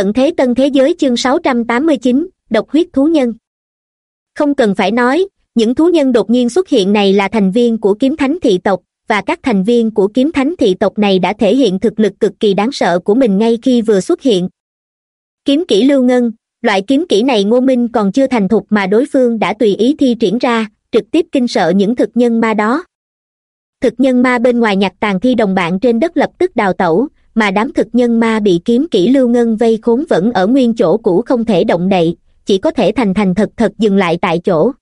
tận thế tân thế giới chương sáu trăm tám mươi chín, độc huyết thú nhân. Không cần phải nói, những thú nhân đột nhiên xuất hiện này là thành viên của kiếm thánh thị tộc, và các thành viên của kiếm thánh thị tộc này đã thể hiện thực lực cực kỳ đáng sợ của mình ngay khi vừa xuất hiện. Kiếm kỹ lưu ngân, loại kiếm kỹ này ngô minh còn chưa thành thục mà đối phương đã tùy ý thi triển ra, trực tiếp kinh sợ những thực nhân ma đó. Thực nhân ma bên ngoài nhặt tàn thi đồng bạn trên đất lập tức đào tẩu mà đám thực nhân ma bị kiếm kỹ lưu ngân vây khốn vẫn ở nguyên chỗ cũ không thể động đậy, chỉ có thể thành thành thật thật dừng lại tại chỗ.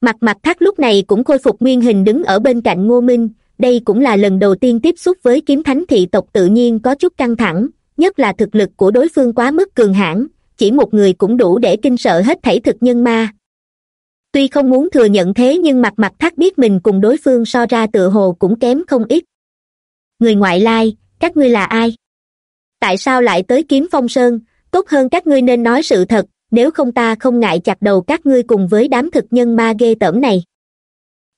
Mặt mặt thác lúc này cũng khôi phục nguyên hình đứng ở bên cạnh ngô minh, đây cũng là lần đầu tiên tiếp xúc với kiếm thánh thị tộc tự nhiên có chút căng thẳng, nhất là thực lực của đối phương quá mức cường hãn, chỉ một người cũng đủ để kinh sợ hết thảy thực nhân ma. Tuy không muốn thừa nhận thế nhưng mặt mặt thác biết mình cùng đối phương so ra tựa hồ cũng kém không ít. Người ngoại lai các ngươi là ai? Tại sao lại tới kiếm phong sơn? Tốt hơn các ngươi nên nói sự thật, nếu không ta không ngại chặt đầu các ngươi cùng với đám thực nhân ma ghê tởm này.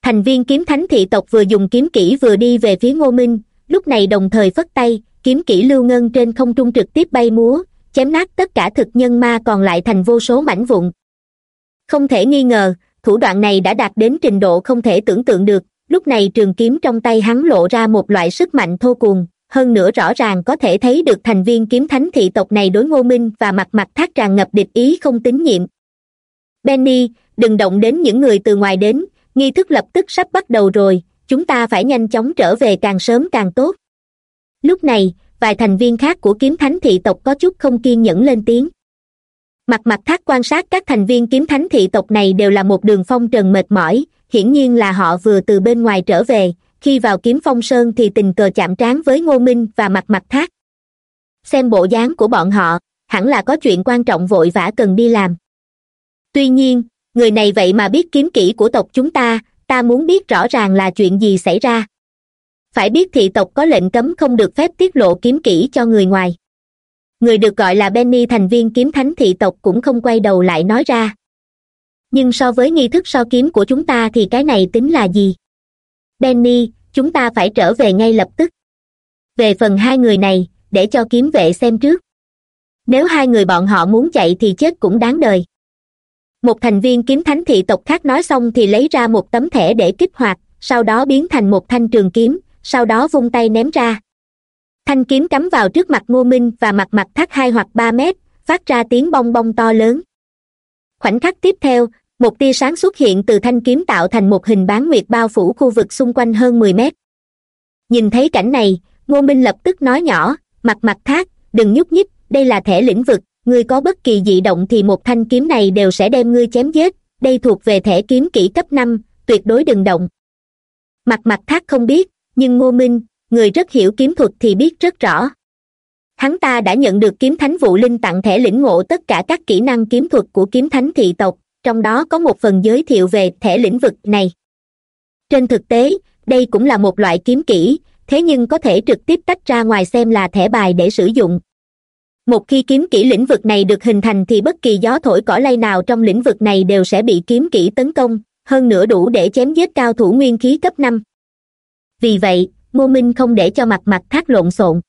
Thành viên kiếm thánh thị tộc vừa dùng kiếm kỹ vừa đi về phía ngô minh, lúc này đồng thời phất tay, kiếm kỹ lưu ngân trên không trung trực tiếp bay múa, chém nát tất cả thực nhân ma còn lại thành vô số mảnh vụn. Không thể nghi ngờ, thủ đoạn này đã đạt đến trình độ không thể tưởng tượng được, lúc này trường kiếm trong tay hắn lộ ra một loại sức mạnh thô cuồng hơn nữa rõ ràng có thể thấy được thành viên kiếm thánh thị tộc này đối ngô minh và mặt mặt thác tràn ngập địch ý không tín nhiệm. Benny, đừng động đến những người từ ngoài đến, nghi thức lập tức sắp bắt đầu rồi, chúng ta phải nhanh chóng trở về càng sớm càng tốt. Lúc này, vài thành viên khác của kiếm thánh thị tộc có chút không kiên nhẫn lên tiếng. Mặt mặt thác quan sát các thành viên kiếm thánh thị tộc này đều là một đường phong trần mệt mỏi, hiển nhiên là họ vừa từ bên ngoài trở về khi vào kiếm phong sơn thì tình cờ chạm trán với ngô minh và mặt mặt thác. Xem bộ dáng của bọn họ, hẳn là có chuyện quan trọng vội vã cần đi làm. Tuy nhiên, người này vậy mà biết kiếm kỹ của tộc chúng ta ta muốn biết rõ ràng là chuyện gì xảy ra. Phải biết thị tộc có lệnh cấm không được phép tiết lộ kiếm kỹ cho người ngoài. Người được gọi là benny, thành viên kiếm thánh thị tộc cũng không quay đầu lại nói ra. Nhưng so với nghi thức so kiếm của chúng ta thì cái này tính là gì? Benny chúng ta phải trở về ngay lập tức. Về phần hai người này, để cho kiếm vệ xem trước. Nếu hai người bọn họ muốn chạy thì chết cũng đáng đời. Một thành viên kiếm thánh thị tộc khác nói xong thì lấy ra một tấm thẻ để kích hoạt, sau đó biến thành một thanh trường kiếm, sau đó vung tay ném ra. Thanh kiếm cắm vào trước mặt ngô minh và mặt mặt thắt hai hoặc ba mét, phát ra tiếng bong bong to lớn. Khoảnh khắc tiếp theo một tia sáng xuất hiện từ thanh kiếm tạo thành một hình bán nguyệt bao phủ khu vực xung quanh hơn mười mét. Nhìn thấy cảnh này, ngô minh lập tức nói nhỏ, mặt mặt thác, đừng nhúc nhích, đây là thẻ lĩnh vực, ngươi có bất kỳ dị động thì một thanh kiếm này đều sẽ đem ngươi chém giết, đây thuộc về thẻ kiếm kỹ cấp năm, tuyệt đối đừng động. Mặt mặt thác không biết, nhưng ngô minh, người rất hiểu kiếm thuật thì biết rất rõ. Hắn ta đã nhận được kiếm thánh vụ linh tặng thẻ lĩnh ngộ tất cả các kỹ năng kiếm thuật của kiếm thánh thị tộc trong đó có một phần giới thiệu về thẻ lĩnh vực này. Trên thực tế, đây cũng là một loại kiếm kỹ, thế nhưng có thể trực tiếp tách ra ngoài xem là thẻ bài để sử dụng. Một khi kiếm kỹ lĩnh vực này được hình thành thì bất kỳ gió thổi cỏ lay nào trong lĩnh vực này đều sẽ bị kiếm kỹ tấn công, hơn nữa đủ để chém giết cao thủ nguyên khí cấp năm. Vì vậy, ngô minh không để cho mặt mặt thác lộn xộn.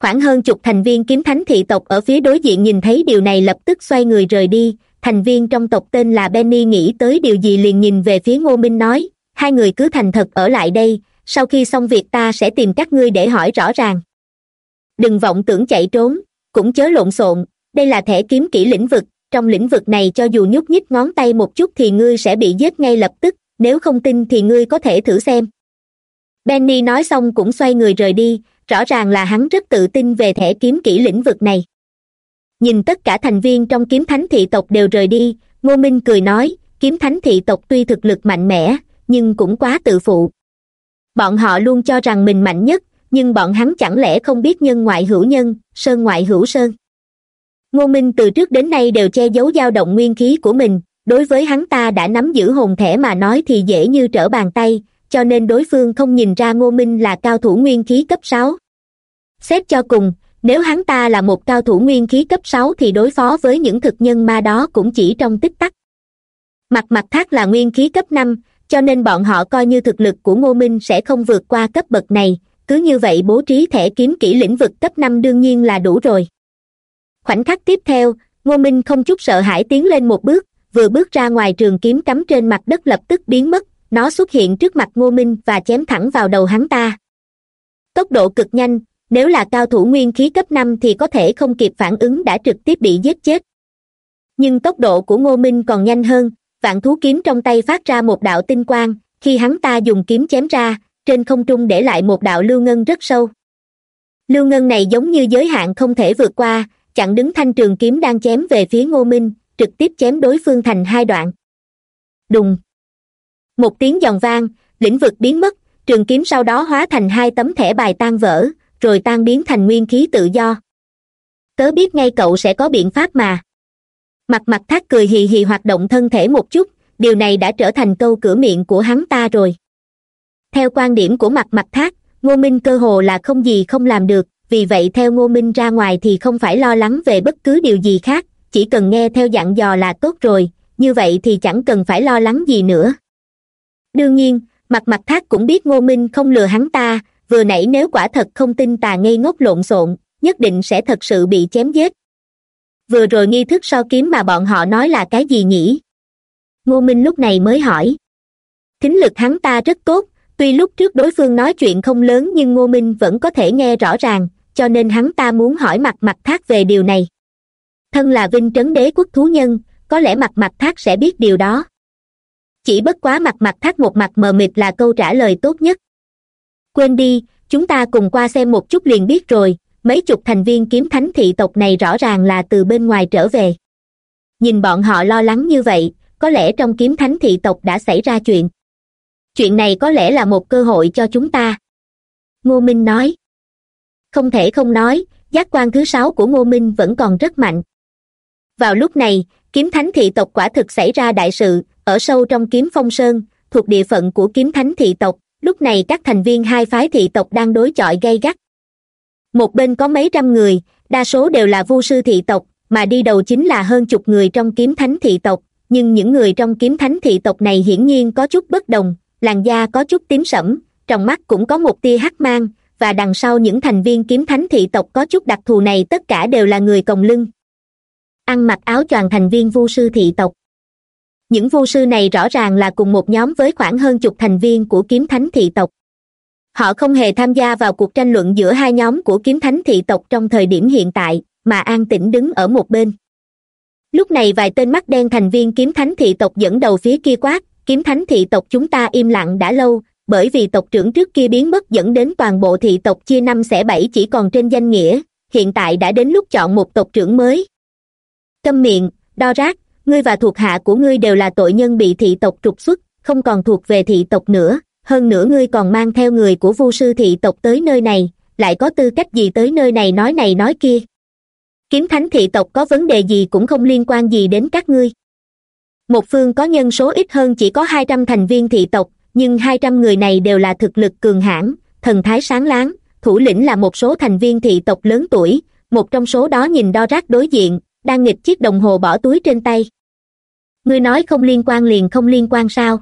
Khoảng hơn chục thành viên kiếm thánh thị tộc ở phía đối diện nhìn thấy điều này lập tức xoay người rời đi thành viên trong tộc tên là benny nghĩ tới điều gì liền nhìn về phía ngô minh nói, hai người cứ thành thật ở lại đây, sau khi xong việc ta sẽ tìm các ngươi để hỏi rõ ràng. Đừng vọng tưởng chạy trốn, cũng chớ lộn xộn, đây là thẻ kiếm kỹ lĩnh vực, trong lĩnh vực này cho dù nhúc nhích ngón tay một chút thì ngươi sẽ bị giết ngay lập tức, nếu không tin thì ngươi có thể thử xem. Benny nói xong cũng xoay người rời đi, rõ ràng là hắn rất tự tin về thẻ kiếm kỹ lĩnh vực này nhìn tất cả thành viên trong kiếm thánh thị tộc đều rời đi, ngô minh cười nói, kiếm thánh thị tộc tuy thực lực mạnh mẽ, nhưng cũng quá tự phụ. Bọn họ luôn cho rằng mình mạnh nhất, nhưng bọn hắn chẳng lẽ không biết nhân ngoại hữu nhân, sơn ngoại hữu sơn. Ngô minh từ trước đến nay đều che giấu dao động nguyên khí của mình, đối với hắn ta đã nắm giữ hồn thể mà nói thì dễ như trở bàn tay, cho nên đối phương không nhìn ra ngô minh là cao thủ nguyên khí cấp sáu. Xét cho cùng nếu hắn ta là một cao thủ nguyên khí cấp sáu thì đối phó với những thực nhân ma đó cũng chỉ trong tích tắc. Mặt mặt thác là nguyên khí cấp năm, cho nên bọn họ coi như thực lực của ngô minh sẽ không vượt qua cấp bậc này, cứ như vậy bố trí thẻ kiếm kỹ lĩnh vực cấp năm đương nhiên là đủ rồi. Khoảnh khắc tiếp theo, ngô minh không chút sợ hãi tiến lên một bước, vừa bước ra ngoài trường kiếm cắm trên mặt đất lập tức biến mất, nó xuất hiện trước mặt ngô minh và chém thẳng vào đầu hắn ta. Tốc độ cực nhanh nếu là cao thủ nguyên khí cấp năm thì có thể không kịp phản ứng đã trực tiếp bị giết chết. Nhưng tốc độ của ngô minh còn nhanh hơn, vạn thú kiếm trong tay phát ra một đạo tinh quang, khi hắn ta dùng kiếm chém ra, trên không trung để lại một đạo lưu ngân rất sâu. Lưu ngân này giống như giới hạn không thể vượt qua, chặn đứng thanh trường kiếm đang chém về phía ngô minh, trực tiếp chém đối phương thành hai đoạn. Đùng! Một tiếng giòn vang, lĩnh vực biến mất, trường kiếm sau đó hóa thành hai tấm thẻ bài tan vỡ rồi tan biến thành nguyên khí tự do. Tớ biết ngay cậu sẽ có biện pháp mà. Mặt mặt thác cười hì hì hoạt động thân thể một chút, điều này đã trở thành câu cửa miệng của hắn ta rồi. Theo quan điểm của mặt mặt thác, ngô minh cơ hồ là không gì không làm được, vì vậy theo ngô minh ra ngoài thì không phải lo lắng về bất cứ điều gì khác, chỉ cần nghe theo dặn dò là tốt rồi, như vậy thì chẳng cần phải lo lắng gì nữa. Đương nhiên, mặt mặt thác cũng biết ngô minh không lừa hắn ta vừa nãy nếu quả thật không tin tà ngây ngốc lộn xộn, nhất định sẽ thật sự bị chém giết. Vừa rồi nghi thức so kiếm mà bọn họ nói là cái gì nhỉ? Ngô minh lúc này mới hỏi. Thính lực hắn ta rất tốt, tuy lúc trước đối phương nói chuyện không lớn nhưng ngô minh vẫn có thể nghe rõ ràng, cho nên hắn ta muốn hỏi mặt mặt thác về điều này. Thân là vinh trấn đế quốc thú nhân, có lẽ mặt mặt thác sẽ biết điều đó. Chỉ bất quá mặt mặt thác một mặt mờ mịt là câu trả lời tốt nhất quên đi, chúng ta cùng qua xem một chút liền biết rồi, mấy chục thành viên kiếm thánh thị tộc này rõ ràng là từ bên ngoài trở về. Nhìn bọn họ lo lắng như vậy, có lẽ trong kiếm thánh thị tộc đã xảy ra chuyện. Chuyện này có lẽ là một cơ hội cho chúng ta. Ngô minh nói. Không thể không nói, giác quan thứ sáu của ngô minh vẫn còn rất mạnh. Vào lúc này, kiếm thánh thị tộc quả thực xảy ra đại sự, ở sâu trong kiếm phong sơn, thuộc địa phận của kiếm thánh thị tộc lúc này các thành viên hai phái thị tộc đang đối chọi gay gắt. Một bên có mấy trăm người, đa số đều là vu sư thị tộc, mà đi đầu chính là hơn chục người trong kiếm thánh thị tộc. Nhưng những người trong kiếm thánh thị tộc này hiển nhiên có chút bất đồng, làn da có chút tím sẫm, trong mắt cũng có một tia hắc mang, và đằng sau những thành viên kiếm thánh thị tộc có chút đặc thù này tất cả đều là người còng lưng. Ăn mặc áo choàng thành viên vu sư thị tộc những vu sư này rõ ràng là cùng một nhóm với khoảng hơn chục thành viên của kiếm thánh thị tộc. Họ không hề tham gia vào cuộc tranh luận giữa hai nhóm của kiếm thánh thị tộc trong thời điểm hiện tại, mà an tĩnh đứng ở một bên. Lúc này vài tên mắt đen thành viên kiếm thánh thị tộc dẫn đầu phía kia quát, kiếm thánh thị tộc chúng ta im lặng đã lâu, bởi vì tộc trưởng trước kia biến mất dẫn đến toàn bộ thị tộc chia năm xẻ bảy chỉ còn trên danh nghĩa, hiện tại đã đến lúc chọn một tộc trưởng mới. Câm miệng, đo rác ngươi và thuộc hạ của ngươi đều là tội nhân bị thị tộc trục xuất, không còn thuộc về thị tộc nữa. Hơn nữa ngươi còn mang theo người của vu sư thị tộc tới nơi này, lại có tư cách gì tới nơi này nói này nói kia? Kiếm thánh thị tộc có vấn đề gì cũng không liên quan gì đến các ngươi. Một phương có nhân số ít hơn chỉ có hai trăm thành viên thị tộc, nhưng hai trăm người này đều là thực lực cường hãn, thần thái sáng láng, thủ lĩnh là một số thành viên thị tộc lớn tuổi, một trong số đó nhìn đo rác đối diện đang nghịch chiếc đồng hồ bỏ túi trên tay. Ngươi nói không liên quan liền không liên quan sao?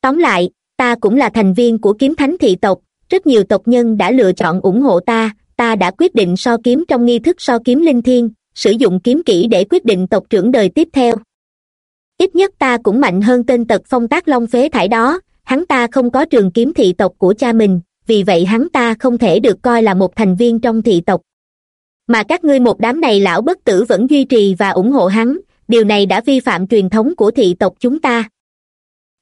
Tóm lại, ta cũng là thành viên của kiếm thánh thị tộc, rất nhiều tộc nhân đã lựa chọn ủng hộ ta ta đã quyết định so kiếm trong nghi thức so kiếm linh thiên sử dụng kiếm kỹ để quyết định tộc trưởng đời tiếp theo. Ít nhất ta cũng mạnh hơn tên tật phong tác long phế thải đó, hắn ta không có trường kiếm thị tộc của cha mình, vì vậy hắn ta không thể được coi là một thành viên trong thị tộc mà các ngươi một đám này lão bất tử vẫn duy trì và ủng hộ hắn, điều này đã vi phạm truyền thống của thị tộc chúng ta.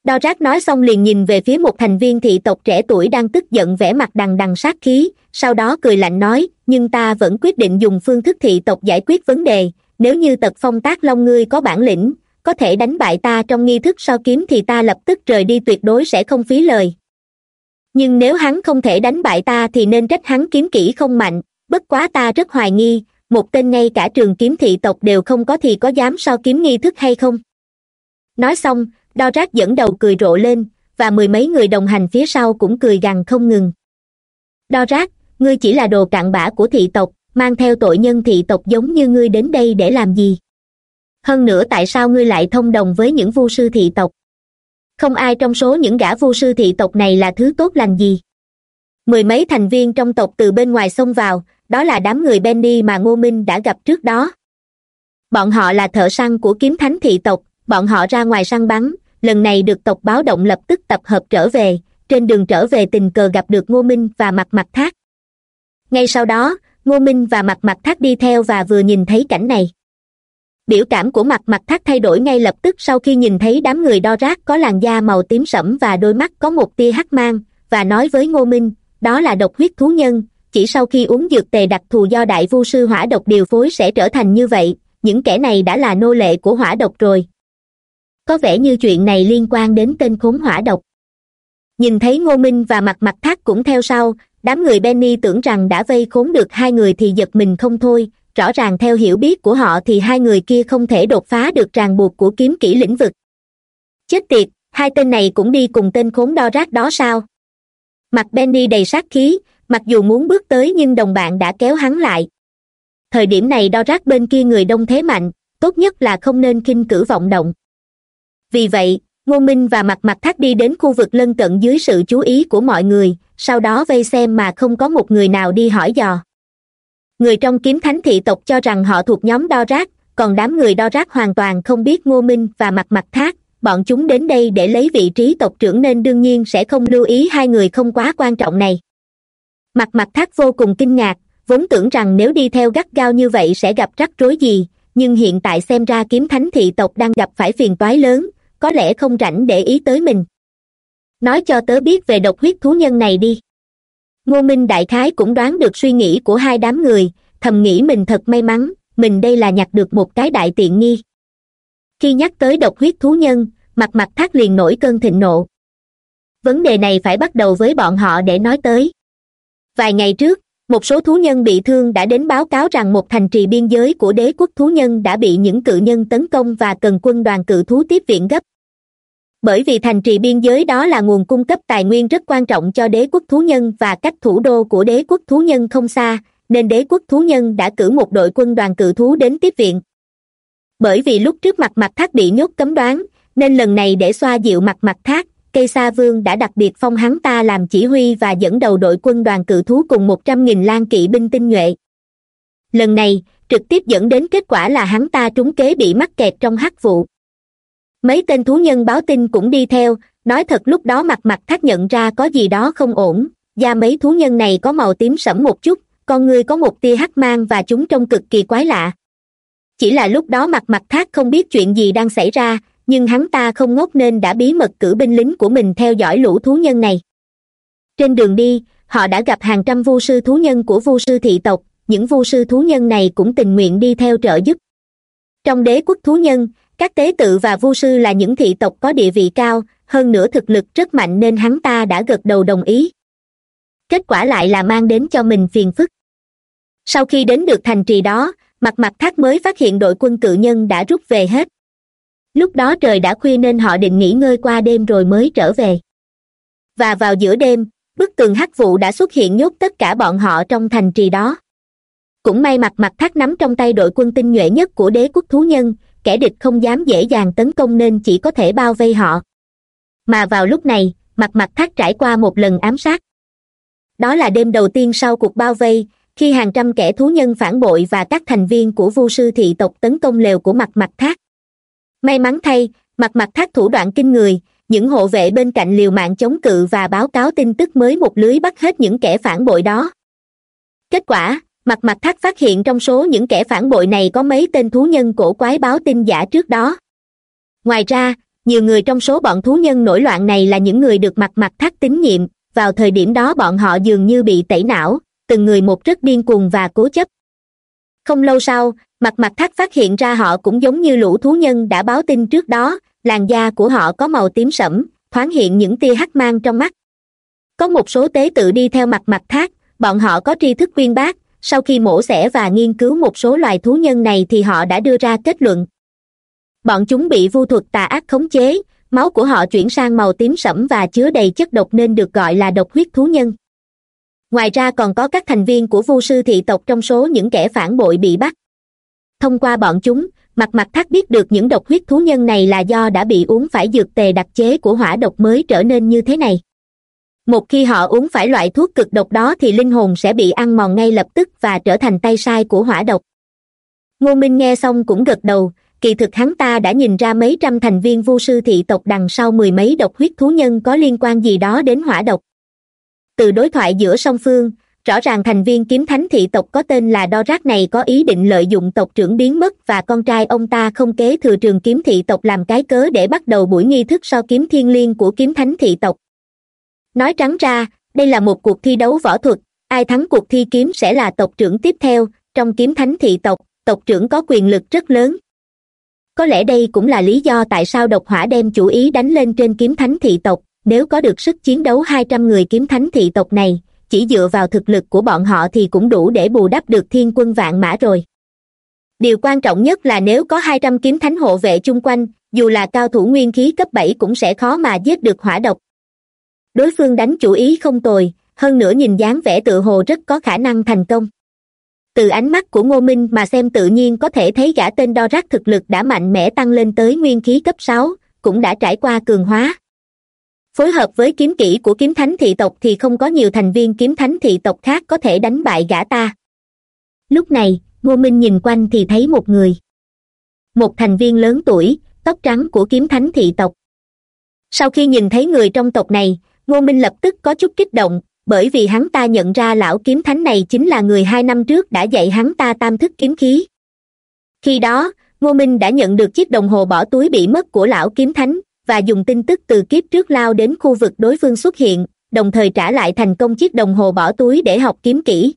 Đo rác nói xong liền nhìn về phía một thành viên thị tộc trẻ tuổi đang tức giận vẻ mặt đằng đằng sát khí, sau đó cười lạnh nói, nhưng ta vẫn quyết định dùng phương thức thị tộc giải quyết vấn đề, nếu như tật phong tác long ngươi có bản lĩnh, có thể đánh bại ta trong nghi thức so kiếm thì ta lập tức rời đi tuyệt đối sẽ không phí lời. Nhưng nếu hắn không thể đánh bại ta thì nên trách hắn kiếm kỹ không mạnh bất quá ta rất hoài nghi, một tên ngay cả trường kiếm thị tộc đều không có thì có dám so kiếm nghi thức hay không? Nói xong đo rác dẫn đầu cười rộ lên, và mười mấy người đồng hành phía sau cũng cười gằn không ngừng. Đo rác ngươi chỉ là đồ cặn bã của thị tộc, mang theo tội nhân thị tộc giống như ngươi đến đây để làm gì? Hơn nữa tại sao ngươi lại thông đồng với những vu sư thị tộc? Không ai trong số những gã vu sư thị tộc này là thứ tốt lành gì? Mười mấy thành viên trong tộc từ bên ngoài xông vào đó là đám người benny mà ngô minh đã gặp trước đó. Bọn họ là thợ săn của kiếm thánh thị tộc, bọn họ ra ngoài săn bắn, lần này được tộc báo động lập tức tập hợp trở về, trên đường trở về tình cờ gặp được ngô minh và mặt mặt thác. Ngay sau đó, ngô minh và mặt mặt thác đi theo và vừa nhìn thấy cảnh này. Biểu cảm của mặt mặt thác thay đổi ngay lập tức sau khi nhìn thấy đám người đo rác có làn da màu tím sẫm và đôi mắt có một tia hắc mang, và nói với ngô minh, đó là độc huyết thú nhân chỉ sau khi uống dược tề đặc thù do đại vu sư hỏa độc điều phối sẽ trở thành như vậy, những kẻ này đã là nô lệ của hỏa độc rồi. Có vẻ như chuyện này liên quan đến tên khốn hỏa độc. Nhìn thấy ngô minh và mặt mặt thác cũng theo sau, đám người benny tưởng rằng đã vây khốn được hai người thì giật mình không thôi. Rõ ràng theo hiểu biết của họ thì hai người kia không thể đột phá được ràng buộc của kiếm kỹ lĩnh vực. Chết tiệt, hai tên này cũng đi cùng tên khốn đo rác đó sao? Mặt benny đầy sát khí mặc dù muốn bước tới nhưng đồng bạn đã kéo hắn lại. Thời điểm này đo rác bên kia người đông thế mạnh, tốt nhất là không nên kinh cử vọng động. Vì vậy, ngô minh và mặt mặt thác đi đến khu vực lân cận dưới sự chú ý của mọi người, sau đó vây xem mà không có một người nào đi hỏi dò. Người trong kiếm thánh thị tộc cho rằng họ thuộc nhóm đo rác, còn đám người đo rác hoàn toàn không biết ngô minh và mặt mặt thác, bọn chúng đến đây để lấy vị trí tộc trưởng nên đương nhiên sẽ không lưu ý hai người không quá quan trọng này mặt mặt thác vô cùng kinh ngạc, vốn tưởng rằng nếu đi theo gắt gao như vậy sẽ gặp rắc rối gì, nhưng hiện tại xem ra kiếm thánh thị tộc đang gặp phải phiền toái lớn, có lẽ không rảnh để ý tới mình. Nói cho tớ biết về độc huyết thú nhân này đi. Ngô minh đại khái cũng đoán được suy nghĩ của hai đám người, thầm nghĩ mình thật may mắn, mình đây là nhặt được một cái đại tiện nghi. Khi nhắc tới độc huyết thú nhân, mặt mặt thác liền nổi cơn thịnh nộ. Vấn đề này phải bắt đầu với bọn họ để nói tới vài ngày trước, một số thú nhân bị thương đã đến báo cáo rằng một thành trì biên giới của đế quốc thú nhân đã bị những cự nhân tấn công và cần quân đoàn cự thú tiếp viện gấp. Bởi vì thành trì biên giới đó là nguồn cung cấp tài nguyên rất quan trọng cho đế quốc thú nhân và cách thủ đô của đế quốc thú nhân không xa, nên đế quốc thú nhân đã cử một đội quân đoàn cự thú đến tiếp viện. Bởi vì lúc trước mặt mặt thác bị nhốt cấm đoán, nên lần này để xoa dịu mặt mặt thác cây sa vương đã đặc biệt phong hắn ta làm chỉ huy và dẫn đầu đội quân đoàn cự thú cùng một trăm nghìn lan kỵ binh tinh nhuệ. Lần này, trực tiếp dẫn đến kết quả là hắn ta trúng kế bị mắc kẹt trong hắc vụ. Mấy tên thú nhân báo tin cũng đi theo, nói thật lúc đó mặt mặt thác nhận ra có gì đó không ổn, da mấy thú nhân này có màu tím sẫm một chút, con người có một tia hắc mang và chúng trông cực kỳ quái lạ. Chỉ là lúc đó mặt mặt thác không biết chuyện gì đang xảy ra nhưng hắn ta không ngốc nên đã bí mật cử binh lính của mình theo dõi lũ thú nhân này. Trên đường đi, họ đã gặp hàng trăm vu sư thú nhân của vu sư thị tộc, những vu sư thú nhân này cũng tình nguyện đi theo trợ giúp. Trong đế quốc thú nhân, các tế tự và vu sư là những thị tộc có địa vị cao, hơn nữa thực lực rất mạnh nên hắn ta đã gật đầu đồng ý. Kết quả lại là mang đến cho mình phiền phức. Sau khi đến được thành trì đó, mặt mặt thác mới phát hiện đội quân cự nhân đã rút về hết lúc đó trời đã khuya nên họ định nghỉ ngơi qua đêm rồi mới trở về. Và vào giữa đêm, bức tường hắc vụ đã xuất hiện nhốt tất cả bọn họ trong thành trì đó. Cũng may mặt mặt thác nắm trong tay đội quân tinh nhuệ nhất của đế quốc thú nhân, kẻ địch không dám dễ dàng tấn công nên chỉ có thể bao vây họ. Mà vào lúc này, mặt mặt thác trải qua một lần ám sát. Đó là đêm đầu tiên sau cuộc bao vây, khi hàng trăm kẻ thú nhân phản bội và các thành viên của vu sư thị tộc tấn công lều của mặt mặt thác may mắn thay, mặt mặt thác thủ đoạn kinh người, những hộ vệ bên cạnh liều mạng chống cự và báo cáo tin tức mới một lưới bắt hết những kẻ phản bội đó. Kết quả, mặt mặt thác phát hiện trong số những kẻ phản bội này có mấy tên thú nhân cổ quái báo tin giả trước đó. Ngoài ra, nhiều người trong số bọn thú nhân nổi loạn này là những người được mặt mặt thác tín nhiệm. Vào thời điểm đó bọn họ dường như bị tẩy não, từng người một rất điên cuồng và cố chấp. Không lâu sau mặt mặt thác phát hiện ra họ cũng giống như lũ thú nhân đã báo tin trước đó, làn da của họ có màu tím sẫm, thoáng hiện những tia hắc mang trong mắt. Có một số tế tự đi theo mặt mặt thác, bọn họ có tri thức uyên bác, sau khi mổ xẻ và nghiên cứu một số loài thú nhân này thì họ đã đưa ra kết luận. Bọn chúng bị vu thuật tà ác khống chế, máu của họ chuyển sang màu tím sẫm và chứa đầy chất độc nên được gọi là độc huyết thú nhân. Ngoài ra còn có các thành viên của vu sư thị tộc trong số những kẻ phản bội bị bắt thông qua bọn chúng, mặt mặt thác biết được những độc huyết thú nhân này là do đã bị uống phải dược tề đặc chế của hỏa độc mới trở nên như thế này. Một khi họ uống phải loại thuốc cực độc đó thì linh hồn sẽ bị ăn mòn ngay lập tức và trở thành tay sai của hỏa độc. Ngô minh nghe xong cũng gật đầu, kỳ thực hắn ta đã nhìn ra mấy trăm thành viên vu sư thị tộc đằng sau mười mấy độc huyết thú nhân có liên quan gì đó đến hỏa độc. Từ đối thoại giữa song phương rõ ràng thành viên kiếm thánh thị tộc có tên là đo rác này có ý định lợi dụng tộc trưởng biến mất và con trai ông ta không kế thừa trường kiếm thị tộc làm cái cớ để bắt đầu buổi nghi thức so kiếm thiên liêng của kiếm thánh thị tộc. Nói trắng ra, đây là một cuộc thi đấu võ thuật, ai thắng cuộc thi kiếm sẽ là tộc trưởng tiếp theo, trong kiếm thánh thị tộc tộc trưởng có quyền lực rất lớn. Có lẽ đây cũng là lý do tại sao độc hỏa đem chủ ý đánh lên trên kiếm thánh thị tộc, nếu có được sức chiến đấu hai trăm người kiếm thánh thị tộc này chỉ dựa vào thực lực của bọn họ thì cũng đủ để bù đắp được thiên quân vạn mã rồi. Điều quan trọng nhất là nếu có hai trăm kiếm thánh hộ vệ chung quanh, dù là cao thủ nguyên khí cấp bảy cũng sẽ khó mà giết được hỏa độc. Đối phương đánh chủ ý không tồi, hơn nữa nhìn dáng vẻ tự hồ rất có khả năng thành công. Từ ánh mắt của ngô minh mà xem tự nhiên có thể thấy gã tên đo rác thực lực đã mạnh mẽ tăng lên tới nguyên khí cấp sáu, cũng đã trải qua cường hóa phối hợp với kiếm kỹ của kiếm thánh thị tộc thì không có nhiều thành viên kiếm thánh thị tộc khác có thể đánh bại gã ta. Lúc này, ngô minh nhìn quanh thì thấy một người. Một thành viên lớn tuổi, tóc trắng của kiếm thánh thị tộc. Sau khi nhìn thấy người trong tộc này, ngô minh lập tức có chút kích động, bởi vì hắn ta nhận ra lão kiếm thánh này chính là người hai năm trước đã dạy hắn ta tam thức kiếm khí. Khi đó, ngô minh đã nhận được chiếc đồng hồ bỏ túi bị mất của lão kiếm thánh và dùng tin tức từ kiếp trước lao đến khu vực đối phương xuất hiện, đồng thời trả lại thành công chiếc đồng hồ bỏ túi để học kiếm kỹ.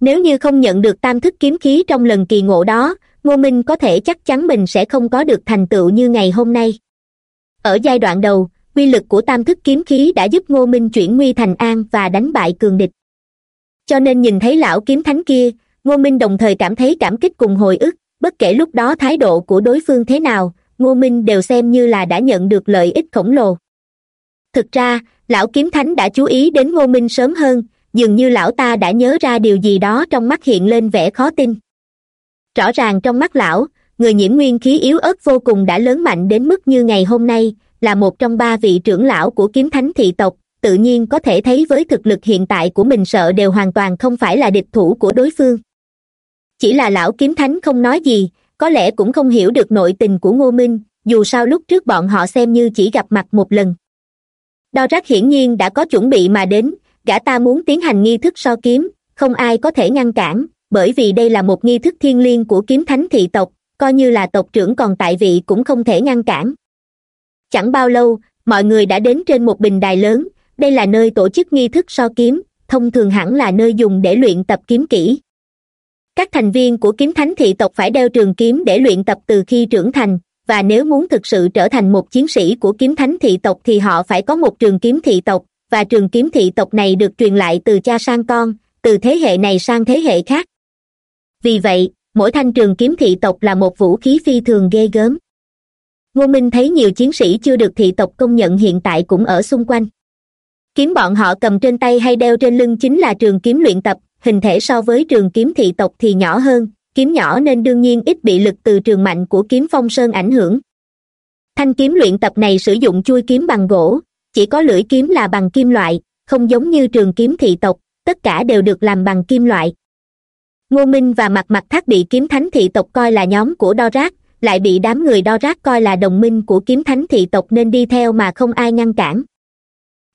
Nếu như không nhận được tam thức kiếm khí trong lần kỳ ngộ đó, ngô minh có thể chắc chắn mình sẽ không có được thành tựu như ngày hôm nay. Ở giai đoạn đầu, quy lực của tam thức kiếm khí đã giúp ngô minh chuyển nguy thành an và đánh bại cường địch. Cho nên nhìn thấy lão kiếm thánh kia, ngô minh đồng thời cảm thấy cảm kích cùng hồi ức, bất kể lúc đó thái độ của đối phương thế nào ngô minh đều xem như là đã nhận được lợi ích khổng lồ. Thực ra, lão kiếm thánh đã chú ý đến ngô minh sớm hơn, dường như lão ta đã nhớ ra điều gì đó trong mắt hiện lên vẻ khó tin. Rõ ràng trong mắt lão, người nhiễm nguyên khí yếu ớt vô cùng đã lớn mạnh đến mức như ngày hôm nay, là một trong ba vị trưởng lão của kiếm thánh thị tộc, tự nhiên có thể thấy với thực lực hiện tại của mình sợ đều hoàn toàn không phải là địch thủ của đối phương. Chỉ là lão kiếm thánh không nói gì có lẽ cũng không hiểu được nội tình của ngô minh, dù sao lúc trước bọn họ xem như chỉ gặp mặt một lần. Đo rác hiển nhiên đã có chuẩn bị mà đến, gã ta muốn tiến hành nghi thức so kiếm, không ai có thể ngăn cản, bởi vì đây là một nghi thức thiên liêng của kiếm thánh thị tộc, coi như là tộc trưởng còn tại vị cũng không thể ngăn cản. Chẳng bao lâu, mọi người đã đến trên một bình đài lớn, đây là nơi tổ chức nghi thức so kiếm, thông thường hẳn là nơi dùng để luyện tập kiếm kỹ các thành viên của kiếm thánh thị tộc phải đeo trường kiếm để luyện tập từ khi trưởng thành, và nếu muốn thực sự trở thành một chiến sĩ của kiếm thánh thị tộc thì họ phải có một trường kiếm thị tộc, và trường kiếm thị tộc này được truyền lại từ cha sang con, từ thế hệ này sang thế hệ khác. Vì vậy, mỗi thanh trường kiếm thị tộc là một vũ khí phi thường ghê gớm. Ngô minh thấy nhiều chiến sĩ chưa được thị tộc công nhận hiện tại cũng ở xung quanh. Kiếm bọn họ cầm trên tay hay đeo trên lưng chính là trường kiếm luyện tập hình thể so với trường kiếm thị tộc thì nhỏ hơn, kiếm nhỏ nên đương nhiên ít bị lực từ trường mạnh của kiếm phong sơn ảnh hưởng. Thanh kiếm luyện tập này sử dụng chui kiếm bằng gỗ, chỉ có lưỡi kiếm là bằng kim loại, không giống như trường kiếm thị tộc, tất cả đều được làm bằng kim loại. Ngô minh và mặt mặt thác bị kiếm thánh thị tộc coi là nhóm của đo rác, lại bị đám người đo rác coi là đồng minh của kiếm thánh thị tộc nên đi theo mà không ai ngăn cản.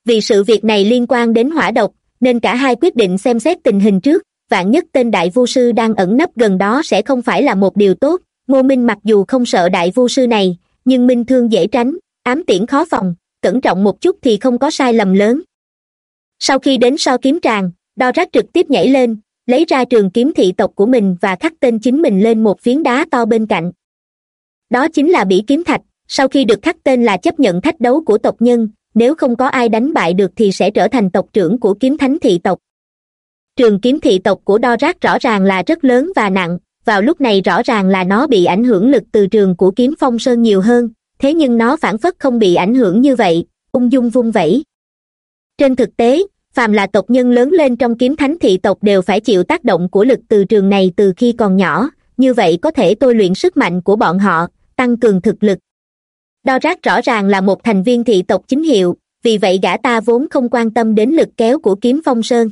Vì sự việc này liên quan đến hỏa độc nên cả hai quyết định xem xét tình hình trước. Vạn nhất tên đại vu sư đang ẩn nấp gần đó sẽ không phải là một điều tốt. Ngô minh mặc dù không sợ đại vu sư này, nhưng minh thương dễ tránh, ám tiễn khó phòng, cẩn trọng một chút thì không có sai lầm lớn. Sau khi đến so kiếm tràng, đo rác trực tiếp nhảy lên, lấy ra trường kiếm thị tộc của mình và khắc tên chính mình lên một phiến đá to bên cạnh. Đó chính là bỉ kiếm thạch, sau khi được khắc tên là chấp nhận thách đấu của tộc nhân nếu không có ai đánh bại được thì sẽ trở thành tộc trưởng của kiếm thánh thị tộc. Trường kiếm thị tộc của đo rác rõ ràng là rất lớn và nặng, vào lúc này rõ ràng là nó bị ảnh hưởng lực từ trường của kiếm phong sơn nhiều hơn, thế nhưng nó phản phất không bị ảnh hưởng như vậy, ung dung vung vẩy. Trên thực tế, phàm là tộc nhân lớn lên trong kiếm thánh thị tộc đều phải chịu tác động của lực từ trường này từ khi còn nhỏ, như vậy có thể tôi luyện sức mạnh của bọn họ, tăng cường thực lực đo rác rõ ràng là một thành viên thị tộc chính hiệu, vì vậy gã ta vốn không quan tâm đến lực kéo của kiếm phong sơn.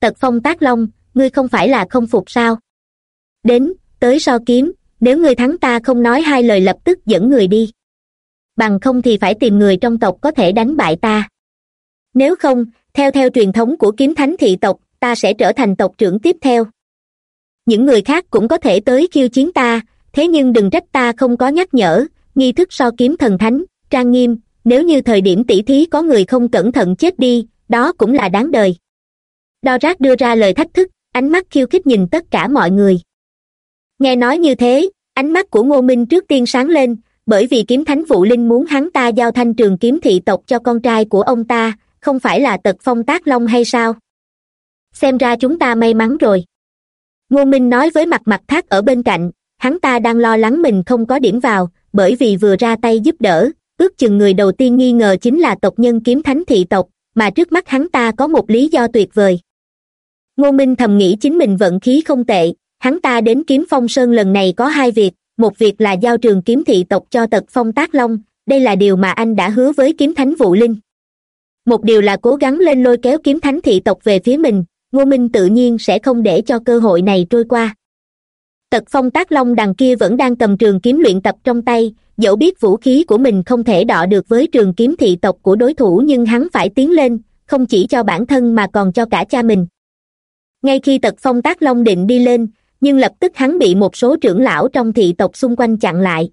Tật phong tác long, ngươi không phải là không phục sao? Đến, tới so kiếm, nếu ngươi thắng ta không nói hai lời lập tức dẫn người đi. Bằng không thì phải tìm người trong tộc có thể đánh bại ta. Nếu không, theo theo truyền thống của kiếm thánh thị tộc, ta sẽ trở thành tộc trưởng tiếp theo. Những người khác cũng có thể tới khiêu chiến ta, thế nhưng đừng trách ta không có nhắc nhở nghi thức so kiếm thần thánh, trang nghiêm, nếu như thời điểm tỷ thí có người không cẩn thận chết đi, đó cũng là đáng đời. Đo rác đưa ra lời thách thức, ánh mắt khiêu khích nhìn tất cả mọi người. Nghe nói như thế, ánh mắt của ngô minh trước tiên sáng lên, bởi vì kiếm thánh Vũ linh muốn hắn ta giao thanh trường kiếm thị tộc cho con trai của ông ta, không phải là tật phong tác long hay sao? Xem ra chúng ta may mắn rồi. Ngô minh nói với mặt mặt thác ở bên cạnh, hắn ta đang lo lắng mình không có điểm vào bởi vì vừa ra tay giúp đỡ, ước chừng người đầu tiên nghi ngờ chính là tộc nhân kiếm thánh thị tộc, mà trước mắt hắn ta có một lý do tuyệt vời. Ngô minh thầm nghĩ chính mình vận khí không tệ, hắn ta đến kiếm phong sơn lần này có hai việc, một việc là giao trường kiếm thị tộc cho tật phong tác long, đây là điều mà anh đã hứa với kiếm thánh vũ linh. Một điều là cố gắng lên lôi kéo kiếm thánh thị tộc về phía mình, ngô minh tự nhiên sẽ không để cho cơ hội này trôi qua tật phong tác long đằng kia vẫn đang cầm trường kiếm luyện tập trong tay, dẫu biết vũ khí của mình không thể đọ được với trường kiếm thị tộc của đối thủ nhưng hắn phải tiến lên, không chỉ cho bản thân mà còn cho cả cha mình. Ngay khi tật phong tác long định đi lên, nhưng lập tức hắn bị một số trưởng lão trong thị tộc xung quanh chặn lại.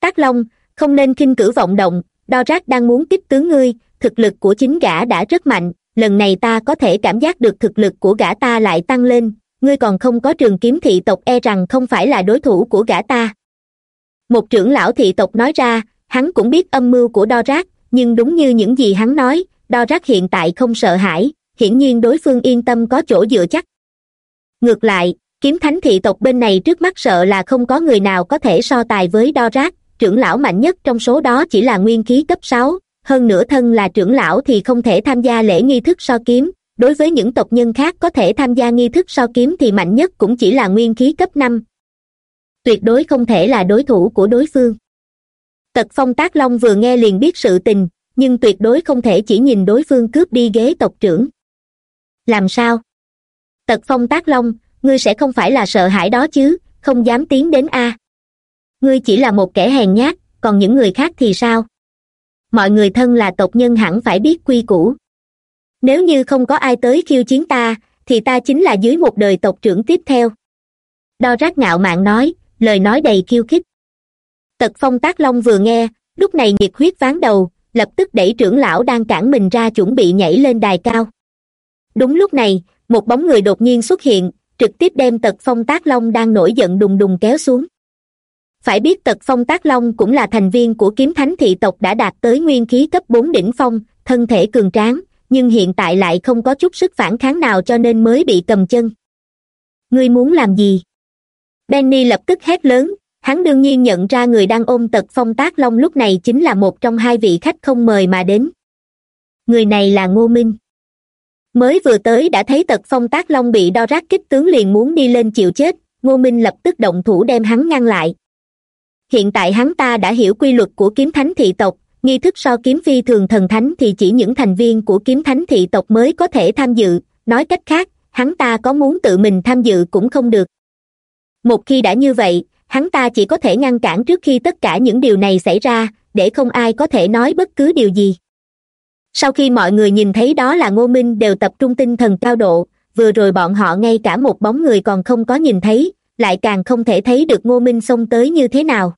Tác long, không nên khinh cử vọng động, đo rác đang muốn tiếp tướng ngươi, thực lực của chính gã đã rất mạnh, lần này ta có thể cảm giác được thực lực của gã ta lại tăng lên ngươi còn không có trường kiếm thị tộc e rằng không phải là đối thủ của gã ta. Một trưởng lão thị tộc nói ra, hắn cũng biết âm mưu của đo rác, nhưng đúng như những gì hắn nói, đo rác hiện tại không sợ hãi, hiển nhiên đối phương yên tâm có chỗ dựa chắc. Ngược lại, kiếm thánh thị tộc bên này trước mắt sợ là không có người nào có thể so tài với đo rác, trưởng lão mạnh nhất trong số đó chỉ là nguyên khí cấp sáu, hơn nữa thân là trưởng lão thì không thể tham gia lễ nghi thức so kiếm đối với những tộc nhân khác có thể tham gia nghi thức so kiếm thì mạnh nhất cũng chỉ là nguyên khí cấp năm. Tuyệt đối không thể là đối thủ của đối phương. Tật phong tác long vừa nghe liền biết sự tình, nhưng tuyệt đối không thể chỉ nhìn đối phương cướp đi ghế tộc trưởng. Làm sao? Tật phong tác long, ngươi sẽ không phải là sợ hãi đó chứ, không dám tiến đến a. Ngươi chỉ là một kẻ hèn nhát, còn những người khác thì sao? Mọi người thân là tộc nhân hẳn phải biết quy củ nếu như không có ai tới khiêu chiến ta, thì ta chính là dưới một đời tộc trưởng tiếp theo. Đo rác ngạo mạn nói, lời nói đầy khiêu khích. Tật phong tác long vừa nghe, lúc này nhiệt huyết ván đầu, lập tức đẩy trưởng lão đang cản mình ra chuẩn bị nhảy lên đài cao. Đúng lúc này, một bóng người đột nhiên xuất hiện, trực tiếp đem tật phong tác long đang nổi giận đùng đùng kéo xuống. Phải biết tật phong tác long cũng là thành viên của kiếm thánh thị tộc đã đạt tới nguyên khí cấp bốn đỉnh phong, thân thể cường tráng nhưng hiện tại lại không có chút sức phản kháng nào cho nên mới bị cầm chân. Ngươi muốn làm gì? Benny lập tức hét lớn, hắn đương nhiên nhận ra người đang ôm tật phong tác long lúc này chính là một trong hai vị khách không mời mà đến. Người này là ngô minh. Mới vừa tới đã thấy tật phong tác long bị đo rác kích tướng liền muốn đi lên chịu chết, ngô minh lập tức động thủ đem hắn ngăn lại. Hiện tại hắn ta đã hiểu quy luật của kiếm thánh thị tộc nghi thức so kiếm phi thường thần thánh thì chỉ những thành viên của kiếm thánh thị tộc mới có thể tham dự. Nói cách khác, hắn ta có muốn tự mình tham dự cũng không được. Một khi đã như vậy, hắn ta chỉ có thể ngăn cản trước khi tất cả những điều này xảy ra, để không ai có thể nói bất cứ điều gì. Sau khi mọi người nhìn thấy đó là ngô minh đều tập trung tinh thần cao độ, vừa rồi bọn họ ngay cả một bóng người còn không có nhìn thấy, lại càng không thể thấy được ngô minh xông tới như thế nào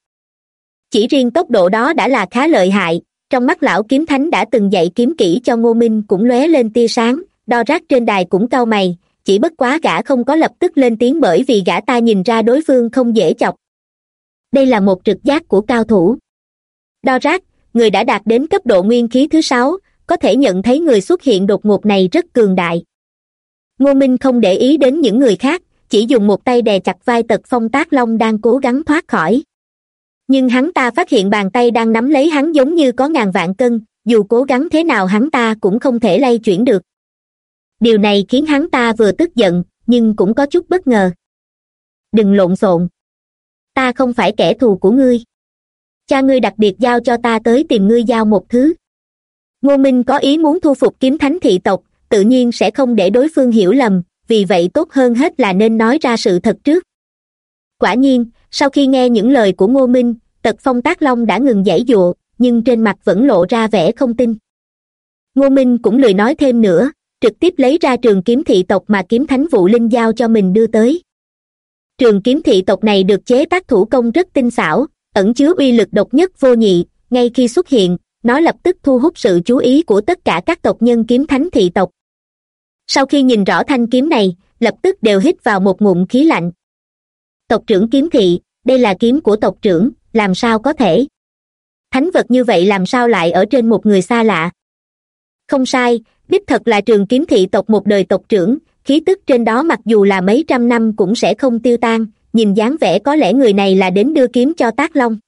chỉ riêng tốc độ đó đã là khá lợi hại. Trong mắt lão kiếm thánh đã từng dạy kiếm kỹ cho ngô minh cũng lóe lên tia sáng, đo rác trên đài cũng cau mày. Chỉ bất quá gã không có lập tức lên tiếng bởi vì gã ta nhìn ra đối phương không dễ chọc. Đây là một trực giác của cao thủ. Đo rác, người đã đạt đến cấp độ nguyên khí thứ sáu, có thể nhận thấy người xuất hiện đột ngột này rất cường đại. Ngô minh không để ý đến những người khác, chỉ dùng một tay đè chặt vai tật phong tác long đang cố gắng thoát khỏi nhưng hắn ta phát hiện bàn tay đang nắm lấy hắn giống như có ngàn vạn cân, dù cố gắng thế nào hắn ta cũng không thể lay chuyển được. Điều này khiến hắn ta vừa tức giận, nhưng cũng có chút bất ngờ. Đừng lộn xộn. Ta không phải kẻ thù của ngươi. Cha ngươi đặc biệt giao cho ta tới tìm ngươi giao một thứ. Ngô minh có ý muốn thu phục kiếm thánh thị tộc, tự nhiên sẽ không để đối phương hiểu lầm, vì vậy tốt hơn hết là nên nói ra sự thật trước. Quả nhiên sau khi nghe những lời của ngô minh, tật phong tác long đã ngừng giãy dụa, nhưng trên mặt vẫn lộ ra vẻ không tin. Ngô minh cũng lười nói thêm nữa, trực tiếp lấy ra trường kiếm thị tộc mà kiếm thánh vụ linh giao cho mình đưa tới. Trường kiếm thị tộc này được chế tác thủ công rất tinh xảo, ẩn chứa uy lực độc nhất vô nhị, ngay khi xuất hiện, nó lập tức thu hút sự chú ý của tất cả các tộc nhân kiếm thánh thị tộc. Sau khi nhìn rõ thanh kiếm này, lập tức đều hít vào một ngụm khí lạnh tộc trưởng kiếm thị, đây là kiếm của tộc trưởng, làm sao có thể? Thánh vật như vậy làm sao lại ở trên một người xa lạ? Không sai, đích thật là trường kiếm thị tộc một đời tộc trưởng, khí tức trên đó mặc dù là mấy trăm năm cũng sẽ không tiêu tan, nhìn dáng vẻ có lẽ người này là đến đưa kiếm cho tác long.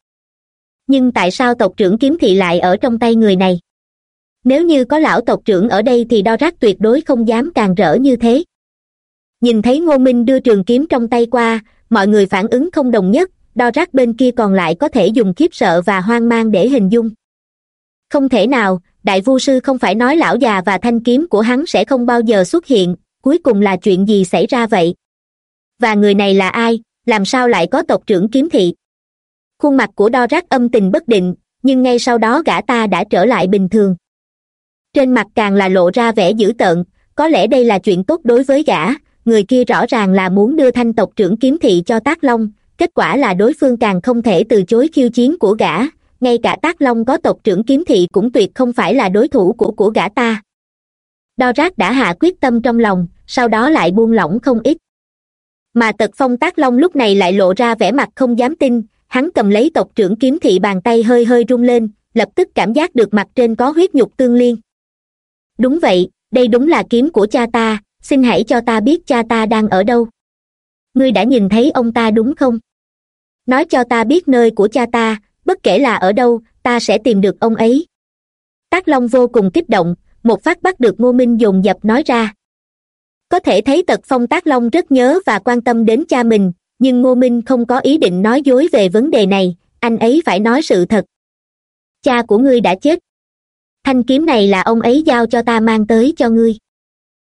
Nhưng tại sao tộc trưởng kiếm thị lại ở trong tay người này? Nếu như có lão tộc trưởng ở đây thì đo rác tuyệt đối không dám càng rỡ như thế. Nhìn thấy ngô minh đưa trường kiếm trong tay qua mọi người phản ứng không đồng nhất, đo rác bên kia còn lại có thể dùng khiếp sợ và hoang mang để hình dung. Không thể nào, đại vu sư không phải nói lão già và thanh kiếm của hắn sẽ không bao giờ xuất hiện, cuối cùng là chuyện gì xảy ra vậy? Và người này là ai, làm sao lại có tộc trưởng kiếm thị? Khuôn mặt của đo rác âm tình bất định, nhưng ngay sau đó gã ta đã trở lại bình thường. Trên mặt càng là lộ ra vẻ dữ tợn, có lẽ đây là chuyện tốt đối với gã người kia rõ ràng là muốn đưa thanh tộc trưởng kiếm thị cho tác long, kết quả là đối phương càng không thể từ chối khiêu chiến của gã, ngay cả tác long có tộc trưởng kiếm thị cũng tuyệt không phải là đối thủ của của gã ta. Đo rác đã hạ quyết tâm trong lòng, sau đó lại buông lỏng không ít. Mà tật phong tác long lúc này lại lộ ra vẻ mặt không dám tin, hắn cầm lấy tộc trưởng kiếm thị bàn tay hơi hơi rung lên, lập tức cảm giác được mặt trên có huyết nhục tương liên. Đúng vậy, đây đúng là kiếm của cha ta xin hãy cho ta biết cha ta đang ở đâu. Ngươi đã nhìn thấy ông ta đúng không? Nói cho ta biết nơi của cha ta, bất kể là ở đâu, ta sẽ tìm được ông ấy. Tác long vô cùng kích động, một phát bắt được ngô minh dồn dập nói ra. Có thể thấy tật phong tác long rất nhớ và quan tâm đến cha mình, nhưng ngô minh không có ý định nói dối về vấn đề này, anh ấy phải nói sự thật. Cha của ngươi đã chết. Thanh kiếm này là ông ấy giao cho ta mang tới cho ngươi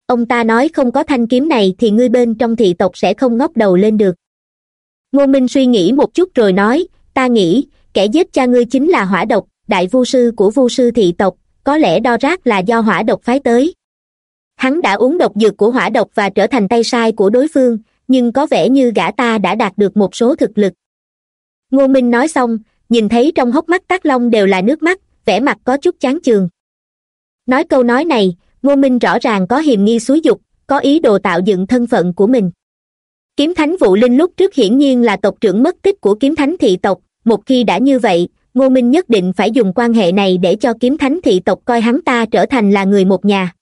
ông ta nói không có thanh kiếm này thì ngươi bên trong thị tộc sẽ không ngóc đầu lên được. Ngô minh suy nghĩ một chút rồi nói, ta nghĩ, kẻ giết cha ngươi chính là hỏa độc, đại vu sư của vu sư thị tộc, có lẽ đo rác là do hỏa độc phái tới. Hắn đã uống độc dược của hỏa độc và trở thành tay sai của đối phương, nhưng có vẻ như gã ta đã đạt được một số thực lực. Ngô minh nói xong, nhìn thấy trong hốc mắt tác long đều là nước mắt, vẻ mặt có chút chán chường. Nói câu nói này ngô minh rõ ràng có hiềm nghi xúi dục, có ý đồ tạo dựng thân phận của mình. Kiếm thánh vụ linh lúc trước hiển nhiên là tộc trưởng mất tích của kiếm thánh thị tộc, một khi đã như vậy, ngô minh nhất định phải dùng quan hệ này để cho kiếm thánh thị tộc coi hắn ta trở thành là người một nhà.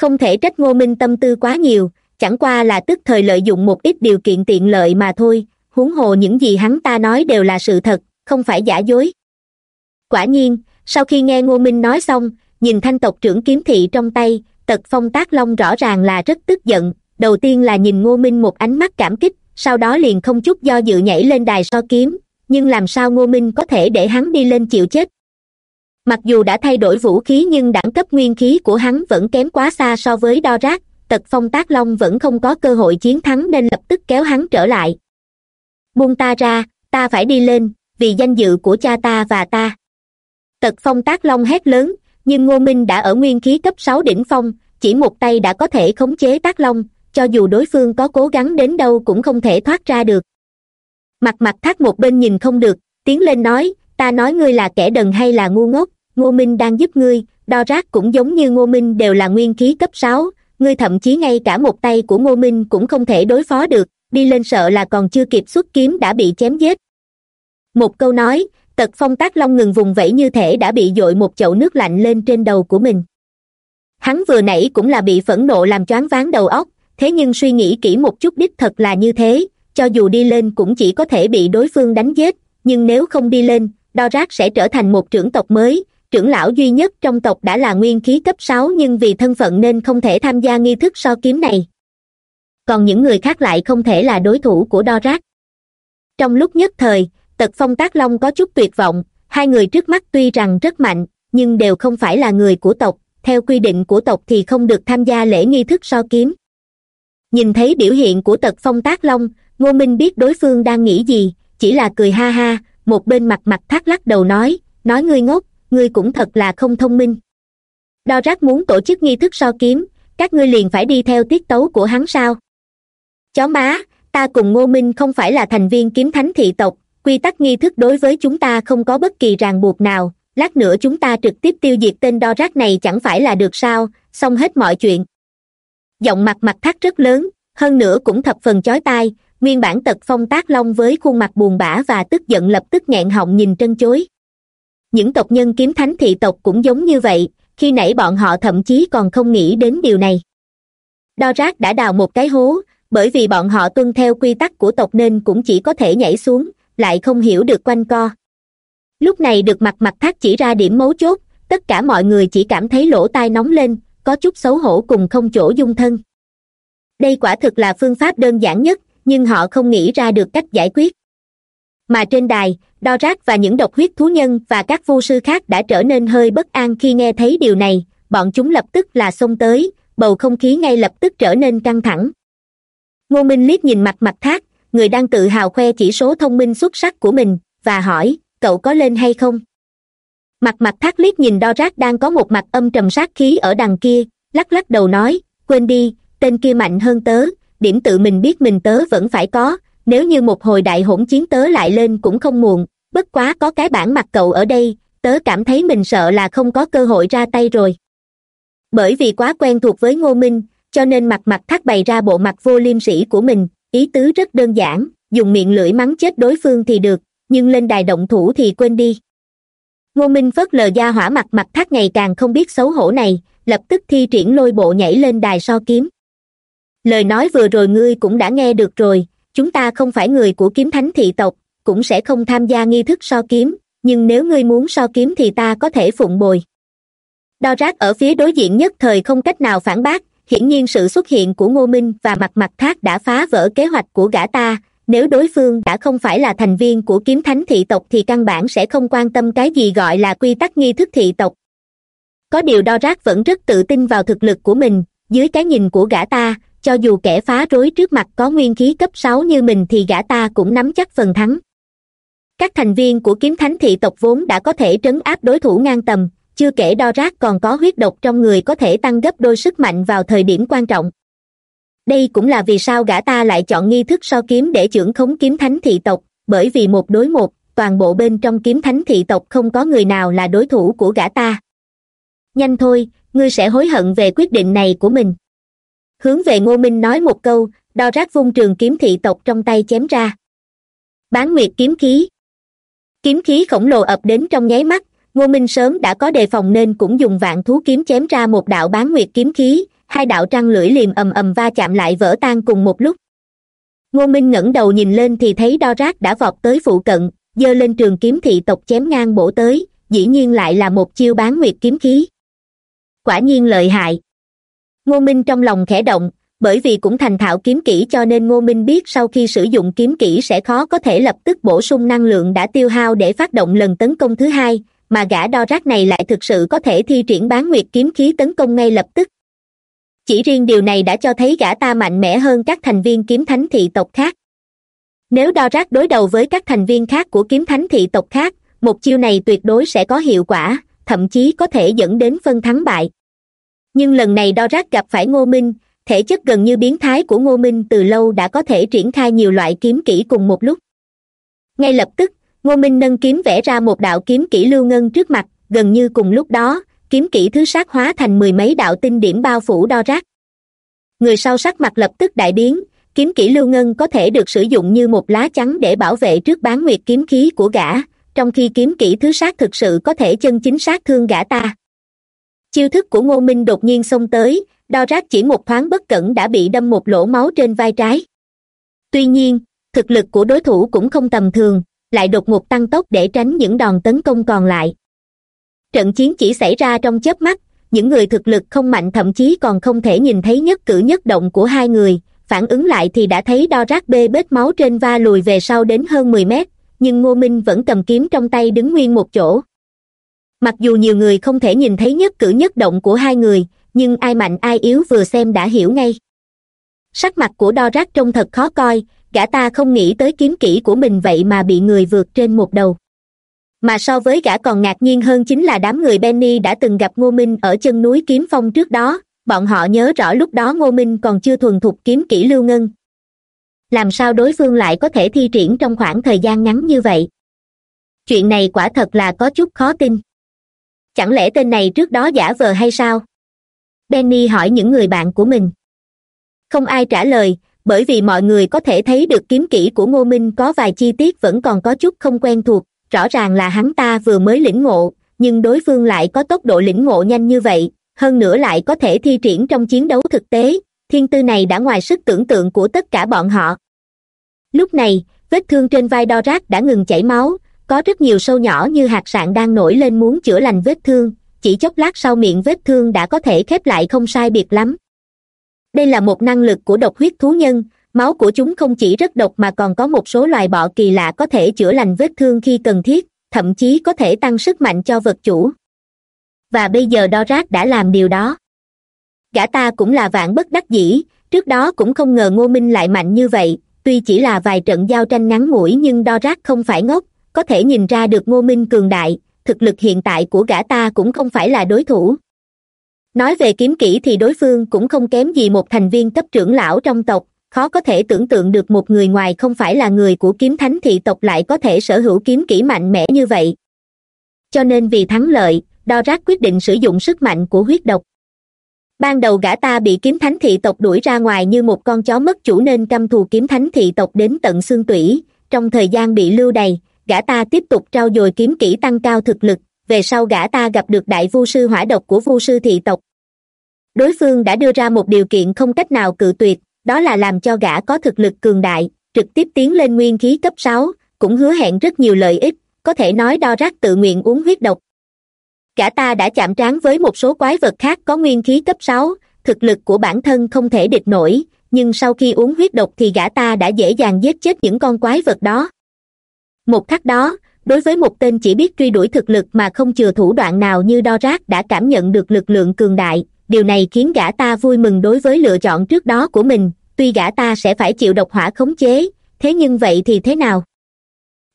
Không thể trách ngô minh tâm tư quá nhiều, chẳng qua là tức thời lợi dụng một ít điều kiện tiện lợi mà thôi, huống hồ những gì hắn ta nói đều là sự thật, không phải giả dối. Quả nhiên, sau khi nghe ngô minh nói xong nhìn thanh tộc trưởng kiếm thị trong tay, tật phong tác long rõ ràng là rất tức giận, đầu tiên là nhìn ngô minh một ánh mắt cảm kích, sau đó liền không chút do dự nhảy lên đài so kiếm, nhưng làm sao ngô minh có thể để hắn đi lên chịu chết? Mặc dù đã thay đổi vũ khí nhưng đẳng cấp nguyên khí của hắn vẫn kém quá xa so với đo rác, tật phong tác long vẫn không có cơ hội chiến thắng nên lập tức kéo hắn trở lại. Buông ta ra, ta phải đi lên, vì danh dự của cha ta và ta. Tật phong tác long hét lớn nhưng ngô minh đã ở nguyên khí cấp sáu đỉnh phong, chỉ một tay đã có thể khống chế tác long, cho dù đối phương có cố gắng đến đâu cũng không thể thoát ra được. Mặt mặt thác một bên nhìn không được, tiến lên nói, ta nói ngươi là kẻ đần hay là ngu ngốc, ngô minh đang giúp ngươi, đo rác cũng giống như ngô minh đều là nguyên khí cấp sáu, ngươi thậm chí ngay cả một tay của ngô minh cũng không thể đối phó được, đi lên sợ là còn chưa kịp xuất kiếm đã bị chém giết. Một câu nói tật phong tác long ngừng vùng vẫy như thể đã bị dội một chậu nước lạnh lên trên đầu của mình. Hắn vừa nãy cũng là bị phẫn nộ làm choáng váng đầu óc, thế nhưng suy nghĩ kỹ một chút đích thật là như thế, cho dù đi lên cũng chỉ có thể bị đối phương đánh giết, nhưng nếu không đi lên, đo rác sẽ trở thành một trưởng tộc mới. Trưởng lão duy nhất trong tộc đã là nguyên khí cấp sáu nhưng vì thân phận nên không thể tham gia nghi thức so kiếm này. Còn những người khác lại không thể là đối thủ của đo rác. Trong lúc nhất thời tật phong tác long có chút tuyệt vọng, hai người trước mắt tuy rằng rất mạnh, nhưng đều không phải là người của tộc, theo quy định của tộc thì không được tham gia lễ nghi thức so kiếm. Nhìn thấy biểu hiện của tật phong tác long, ngô minh biết đối phương đang nghĩ gì, chỉ là cười ha ha, một bên mặt mặt thác lắc đầu nói nói ngươi ngốc, ngươi cũng thật là không thông minh. Đo rác muốn tổ chức nghi thức so kiếm, các ngươi liền phải đi theo tiết tấu của hắn sao? Chó má, ta cùng ngô minh không phải là thành viên kiếm thánh thị tộc quy tắc nghi thức đối với chúng ta không có bất kỳ ràng buộc nào. Lát nữa chúng ta trực tiếp tiêu diệt tên đo rác này chẳng phải là được sao? Xong hết mọi chuyện. Giọng mặt mặt thắt rất lớn, hơn nữa cũng thập phần chói tai. Nguyên bản tật phong tác long với khuôn mặt buồn bã và tức giận lập tức nghẹn họng nhìn trân chối. Những tộc nhân kiếm thánh thị tộc cũng giống như vậy, khi nãy bọn họ thậm chí còn không nghĩ đến điều này. Đo rác đã đào một cái hố, bởi vì bọn họ tuân theo quy tắc của tộc nên cũng chỉ có thể nhảy xuống lại không hiểu được quanh co. Lúc này được mặt mặt thác chỉ ra điểm mấu chốt, tất cả mọi người chỉ cảm thấy lỗ tai nóng lên, có chút xấu hổ cùng không chỗ dung thân. Đây quả thực là phương pháp đơn giản nhất, nhưng họ không nghĩ ra được cách giải quyết. Mà trên đài, đo rác và những độc huyết thú nhân và các vu sư khác đã trở nên hơi bất an khi nghe thấy điều này, bọn chúng lập tức là xông tới, bầu không khí ngay lập tức trở nên căng thẳng. Ngô minh liếc nhìn mặt mặt thác người đang tự hào khoe chỉ số thông minh xuất sắc của mình, và hỏi, cậu có lên hay không? Mặt mặt thác liếc nhìn đo rác đang có một mặt âm trầm sát khí ở đằng kia, lắc lắc đầu nói, quên đi, tên kia mạnh hơn tớ, điểm tự mình biết mình tớ vẫn phải có, nếu như một hồi đại hỗn chiến tớ lại lên cũng không muộn, bất quá có cái bản mặt cậu ở đây, tớ cảm thấy mình sợ là không có cơ hội ra tay rồi. Bởi vì quá quen thuộc với ngô minh, cho nên mặt mặt thác bày ra bộ mặt vô liêm sĩ của mình ý tứ rất đơn giản, dùng miệng lưỡi mắng chết đối phương thì được, nhưng lên đài động thủ thì quên đi. Ngô minh phớt lờ ra hỏa mặt mặt thác ngày càng không biết xấu hổ này, lập tức thi triển lôi bộ nhảy lên đài so kiếm. Lời nói vừa rồi ngươi cũng đã nghe được rồi, chúng ta không phải người của kiếm thánh thị tộc, cũng sẽ không tham gia nghi thức so kiếm, nhưng nếu ngươi muốn so kiếm thì ta có thể phụng bồi. Đo rác ở phía đối diện nhất thời không cách nào phản bác hiển nhiên sự xuất hiện của ngô minh và mặt mặt thác đã phá vỡ kế hoạch của gã ta. Nếu đối phương đã không phải là thành viên của kiếm thánh thị tộc thì căn bản sẽ không quan tâm cái gì gọi là quy tắc nghi thức thị tộc. Có điều đo rác vẫn rất tự tin vào thực lực của mình. Dưới cái nhìn của gã ta, cho dù kẻ phá rối trước mặt có nguyên khí cấp sáu như mình thì gã ta cũng nắm chắc phần thắng. Các thành viên của kiếm thánh thị tộc vốn đã có thể trấn áp đối thủ ngang tầm chưa kể đo rác còn có huyết độc trong người có thể tăng gấp đôi sức mạnh vào thời điểm quan trọng. Đây cũng là vì sao gã ta lại chọn nghi thức so kiếm để trưởng khống kiếm thánh thị tộc, bởi vì một đối một, toàn bộ bên trong kiếm thánh thị tộc không có người nào là đối thủ của gã ta. Nhanh thôi, ngươi sẽ hối hận về quyết định này của mình. Hướng về ngô minh nói một câu, đo rác vung trường kiếm thị tộc trong tay chém ra. Bán nguyệt kiếm khí. Kiếm khí khổng lồ ập đến trong nháy mắt ngô minh sớm đã có đề phòng nên cũng dùng vạn thú kiếm chém ra một đạo bán nguyệt kiếm khí, hai đạo trăng lưỡi liềm ầm ầm va chạm lại vỡ tan cùng một lúc. Ngô minh ngẩng đầu nhìn lên thì thấy đo rác đã vọt tới phụ cận, giơ lên trường kiếm thị tộc chém ngang bổ tới, dĩ nhiên lại là một chiêu bán nguyệt kiếm khí. Quả nhiên lợi hại. Ngô minh trong lòng khẽ động, bởi vì cũng thành thạo kiếm kỹ cho nên ngô minh biết sau khi sử dụng kiếm kỹ sẽ khó có thể lập tức bổ sung năng lượng đã tiêu hao để phát động lần tấn công thứ hai mà gã đo rác này lại thực sự có thể thi triển bán nguyệt kiếm khí tấn công ngay lập tức. Chỉ riêng điều này đã cho thấy gã ta mạnh mẽ hơn các thành viên kiếm thánh thị tộc khác. Nếu đo rác đối đầu với các thành viên khác của kiếm thánh thị tộc khác, một chiêu này tuyệt đối sẽ có hiệu quả, thậm chí có thể dẫn đến phân thắng bại. Nhưng lần này đo rác gặp phải ngô minh, thể chất gần như biến thái của ngô minh từ lâu đã có thể triển khai nhiều loại kiếm kỹ cùng một lúc. Ngay lập tức ngô minh nâng kiếm vẽ ra một đạo kiếm kỹ lưu ngân trước mặt, gần như cùng lúc đó, kiếm kỹ thứ sát hóa thành mười mấy đạo tinh điểm bao phủ đo rác. Người sau sắc mặt lập tức đại biến, kiếm kỹ lưu ngân có thể được sử dụng như một lá chắn để bảo vệ trước bán nguyệt kiếm khí của gã, trong khi kiếm kỹ thứ sát thực sự có thể chân chính sát thương gã ta. Chiêu thức của ngô minh đột nhiên xông tới, đo rác chỉ một thoáng bất cẩn đã bị đâm một lỗ máu trên vai trái. Tuy nhiên, thực lực của đối thủ cũng không tầm thường lại đột ngột tăng tốc để tránh những đòn tấn công còn lại. Trận chiến chỉ xảy ra trong chớp mắt, những người thực lực không mạnh thậm chí còn không thể nhìn thấy nhất cử nhất động của hai người, phản ứng lại thì đã thấy đo rác bê bết máu trên va lùi về sau đến hơn mười mét, nhưng ngô minh vẫn cầm kiếm trong tay đứng nguyên một chỗ. Mặc dù nhiều người không thể nhìn thấy nhất cử nhất động của hai người, nhưng ai mạnh ai yếu vừa xem đã hiểu ngay. Sắc mặt của đo rác trông thật khó coi gã ta không nghĩ tới kiếm kỹ của mình vậy mà bị người vượt trên một đầu. Mà so với gã còn ngạc nhiên hơn chính là đám người benny đã từng gặp ngô minh ở chân núi kiếm phong trước đó. Bọn họ nhớ rõ lúc đó ngô minh còn chưa thuần thục kiếm kỹ lưu ngân. Làm sao đối phương lại có thể thi triển trong khoảng thời gian ngắn như vậy? Chuyện này quả thật là có chút khó tin. Chẳng lẽ tên này trước đó giả vờ hay sao? Benny hỏi những người bạn của mình. Không ai trả lời bởi vì mọi người có thể thấy được kiếm kỹ của ngô minh có vài chi tiết vẫn còn có chút không quen thuộc. Rõ ràng là hắn ta vừa mới lĩnh ngộ, nhưng đối phương lại có tốc độ lĩnh ngộ nhanh như vậy, hơn nữa lại có thể thi triển trong chiến đấu thực tế. Thiên tư này đã ngoài sức tưởng tượng của tất cả bọn họ. Lúc này, vết thương trên vai đo rác đã ngừng chảy máu, có rất nhiều sâu nhỏ như hạt sạn đang nổi lên muốn chữa lành vết thương, chỉ chốc lát sau miệng vết thương đã có thể khép lại không sai biệt lắm đây là một năng lực của độc huyết thú nhân. Máu của chúng không chỉ rất độc mà còn có một số loài bọ kỳ lạ có thể chữa lành vết thương khi cần thiết, thậm chí có thể tăng sức mạnh cho vật chủ. Và bây giờ đo rác đã làm điều đó. Gã ta cũng là vạn bất đắc dĩ. Trước đó cũng không ngờ ngô minh lại mạnh như vậy. Tuy chỉ là vài trận giao tranh ngắn ngủi nhưng đo rác không phải ngốc. Có thể nhìn ra được ngô minh cường đại. Thực lực hiện tại của gã ta cũng không phải là đối thủ nói về kiếm kỹ thì đối phương cũng không kém gì một thành viên cấp trưởng lão trong tộc. Khó có thể tưởng tượng được một người ngoài không phải là người của kiếm thánh thị tộc lại có thể sở hữu kiếm kỹ mạnh mẽ như vậy. Cho nên vì thắng lợi đo rác quyết định sử dụng sức mạnh của huyết độc. Ban đầu gã ta bị kiếm thánh thị tộc đuổi ra ngoài như một con chó mất chủ nên căm thù kiếm thánh thị tộc đến tận xương tủy. Trong thời gian bị lưu đày, gã ta tiếp tục trao dồi kiếm kỹ tăng cao thực lực về sau gã ta gặp được đại vu sư hỏa độc của vu sư thị tộc. Đối phương đã đưa ra một điều kiện không cách nào cự tuyệt, đó là làm cho gã có thực lực cường đại, trực tiếp tiến lên nguyên khí cấp sáu, cũng hứa hẹn rất nhiều lợi ích, có thể nói đo rác tự nguyện uống huyết độc. Gã ta đã chạm trán với một số quái vật khác có nguyên khí cấp sáu, thực lực của bản thân không thể địch nổi, nhưng sau khi uống huyết độc thì gã ta đã dễ dàng giết chết những con quái vật đó. Một khắc đó đối với một tên chỉ biết truy đuổi thực lực mà không chừa thủ đoạn nào như đo rác đã cảm nhận được lực lượng cường đại, điều này khiến gã ta vui mừng đối với lựa chọn trước đó của mình. Tuy gã ta sẽ phải chịu độc hỏa khống chế, thế nhưng vậy thì thế nào?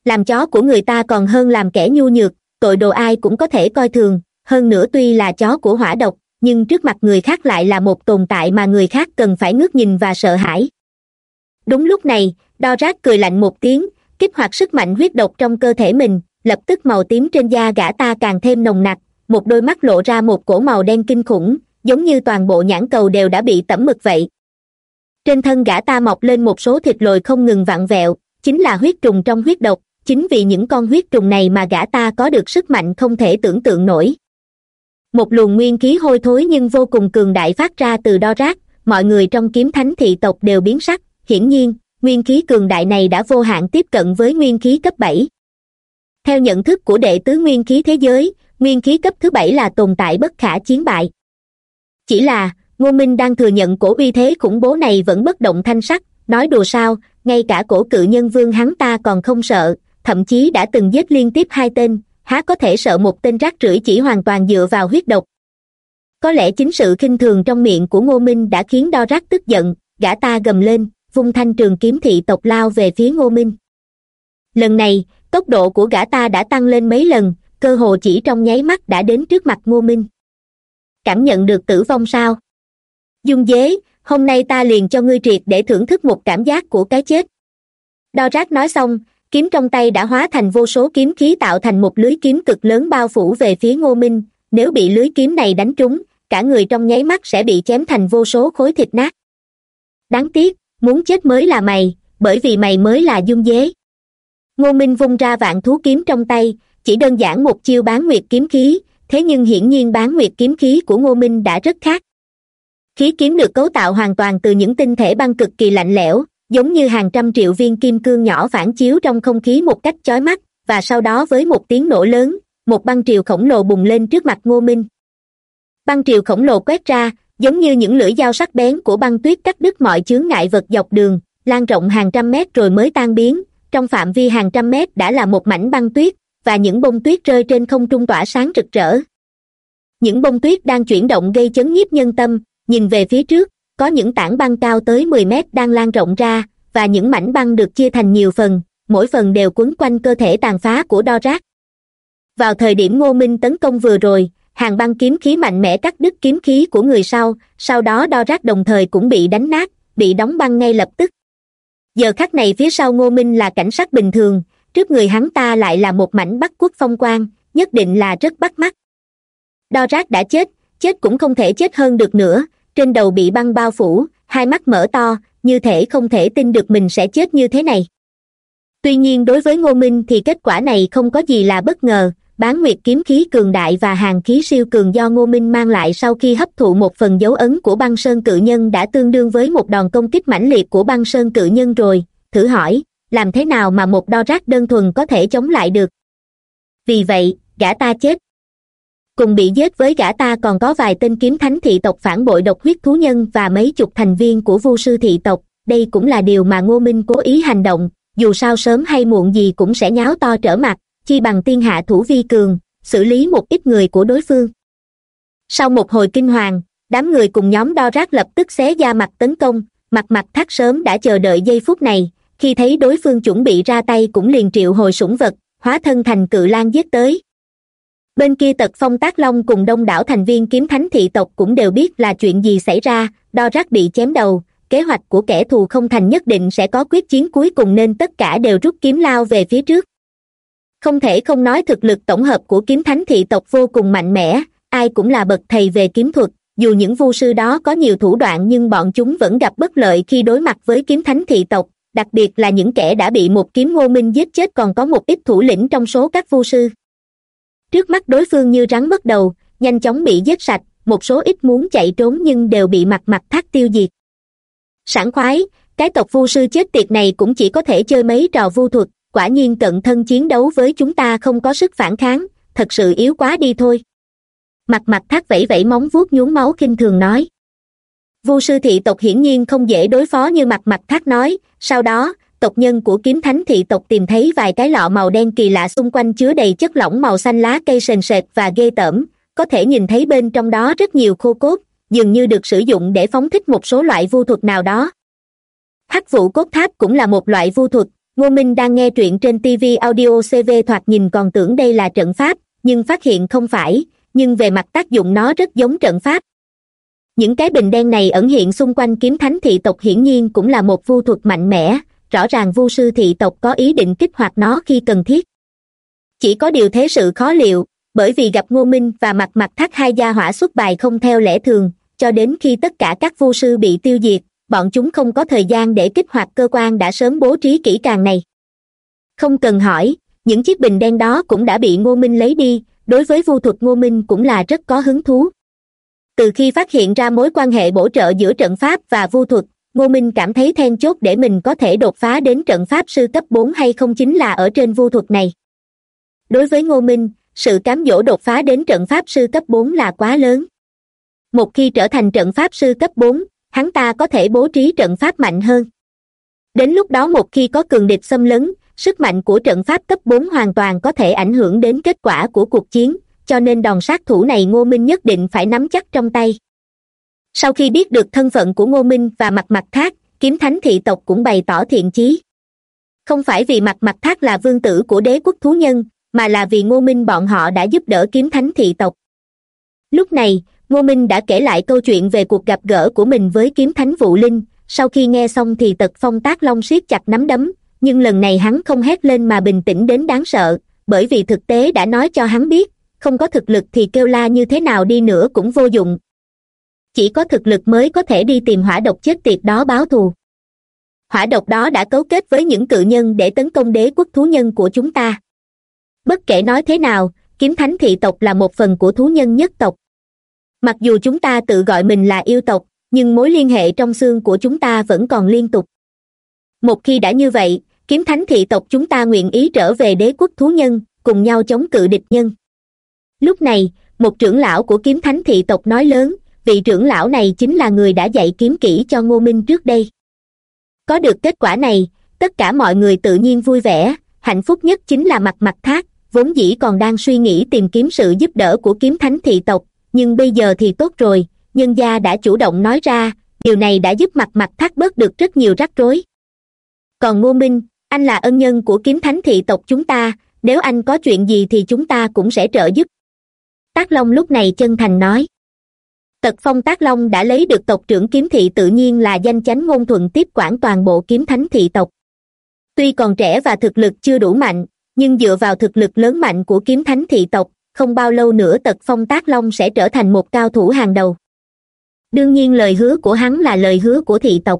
Làm chó của người ta còn hơn làm kẻ nhu nhược, tội đồ ai cũng có thể coi thường. Hơn nữa tuy là chó của hỏa độc, nhưng trước mặt người khác lại là một tồn tại mà người khác cần phải ngước nhìn và sợ hãi. Đúng lúc này, đo rác cười lạnh một tiếng kích hoạt sức mạnh huyết độc trong cơ thể mình, lập tức màu tím trên da gã ta càng thêm nồng nặc, một đôi mắt lộ ra một cổ màu đen kinh khủng, giống như toàn bộ nhãn cầu đều đã bị tẩm mực vậy. Trên thân gã ta mọc lên một số thịt lồi không ngừng vặn vẹo, chính là huyết trùng trong huyết độc, chính vì những con huyết trùng này mà gã ta có được sức mạnh không thể tưởng tượng nổi. Một luồng nguyên khí hôi thối nhưng vô cùng cường đại phát ra từ đo rác, mọi người trong kiếm thánh thị tộc đều biến sắc, hiển nhiên nguyên khí cường đại này đã vô hạn tiếp cận với nguyên khí cấp bảy. Theo nhận thức của đệ tứ nguyên khí thế giới, nguyên khí cấp thứ bảy là tồn tại bất khả chiến bại. Chỉ là, ngô minh đang thừa nhận cổ uy thế khủng bố này vẫn bất động thanh sắc, nói đùa sao, ngay cả cổ cự nhân vương hắn ta còn không sợ, thậm chí đã từng giết liên tiếp hai tên, há có thể sợ một tên rác rưởi chỉ hoàn toàn dựa vào huyết độc. Có lẽ chính sự khinh thường trong miệng của ngô minh đã khiến đo rác tức giận, gã ta gầm lên vung thanh trường kiếm thị tộc lao về phía ngô minh. Lần này, tốc độ của gã ta đã tăng lên mấy lần, cơ hồ chỉ trong nháy mắt đã đến trước mặt ngô minh. Cảm nhận được tử vong sao? Dung dế, hôm nay ta liền cho ngươi triệt để thưởng thức một cảm giác của cái chết. Đo rác nói xong, kiếm trong tay đã hóa thành vô số kiếm khí tạo thành một lưới kiếm cực lớn bao phủ về phía ngô minh. Nếu bị lưới kiếm này đánh trúng, cả người trong nháy mắt sẽ bị chém thành vô số khối thịt nát. Đáng tiếc muốn chết mới là mày, bởi vì mày mới là dung dế. Ngô minh vung ra vạn thú kiếm trong tay, chỉ đơn giản một chiêu bán nguyệt kiếm khí, thế nhưng hiển nhiên bán nguyệt kiếm khí của ngô minh đã rất khác. Khí kiếm được cấu tạo hoàn toàn từ những tinh thể băng cực kỳ lạnh lẽo, giống như hàng trăm triệu viên kim cương nhỏ phản chiếu trong không khí một cách chói mắt, và sau đó với một tiếng nổ lớn, một băng triều khổng lồ bùng lên trước mặt ngô minh. Băng triều khổng lồ quét ra giống như những lưỡi dao sắc bén của băng tuyết cắt đứt mọi chướng ngại vật dọc đường, lan rộng hàng trăm mét rồi mới tan biến. Trong phạm vi hàng trăm mét đã là một mảnh băng tuyết, và những bông tuyết rơi trên không trung tỏa sáng rực rỡ. Những bông tuyết đang chuyển động gây chấn nhiếp nhân tâm. Nhìn về phía trước, có những tảng băng cao tới mười mét đang lan rộng ra, và những mảnh băng được chia thành nhiều phần, mỗi phần đều quấn quanh cơ thể tàn phá của đo rác. Vào thời điểm ngô minh tấn công vừa rồi hàng băng kiếm khí mạnh mẽ cắt đứt kiếm khí của người sau sau đó đo rác đồng thời cũng bị đánh nát, bị đóng băng ngay lập tức. Giờ khắc này phía sau ngô minh là cảnh sát bình thường, trước người hắn ta lại là một mảnh bắc quốc phong quang, nhất định là rất bắt mắt. Đo rác đã chết chết cũng không thể chết hơn được nữa, trên đầu bị băng bao phủ, hai mắt mở to, như thể không thể tin được mình sẽ chết như thế này. Tuy nhiên đối với ngô minh thì kết quả này không có gì là bất ngờ bán nguyệt kiếm khí cường đại và hàng khí siêu cường do ngô minh mang lại sau khi hấp thụ một phần dấu ấn của băng sơn cự nhân đã tương đương với một đòn công kích mãnh liệt của băng sơn cự nhân rồi. Thử hỏi, làm thế nào mà một đo rác đơn thuần có thể chống lại được? Vì vậy, gã ta chết. Cùng bị giết với gã ta còn có vài tên kiếm thánh thị tộc phản bội độc huyết thú nhân và mấy chục thành viên của vu sư thị tộc. Đây cũng là điều mà ngô minh cố ý hành động, dù sao sớm hay muộn gì cũng sẽ nháo to trở mặt chi bằng tiên hạ thủ vi cường, xử lý một ít người của đối phương. Sau một hồi kinh hoàng, đám người cùng nhóm đo rác lập tức xé da mặt tấn công, mặt mặt thác sớm đã chờ đợi giây phút này, khi thấy đối phương chuẩn bị ra tay cũng liền triệu hồi sủng vật, hóa thân thành cự lan giết tới. Bên kia tật phong tác long cùng đông đảo thành viên kiếm thánh thị tộc cũng đều biết là chuyện gì xảy ra, đo rác bị chém đầu, kế hoạch của kẻ thù không thành nhất định sẽ có quyết chiến cuối cùng nên tất cả đều rút kiếm lao về phía trước không thể không nói thực lực tổng hợp của kiếm thánh thị tộc vô cùng mạnh mẽ, ai cũng là bậc thầy về kiếm thuật, dù những vu sư đó có nhiều thủ đoạn nhưng bọn chúng vẫn gặp bất lợi khi đối mặt với kiếm thánh thị tộc, đặc biệt là những kẻ đã bị một kiếm ngô minh giết chết còn có một ít thủ lĩnh trong số các vu sư. Trước mắt đối phương như rắn mất đầu, nhanh chóng bị giết sạch, một số ít muốn chạy trốn nhưng đều bị mặt mặt thác tiêu diệt. Sảng khoái, cái tộc vu sư chết tiệt này cũng chỉ có thể chơi mấy trò vu thuật quả nhiên cận thân chiến đấu với chúng ta không có sức phản kháng, thật sự yếu quá đi thôi. Mặt mặt thác vẫy vẫy móng vuốt nhuốm máu khinh thường nói. Vu sư thị tộc hiển nhiên không dễ đối phó như mặt mặt thác nói, sau đó, tộc nhân của kiếm thánh thị tộc tìm thấy vài cái lọ màu đen kỳ lạ xung quanh chứa đầy chất lỏng màu xanh lá cây sền sệt và ghê tởm, có thể nhìn thấy bên trong đó rất nhiều khô cốt, dường như được sử dụng để phóng thích một số loại vu thuật nào đó. Hắc vụ cốt tháp cũng là một loại vu thuật ngô minh đang nghe truyện trên tv audio cv thoạt nhìn còn tưởng đây là trận pháp, nhưng phát hiện không phải, nhưng về mặt tác dụng nó rất giống trận pháp. Những cái bình đen này ẩn hiện xung quanh kiếm thánh thị tộc hiển nhiên cũng là một vu thuật mạnh mẽ, rõ ràng vu sư thị tộc có ý định kích hoạt nó khi cần thiết. Chỉ có điều thế sự khó liệu, bởi vì gặp ngô minh và mặt mặt thác hai gia hỏa xuất bài không theo lẽ thường, cho đến khi tất cả các vu sư bị tiêu diệt bọn chúng không có thời gian để kích hoạt cơ quan đã sớm bố trí kỹ càng này. Không cần hỏi, những chiếc bình đen đó cũng đã bị ngô minh lấy đi, đối với vu thuật ngô minh cũng là rất có hứng thú. Từ khi phát hiện ra mối quan hệ bổ trợ giữa trận pháp và vu thuật, ngô minh cảm thấy then chốt để mình có thể đột phá đến trận pháp sư cấp bốn hay không chính là ở trên vu thuật này. Đối với ngô minh, sự cám dỗ đột phá đến trận pháp sư cấp bốn là quá lớn. Một khi trở thành trận pháp sư cấp bốn hắn ta có thể bố trí trận pháp mạnh hơn. Đến lúc đó một khi có cường địch xâm lấn, sức mạnh của trận pháp cấp bốn hoàn toàn có thể ảnh hưởng đến kết quả của cuộc chiến, cho nên đòn sát thủ này ngô minh nhất định phải nắm chắc trong tay. Sau khi biết được thân phận của ngô minh và mặt mặt thác, kiếm thánh thị tộc cũng bày tỏ thiện chí. Không phải vì mặt mặt thác là vương tử của đế quốc thú nhân, mà là vì ngô minh bọn họ đã giúp đỡ kiếm thánh thị tộc. Lúc này ngô minh đã kể lại câu chuyện về cuộc gặp gỡ của mình với kiếm thánh vụ linh. Sau khi nghe xong thì tật phong tác long siết chặt nắm đấm, nhưng lần này hắn không hét lên mà bình tĩnh đến đáng sợ, bởi vì thực tế đã nói cho hắn biết, không có thực lực thì kêu la như thế nào đi nữa cũng vô dụng. Chỉ có thực lực mới có thể đi tìm hỏa độc chết tiệt đó báo thù. Hỏa độc đó đã cấu kết với những cự nhân để tấn công đế quốc thú nhân của chúng ta. Bất kể nói thế nào, kiếm thánh thị tộc là một phần của thú nhân nhất tộc mặc dù chúng ta tự gọi mình là yêu tộc, nhưng mối liên hệ trong xương của chúng ta vẫn còn liên tục. Một khi đã như vậy, kiếm thánh thị tộc chúng ta nguyện ý trở về đế quốc thú nhân, cùng nhau chống cự địch nhân. Lúc này, một trưởng lão của kiếm thánh thị tộc nói lớn, vị trưởng lão này chính là người đã dạy kiếm kỹ cho ngô minh trước đây. Có được kết quả này, tất cả mọi người tự nhiên vui vẻ, hạnh phúc nhất chính là mặt mặt thác, vốn dĩ còn đang suy nghĩ tìm kiếm sự giúp đỡ của kiếm thánh thị tộc nhưng bây giờ thì tốt rồi, nhân gia đã chủ động nói ra, điều này đã giúp mặt mặt thác bớt được rất nhiều rắc rối. Còn ngô minh, anh là ân nhân của kiếm thánh thị tộc chúng ta, nếu anh có chuyện gì thì chúng ta cũng sẽ trợ giúp. Tác long lúc này chân thành nói. Tật phong tác long đã lấy được tộc trưởng kiếm thị tự nhiên là danh chánh ngôn thuận tiếp quản toàn bộ kiếm thánh thị tộc. Tuy còn trẻ và thực lực chưa đủ mạnh, nhưng dựa vào thực lực lớn mạnh của kiếm thánh thị tộc không bao lâu nữa tật phong tác long sẽ trở thành một cao thủ hàng đầu. Đương nhiên lời hứa của hắn là lời hứa của thị tộc.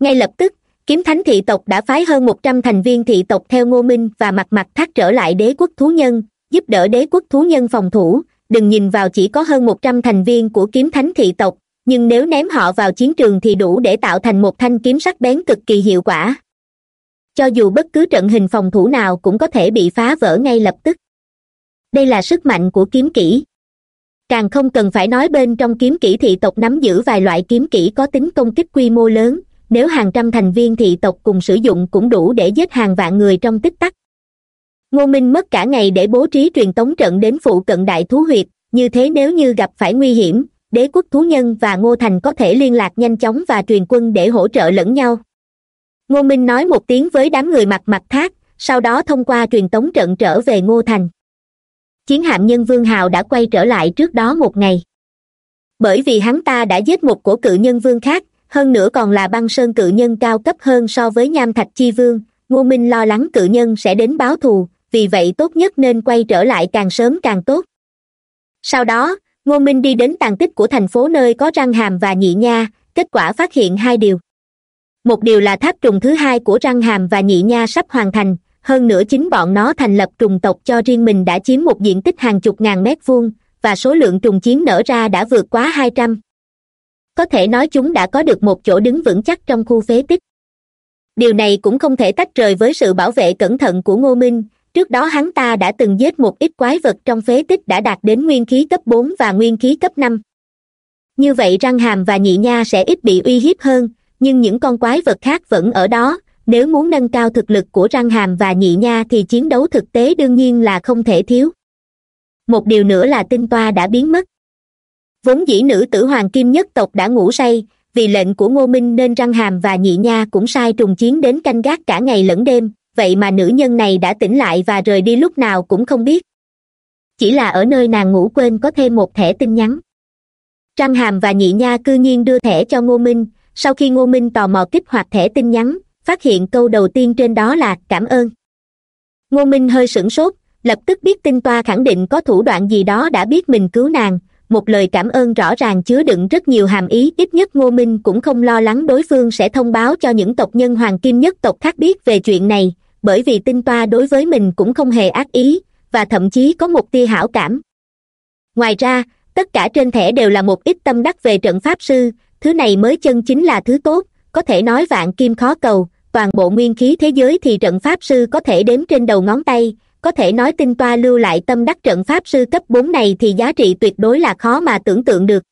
Ngay lập tức, kiếm thánh thị tộc đã phái hơn một trăm thành viên thị tộc theo ngô minh và mặt mặt thác trở lại đế quốc thú nhân, giúp đỡ đế quốc thú nhân phòng thủ. Đừng nhìn vào chỉ có hơn một trăm thành viên của kiếm thánh thị tộc, nhưng nếu ném họ vào chiến trường thì đủ để tạo thành một thanh kiếm sắc bén cực kỳ hiệu quả. Cho dù bất cứ trận hình phòng thủ nào cũng có thể bị phá vỡ ngay lập tức đây là sức mạnh của kiếm kỹ. Càng không cần phải nói bên trong kiếm kỹ thị tộc nắm giữ vài loại kiếm kỹ có tính công kích quy mô lớn, nếu hàng trăm thành viên thị tộc cùng sử dụng cũng đủ để giết hàng vạn người trong tích tắc. Ngô minh mất cả ngày để bố trí truyền tống trận đến phụ cận đại thú huyệt, như thế nếu như gặp phải nguy hiểm, đế quốc thú nhân và ngô thành có thể liên lạc nhanh chóng và truyền quân để hỗ trợ lẫn nhau. Ngô minh nói một tiếng với đám người mặt mặt thác, sau đó thông qua truyền tống trận trở về ngô thành chiến hạm nhân vương hào đã quay trở lại trước đó một ngày. Bởi vì hắn ta đã giết một cổ cự nhân vương khác, hơn nữa còn là băng sơn cự nhân cao cấp hơn so với nham thạch chi vương, ngô minh lo lắng cự nhân sẽ đến báo thù, vì vậy tốt nhất nên quay trở lại càng sớm càng tốt. Sau đó, ngô minh đi đến tàn tích của thành phố nơi có răng hàm và nhị nha, kết quả phát hiện hai điều. Một điều là tháp trùng thứ hai của răng hàm và nhị nha sắp hoàn thành hơn nữa chính bọn nó thành lập trùng tộc cho riêng mình đã chiếm một diện tích hàng chục ngàn mét vuông, và số lượng trùng chiến nở ra đã vượt quá hai trăm. Có thể nói chúng đã có được một chỗ đứng vững chắc trong khu phế tích. Điều này cũng không thể tách rời với sự bảo vệ cẩn thận của ngô minh. Trước đó hắn ta đã từng giết một ít quái vật trong phế tích đã đạt đến nguyên khí cấp bốn và nguyên khí cấp năm. Như vậy răng hàm và nhị nha sẽ ít bị uy hiếp hơn, nhưng những con quái vật khác vẫn ở đó nếu muốn nâng cao thực lực của răng hàm và nhị nha thì chiến đấu thực tế đương nhiên là không thể thiếu. Một điều nữa là tinh toa đã biến mất. Vốn dĩ nữ tử hoàng kim nhất tộc đã ngủ say, vì lệnh của ngô minh nên răng hàm và nhị nha cũng sai trùng chiến đến canh gác cả ngày lẫn đêm, vậy mà nữ nhân này đã tỉnh lại và rời đi lúc nào cũng không biết. Chỉ là ở nơi nàng ngủ quên có thêm một thẻ tin nhắn. Răng hàm và nhị nha cư nhiên đưa thẻ cho ngô minh, sau khi ngô minh tò mò kích hoạt thẻ tin nhắn phát hiện câu đầu tiên trên đó là cảm ơn ngô minh hơi sửng sốt, lập tức biết tinh toa khẳng định có thủ đoạn gì đó đã biết mình cứu nàng. Một lời cảm ơn rõ ràng chứa đựng rất nhiều hàm ý, ít nhất ngô minh cũng không lo lắng đối phương sẽ thông báo cho những tộc nhân hoàng kim nhất tộc khác biết về chuyện này, bởi vì tinh toa đối với mình cũng không hề ác ý, và thậm chí có một tia hảo cảm. Ngoài ra, tất cả trên thẻ đều là một ít tâm đắc về trận pháp sư, thứ này mới chân chính là thứ tốt, có thể nói vạn kim khó cầu toàn bộ nguyên khí thế giới thì trận pháp sư có thể đếm trên đầu ngón tay, có thể nói tinh toa lưu lại tâm đắc trận pháp sư cấp bốn này thì giá trị tuyệt đối là khó mà tưởng tượng được.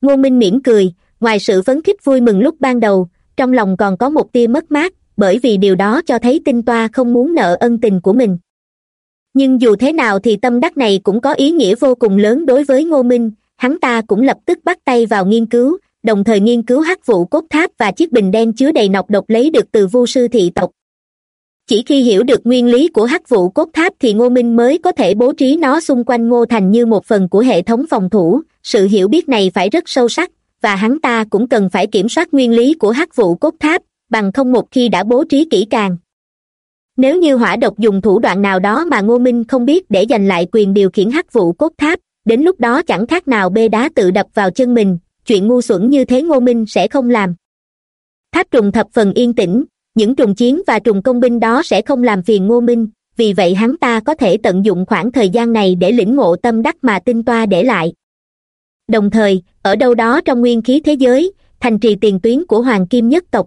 Ngô minh mỉm cười, ngoài sự phấn khích vui mừng lúc ban đầu, trong lòng còn có một tia mất mát, bởi vì điều đó cho thấy tinh toa không muốn nợ ân tình của mình. Nhưng dù thế nào thì tâm đắc này cũng có ý nghĩa vô cùng lớn đối với ngô minh, hắn ta cũng lập tức bắt tay vào nghiên cứu đồng thời nghiên cứu hắc vụ cốt tháp và chiếc bình đen chứa đầy nọc độc lấy được từ vu sư thị tộc. Chỉ khi hiểu được nguyên lý của hắc vụ cốt tháp thì ngô minh mới có thể bố trí nó xung quanh ngô thành như một phần của hệ thống phòng thủ. Sự hiểu biết này phải rất sâu sắc, và hắn ta cũng cần phải kiểm soát nguyên lý của hắc vụ cốt tháp, bằng không một khi đã bố trí kỹ càng. Nếu như hỏa độc dùng thủ đoạn nào đó mà ngô minh không biết để giành lại quyền điều khiển hắc vụ cốt tháp, đến lúc đó chẳng khác nào bê đá tự đập vào chân mình chuyện ngu xuẩn như thế ngô minh sẽ không làm. Tháp trùng thập phần yên tĩnh, những trùng chiến và trùng công binh đó sẽ không làm phiền ngô minh, vì vậy hắn ta có thể tận dụng khoảng thời gian này để lĩnh ngộ tâm đắc mà tinh toa để lại. Đồng thời, ở đâu đó trong nguyên khí thế giới, thành trì tiền tuyến của hoàng kim nhất tộc.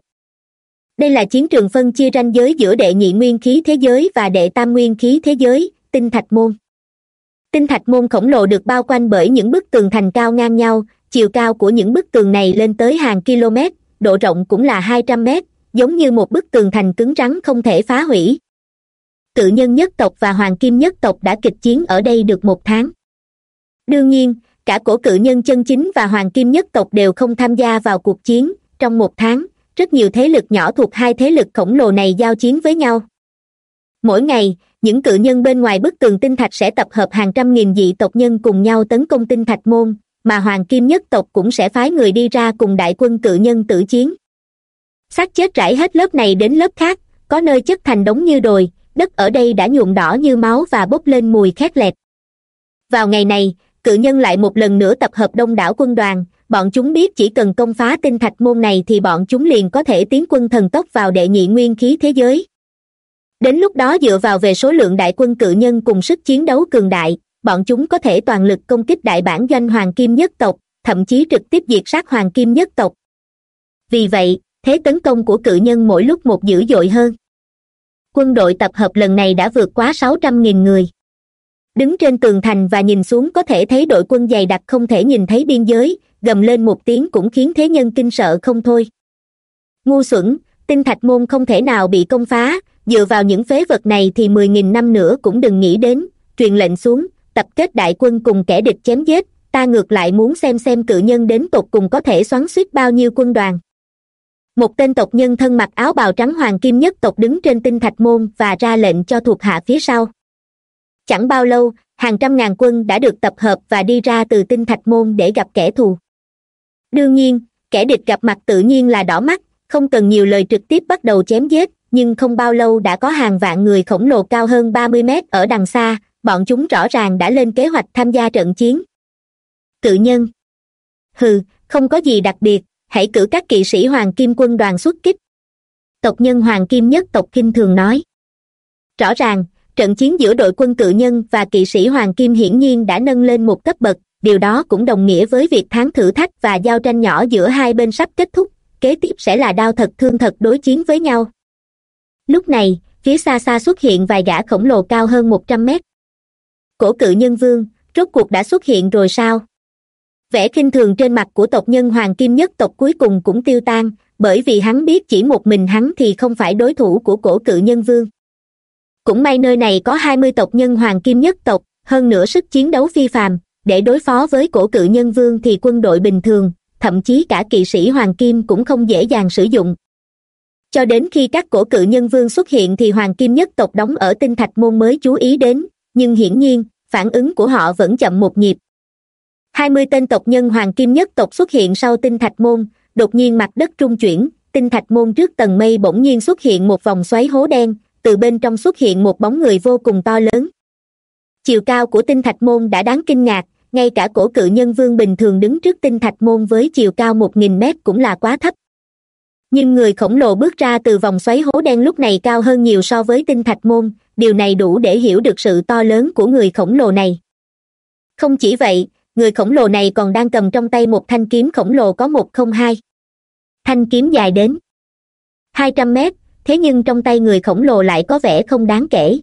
Đây là chiến trường phân chia ranh giới giữa đệ nhị nguyên khí thế giới và đệ tam nguyên khí thế giới, tinh thạch môn. Tinh thạch môn khổng lồ được bao quanh bởi những bức tường thành cao ngang nhau chiều cao của những bức tường này lên tới hàng km, độ rộng cũng là hai trăm mét, giống như một bức tường thành cứng rắn không thể phá hủy. Cự nhân nhất tộc và hoàng kim nhất tộc đã kịch chiến ở đây được một tháng. Đương nhiên, cả cổ cự nhân chân chính và hoàng kim nhất tộc đều không tham gia vào cuộc chiến. Trong một tháng, rất nhiều thế lực nhỏ thuộc hai thế lực khổng lồ này giao chiến với nhau. Mỗi ngày, những cự nhân bên ngoài bức tường tinh thạch sẽ tập hợp hàng trăm nghìn dị tộc nhân cùng nhau tấn công tinh thạch môn mà hoàng kim nhất tộc cũng sẽ phái người đi ra cùng đại quân cự nhân tử chiến. Xác chết rải hết lớp này đến lớp khác, có nơi chất thành đống như đồi, đất ở đây đã nhuộm đỏ như máu và bốc lên mùi khét lẹt. Vào ngày này, cự nhân lại một lần nữa tập hợp đông đảo quân đoàn, bọn chúng biết chỉ cần công phá tinh thạch môn này thì bọn chúng liền có thể tiến quân thần tốc vào đệ nhị nguyên khí thế giới. Đến lúc đó dựa vào về số lượng đại quân cự nhân cùng sức chiến đấu cường đại bọn chúng có thể toàn lực công kích đại bản doanh hoàng kim nhất tộc, thậm chí trực tiếp diệt sát hoàng kim nhất tộc. Vì vậy, thế tấn công của cự nhân mỗi lúc một dữ dội hơn. Quân đội tập hợp lần này đã vượt quá sáu trăm nghìn người. Đứng trên tường thành và nhìn xuống có thể thấy đội quân dày đặc không thể nhìn thấy biên giới, gầm lên một tiếng cũng khiến thế nhân kinh sợ không thôi. Ngu xuẩn, tinh thạch môn không thể nào bị công phá, dựa vào những phế vật này thì mười nghìn năm nữa cũng đừng nghĩ đến, truyền lệnh xuống tập kết đại quân cùng kẻ địch chém giết, ta ngược lại muốn xem xem cự nhân đến tột cùng có thể xoắn suýt bao nhiêu quân đoàn. Một tên tộc nhân thân mặc áo bào trắng hoàng kim nhất tộc đứng trên tinh thạch môn và ra lệnh cho thuộc hạ phía sau. Chẳng bao lâu, hàng trăm ngàn quân đã được tập hợp và đi ra từ tinh thạch môn để gặp kẻ thù. Đương nhiên, kẻ địch gặp mặt tự nhiên là đỏ mắt, không cần nhiều lời trực tiếp bắt đầu chém giết, nhưng không bao lâu đã có hàng vạn người khổng lồ cao hơn ba mươi mét ở đằng xa bọn chúng rõ ràng đã lên kế hoạch tham gia trận chiến. Cự nhân. Hừ, không có gì đặc biệt, hãy cử các kỵ sĩ hoàng kim quân đoàn xuất kích. Tộc nhân hoàng kim nhất tộc kinh thường nói. Rõ ràng, trận chiến giữa đội quân cự nhân và kỵ sĩ hoàng kim hiển nhiên đã nâng lên một cấp bậc, điều đó cũng đồng nghĩa với việc tháng thử thách và giao tranh nhỏ giữa hai bên sắp kết thúc, kế tiếp sẽ là đao thật thương thật đối chiến với nhau. Lúc này, phía xa xa xuất hiện vài gã khổng lồ cao hơn một trăm mét cổ cự nhân vương, rốt cuộc đã xuất hiện rồi sao? Vẻ khinh thường trên mặt của tộc nhân hoàng kim nhất tộc cuối cùng cũng tiêu tan, bởi vì hắn biết chỉ một mình hắn thì không phải đối thủ của cổ cự nhân vương. Cũng may nơi này có hai mươi tộc nhân hoàng kim nhất tộc, hơn nữa sức chiến đấu phi phàm, để đối phó với cổ cự nhân vương thì quân đội bình thường, thậm chí cả kỵ sĩ hoàng kim cũng không dễ dàng sử dụng. Cho đến khi các cổ cự nhân vương xuất hiện thì hoàng kim nhất tộc đóng ở tinh thạch môn mới chú ý đến nhưng hiển nhiên, phản ứng của họ vẫn chậm một nhịp. Hai mươi tên tộc nhân hoàng kim nhất tộc xuất hiện sau tinh thạch môn, đột nhiên mặt đất trung chuyển, tinh thạch môn trước tầng mây bỗng nhiên xuất hiện một vòng xoáy hố đen, từ bên trong xuất hiện một bóng người vô cùng to lớn. Chiều cao của tinh thạch môn đã đáng kinh ngạc, ngay cả cổ cự nhân vương bình thường đứng trước tinh thạch môn với chiều cao một nghìn mét cũng là quá thấp nhưng người khổng lồ bước ra từ vòng xoáy hố đen lúc này cao hơn nhiều so với tinh thạch môn, điều này đủ để hiểu được sự to lớn của người khổng lồ này. Không chỉ vậy, người khổng lồ này còn đang cầm trong tay một thanh kiếm khổng lồ có một không hai. Thanh kiếm dài đến hai trăm mét, thế nhưng trong tay người khổng lồ lại có vẻ không đáng kể.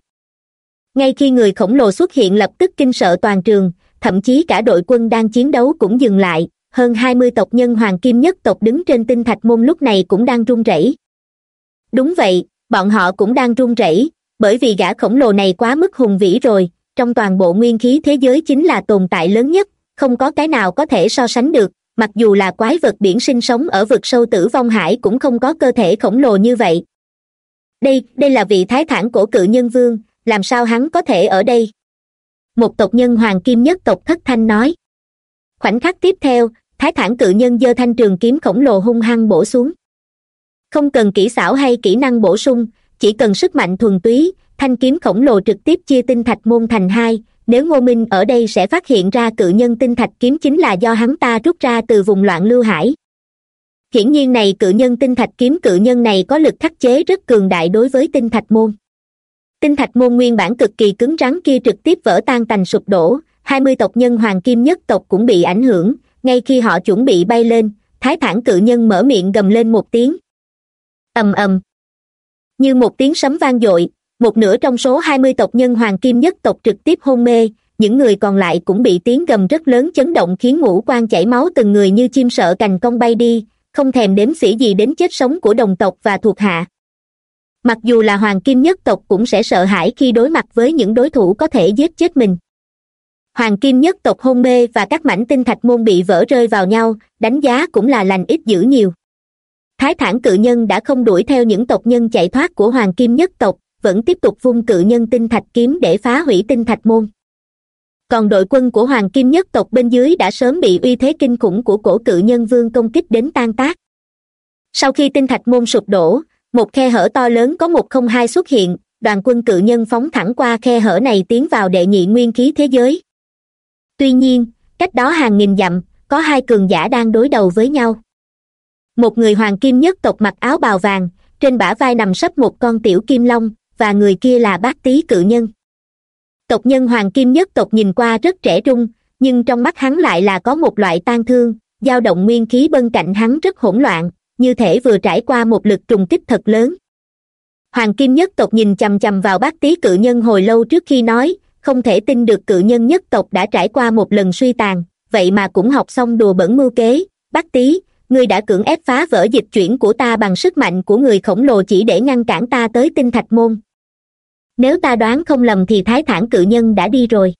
Ngay khi người khổng lồ xuất hiện lập tức kinh sợ toàn trường, thậm chí cả đội quân đang chiến đấu cũng dừng lại hơn hai mươi tộc nhân hoàng kim nhất tộc đứng trên tinh thạch môn lúc này cũng đang run rẩy. Đúng vậy, bọn họ cũng đang run rẩy, bởi vì gã khổng lồ này quá mức hùng vĩ rồi, trong toàn bộ nguyên khí thế giới chính là tồn tại lớn nhất, không có cái nào có thể so sánh được, mặc dù là quái vật biển sinh sống ở vực sâu tử vong hải cũng không có cơ thể khổng lồ như vậy. Đây đây là vị thái thản cổ cự nhân vương, làm sao hắn có thể ở đây? Một tộc nhân hoàng kim nhất tộc thất thanh nói khoảnh khắc tiếp theo, thái thản cự nhân giơ thanh trường kiếm khổng lồ hung hăng bổ xuống. Không cần kỹ xảo hay kỹ năng bổ sung, chỉ cần sức mạnh thuần túy, thanh kiếm khổng lồ trực tiếp chia tinh thạch môn thành hai. Nếu ngô minh ở đây sẽ phát hiện ra cự nhân tinh thạch kiếm chính là do hắn ta rút ra từ vùng loạn lưu hải. Hiển nhiên này cự nhân tinh thạch kiếm cự nhân này có lực khắc chế rất cường đại đối với tinh thạch môn. Tinh thạch môn nguyên bản cực kỳ cứng rắn kia trực tiếp vỡ tan tành sụp đổ hai mươi tộc nhân hoàng kim nhất tộc cũng bị ảnh hưởng. Ngay khi họ chuẩn bị bay lên, thái thản cự nhân mở miệng gầm lên một tiếng. Ầm ầm. Như một tiếng sấm vang dội, một nửa trong số hai mươi tộc nhân hoàng kim nhất tộc trực tiếp hôn mê. Những người còn lại cũng bị tiếng gầm rất lớn chấn động khiến ngũ quan chảy máu từng người như chim sợ cành cong bay đi, không thèm đếm xỉ gì đến chết sống của đồng tộc và thuộc hạ. Mặc dù là hoàng kim nhất tộc cũng sẽ sợ hãi khi đối mặt với những đối thủ có thể giết chết mình hoàng kim nhất tộc hôn mê và các mảnh tinh thạch môn bị vỡ rơi vào nhau, đánh giá cũng là lành ít dữ nhiều. Thái thản cự nhân đã không đuổi theo những tộc nhân chạy thoát của hoàng kim nhất tộc, vẫn tiếp tục vung cự nhân tinh thạch kiếm để phá hủy tinh thạch môn. Còn đội quân của hoàng kim nhất tộc bên dưới đã sớm bị uy thế kinh khủng của cổ cự nhân vương công kích đến tan tác. Sau khi tinh thạch môn sụp đổ, một khe hở to lớn có một không hai xuất hiện, đoàn quân cự nhân phóng thẳng qua khe hở này tiến vào đệ nhị nguyên khí thế giới tuy nhiên, cách đó hàng nghìn dặm, có hai cường giả đang đối đầu với nhau. Một người hoàng kim nhất tộc mặc áo bào vàng, trên bả vai nằm sấp một con tiểu kim long, và người kia là bác tý cự nhân. Tộc nhân hoàng kim nhất tộc nhìn qua rất trẻ trung, nhưng trong mắt hắn lại là có một loại tan thương, dao động nguyên khí bên cạnh hắn rất hỗn loạn, như thể vừa trải qua một lực trùng kích thật lớn. Hoàng kim nhất tộc nhìn chằm chằm vào bác tý cự nhân hồi lâu trước khi nói không thể tin được cự nhân nhất tộc đã trải qua một lần suy tàn, vậy mà cũng học xong đùa bẩn mưu kế. Bác tý, ngươi đã cưỡng ép phá vỡ dịch chuyển của ta bằng sức mạnh của người khổng lồ chỉ để ngăn cản ta tới tinh thạch môn. Nếu ta đoán không lầm thì thái thản cự nhân đã đi rồi.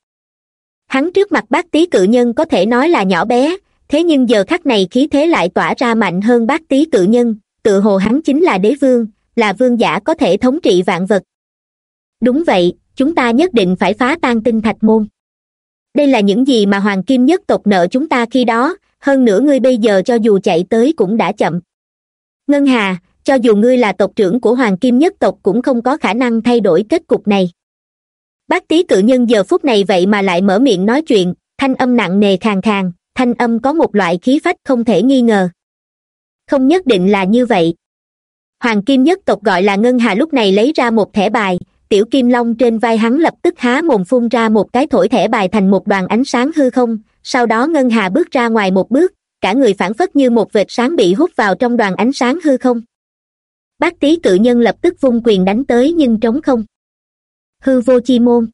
Hắn trước mặt bác tý cự nhân có thể nói là nhỏ bé, thế nhưng giờ khắc này khí thế lại tỏa ra mạnh hơn bác tý cự nhân, tự hồ hắn chính là đế vương, là vương giả có thể thống trị vạn vật. Đúng vậy chúng ta nhất định phải phá tan tinh thạch môn. Đây là những gì mà hoàng kim nhất tộc nợ chúng ta khi đó, hơn nữa ngươi bây giờ cho dù chạy tới cũng đã chậm. Ngân hà, cho dù ngươi là tộc trưởng của hoàng kim nhất tộc cũng không có khả năng thay đổi kết cục này. Bác tý cự nhân giờ phút này vậy mà lại mở miệng nói chuyện, thanh âm nặng nề khàn khàn, thanh âm có một loại khí phách không thể nghi ngờ. Không nhất định là như vậy. Hoàng kim nhất tộc gọi là ngân hà lúc này lấy ra một thẻ bài tiểu kim long trên vai hắn lập tức há mồm phun ra một cái thổi thẻ bài thành một đoàn ánh sáng hư không, sau đó ngân hà bước ra ngoài một bước, cả người phản phất như một vệt sáng bị hút vào trong đoàn ánh sáng hư không. Bác tý cự nhân lập tức vung quyền đánh tới nhưng trống không. Hư vô chi môn.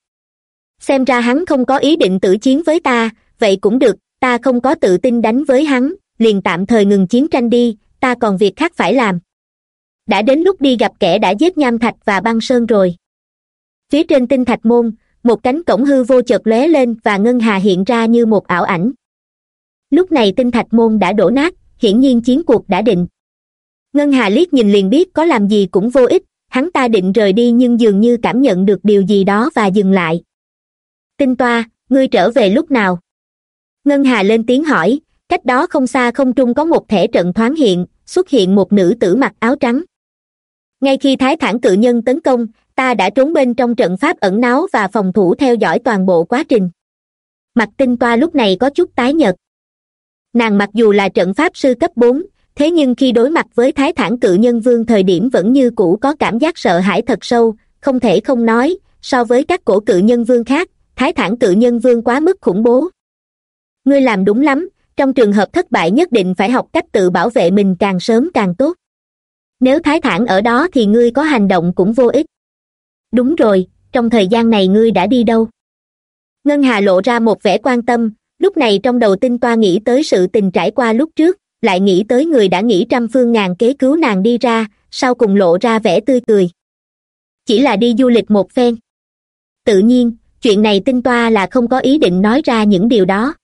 Xem ra hắn không có ý định tử chiến với ta, vậy cũng được, ta không có tự tin đánh với hắn, liền tạm thời ngừng chiến tranh đi, ta còn việc khác phải làm. Đã đến lúc đi gặp kẻ đã giết nham thạch và băng sơn rồi phía trên tinh thạch môn, một cánh cổng hư vô chợt lóe lên và ngân hà hiện ra như một ảo ảnh. Lúc này tinh thạch môn đã đổ nát, hiển nhiên chiến cuộc đã định. Ngân hà liếc nhìn liền biết có làm gì cũng vô ích, hắn ta định rời đi nhưng dường như cảm nhận được điều gì đó và dừng lại. Tinh toa, ngươi trở về lúc nào? Ngân hà lên tiếng hỏi, cách đó không xa không trung có một thể trận thoáng hiện, xuất hiện một nữ tử mặc áo trắng. Ngay khi thái thản cự nhân tấn công ta đã trốn bên trong trận pháp ẩn náu và phòng thủ theo dõi toàn bộ quá trình. Mặt tinh toa lúc này có chút tái nhợt. Nàng mặc dù là trận pháp sư cấp bốn, thế nhưng khi đối mặt với thái thản cự nhân vương thời điểm vẫn như cũ có cảm giác sợ hãi thật sâu, không thể không nói, so với các cổ cự nhân vương khác, thái thản cự nhân vương quá mức khủng bố. Ngươi làm đúng lắm, trong trường hợp thất bại nhất định phải học cách tự bảo vệ mình càng sớm càng tốt. Nếu thái thản ở đó thì ngươi có hành động cũng vô ích đúng rồi, trong thời gian này ngươi đã đi đâu? Ngân hà lộ ra một vẻ quan tâm, lúc này trong đầu tinh toa nghĩ tới sự tình trải qua lúc trước, lại nghĩ tới người đã nghĩ trăm phương ngàn kế cứu nàng đi ra, sau cùng lộ ra vẻ tươi cười. Chỉ là đi du lịch một phen. Tự nhiên, chuyện này tinh toa là không có ý định nói ra những điều đó.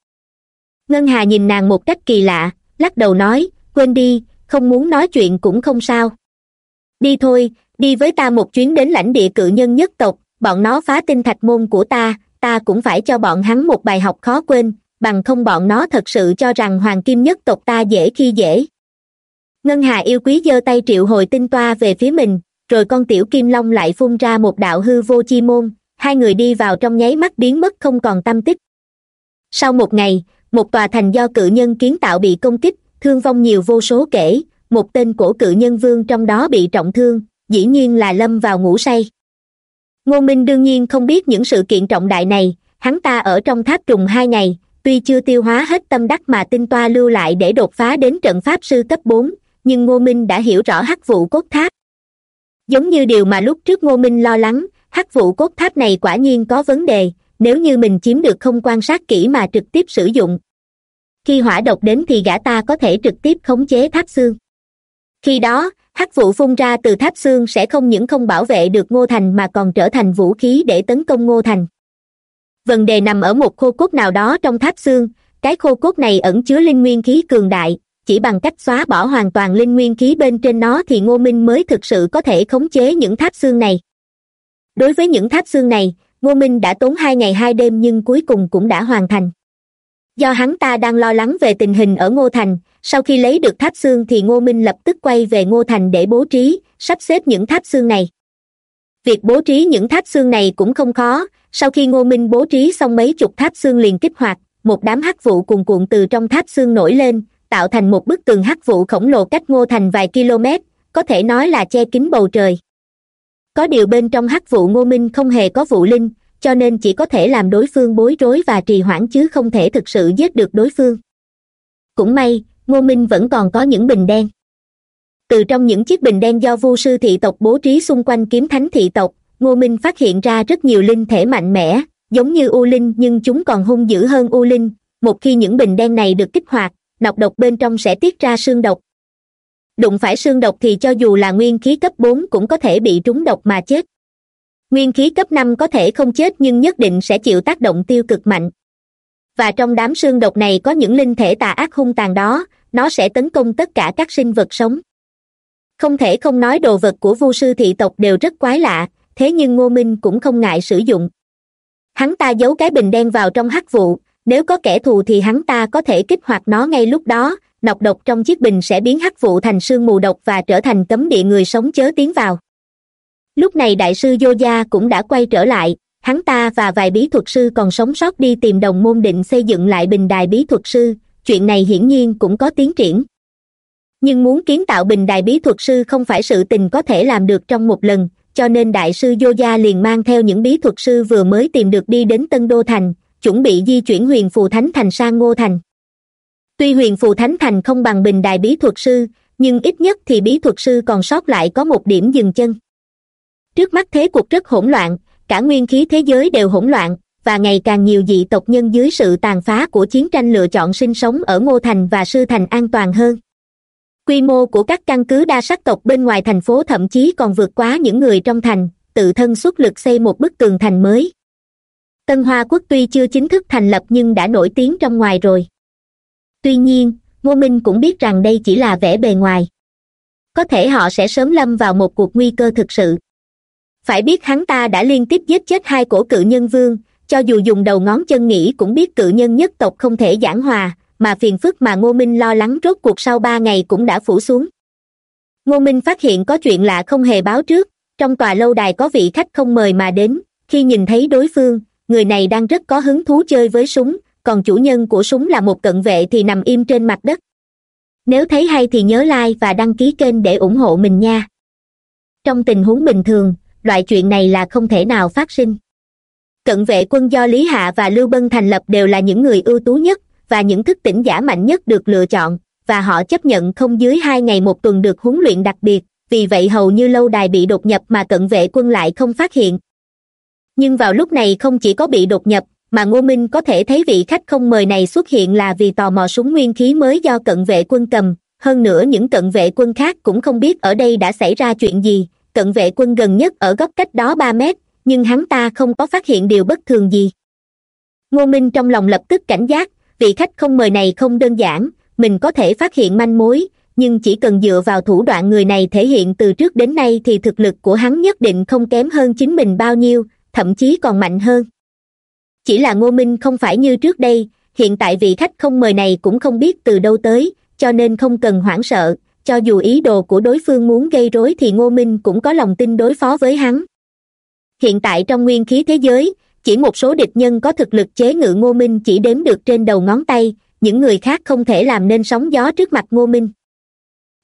Ngân hà nhìn nàng một cách kỳ lạ, lắc đầu nói, quên đi, không muốn nói chuyện cũng không sao. Đi thôi đi với ta một chuyến đến lãnh địa cự nhân nhất tộc, bọn nó phá tinh thạch môn của ta ta cũng phải cho bọn hắn một bài học khó quên, bằng không bọn nó thật sự cho rằng hoàng kim nhất tộc ta dễ khi dễ. Ngân hà yêu quý giơ tay triệu hồi tinh toa về phía mình, rồi con tiểu kim long lại phun ra một đạo hư vô chi môn, hai người đi vào trong nháy mắt biến mất không còn tâm tích. Sau một ngày, một tòa thành do cự nhân kiến tạo bị công kích, thương vong nhiều vô số kể, một tên cổ cự nhân vương trong đó bị trọng thương dĩ nhiên là lâm vào ngủ say. Ngô minh đương nhiên không biết những sự kiện trọng đại này, hắn ta ở trong tháp trùng hai ngày, tuy chưa tiêu hóa hết tâm đắc mà tinh toa lưu lại để đột phá đến trận pháp sư cấp bốn, nhưng ngô minh đã hiểu rõ hắc vụ cốt tháp. Giống như điều mà lúc trước ngô minh lo lắng, hắc vụ cốt tháp này quả nhiên có vấn đề, nếu như mình chiếm được không quan sát kỹ mà trực tiếp sử dụng. Khi hỏa độc đến thì gã ta có thể trực tiếp khống chế tháp xương. Khi đó hắc vụ phun ra từ tháp xương sẽ không những không bảo vệ được ngô thành mà còn trở thành vũ khí để tấn công ngô thành. Vấn đề nằm ở một khô cốt nào đó trong tháp xương, cái khô cốt này ẩn chứa linh nguyên khí cường đại, chỉ bằng cách xóa bỏ hoàn toàn linh nguyên khí bên trên nó thì ngô minh mới thực sự có thể khống chế những tháp xương này. Đối với những tháp xương này, ngô minh đã tốn hai ngày hai đêm nhưng cuối cùng cũng đã hoàn thành. Do hắn ta đang lo lắng về tình hình ở ngô thành sau khi lấy được tháp xương thì ngô minh lập tức quay về ngô thành để bố trí, sắp xếp những tháp xương này. Việc bố trí những tháp xương này cũng không khó. Sau khi ngô minh bố trí xong mấy chục tháp xương liền kích hoạt, một đám hắc vụ cuồn cuộn từ trong tháp xương nổi lên, tạo thành một bức tường hắc vụ khổng lồ cách ngô thành vài km, có thể nói là che kín bầu trời. Có điều bên trong hắc vụ ngô minh không hề có vụ linh, cho nên chỉ có thể làm đối phương bối rối và trì hoãn chứ không thể thực sự giết được đối phương. Cũng may ngô minh vẫn còn có những bình đen. Từ trong những chiếc bình đen do vu sư thị tộc bố trí xung quanh kiếm thánh thị tộc, ngô minh phát hiện ra rất nhiều linh thể mạnh mẽ, giống như u linh nhưng chúng còn hung dữ hơn u linh. Một khi những bình đen này được kích hoạt, nọc độc bên trong sẽ tiết ra xương độc. Đụng phải xương độc thì cho dù là nguyên khí cấp bốn cũng có thể bị trúng độc mà chết. Nguyên khí cấp năm có thể không chết nhưng nhất định sẽ chịu tác động tiêu cực mạnh và trong đám xương độc này có những linh thể tà ác hung tàn đó, nó sẽ tấn công tất cả các sinh vật sống. Không thể không nói đồ vật của vu sư thị tộc đều rất quái lạ, thế nhưng ngô minh cũng không ngại sử dụng. Hắn ta giấu cái bình đen vào trong hắc vụ, nếu có kẻ thù thì hắn ta có thể kích hoạt nó ngay lúc đó, nọc độc trong chiếc bình sẽ biến hắc vụ thành sương mù độc và trở thành cấm địa người sống chớ tiến vào. Lúc này đại sư vô gia cũng đã quay trở lại hắn ta và vài bí thuật sư còn sống sót đi tìm đồng môn định xây dựng lại bình đài bí thuật sư. Chuyện này hiển nhiên cũng có tiến triển. Nhưng muốn kiến tạo bình đài bí thuật sư không phải sự tình có thể làm được trong một lần, cho nên đại sư vô gia liền mang theo những bí thuật sư vừa mới tìm được đi đến tân đô thành, chuẩn bị di chuyển huyền phù thánh thành sang ngô thành. Tuy huyền phù thánh thành không bằng bình đài bí thuật sư, nhưng ít nhất thì bí thuật sư còn sót lại có một điểm dừng chân. Trước mắt thế cuộc rất hỗn loạn cả nguyên khí thế giới đều hỗn loạn, và ngày càng nhiều dị tộc nhân dưới sự tàn phá của chiến tranh lựa chọn sinh sống ở ngô thành và sư thành an toàn hơn. Quy mô của các căn cứ đa sắc tộc bên ngoài thành phố thậm chí còn vượt quá những người trong thành, tự thân xuất lực xây một bức tường thành mới. Tân hoa quốc tuy chưa chính thức thành lập nhưng đã nổi tiếng trong ngoài rồi. Tuy nhiên, ngô minh cũng biết rằng đây chỉ là vẻ bề ngoài. Có thể họ sẽ sớm lâm vào một cuộc nguy cơ thực sự phải biết hắn ta đã liên tiếp giết chết hai cổ cự nhân vương, cho dù dùng đầu ngón chân nghĩ cũng biết cự nhân nhất tộc không thể giảng hòa, mà phiền phức mà ngô minh lo lắng rốt cuộc sau ba ngày cũng đã phủ xuống. Ngô minh phát hiện có chuyện lạ không hề báo trước, trong tòa lâu đài có vị khách không mời mà đến, khi nhìn thấy đối phương, người này đang rất có hứng thú chơi với súng, còn chủ nhân của súng là một cận vệ thì nằm im trên mặt đất. Nếu thấy hay thì nhớ like và đăng ký kênh để ủng hộ mình nha. Trong tình huống bình thường loại chuyện này là không thể nào phát sinh. Cận vệ quân do lý hạ và lưu bân thành lập đều là những người ưu tú nhất và những thức tỉnh giả mạnh nhất được lựa chọn, và họ chấp nhận không dưới hai ngày một tuần được huấn luyện đặc biệt, vì vậy hầu như lâu đài bị đột nhập mà cận vệ quân lại không phát hiện. Nhưng vào lúc này không chỉ có bị đột nhập, mà ngô minh có thể thấy vị khách không mời này xuất hiện là vì tò mò súng nguyên khí mới do cận vệ quân cầm, hơn nữa những cận vệ quân khác cũng không biết ở đây đã xảy ra chuyện gì cận vệ quân gần nhất ở góc cách đó ba mét, nhưng hắn ta không có phát hiện điều bất thường gì. Ngô minh trong lòng lập tức cảnh giác, vị khách không mời này không đơn giản, mình có thể phát hiện manh mối, nhưng chỉ cần dựa vào thủ đoạn người này thể hiện từ trước đến nay thì thực lực của hắn nhất định không kém hơn chính mình bao nhiêu, thậm chí còn mạnh hơn. Chỉ là ngô minh không phải như trước đây, hiện tại vị khách không mời này cũng không biết từ đâu tới, cho nên không cần hoảng sợ cho dù ý đồ của đối phương muốn gây rối thì ngô minh cũng có lòng tin đối phó với hắn. Hiện tại trong nguyên khí thế giới, chỉ một số địch nhân có thực lực chế ngự ngô minh chỉ đếm được trên đầu ngón tay, những người khác không thể làm nên sóng gió trước mặt ngô minh.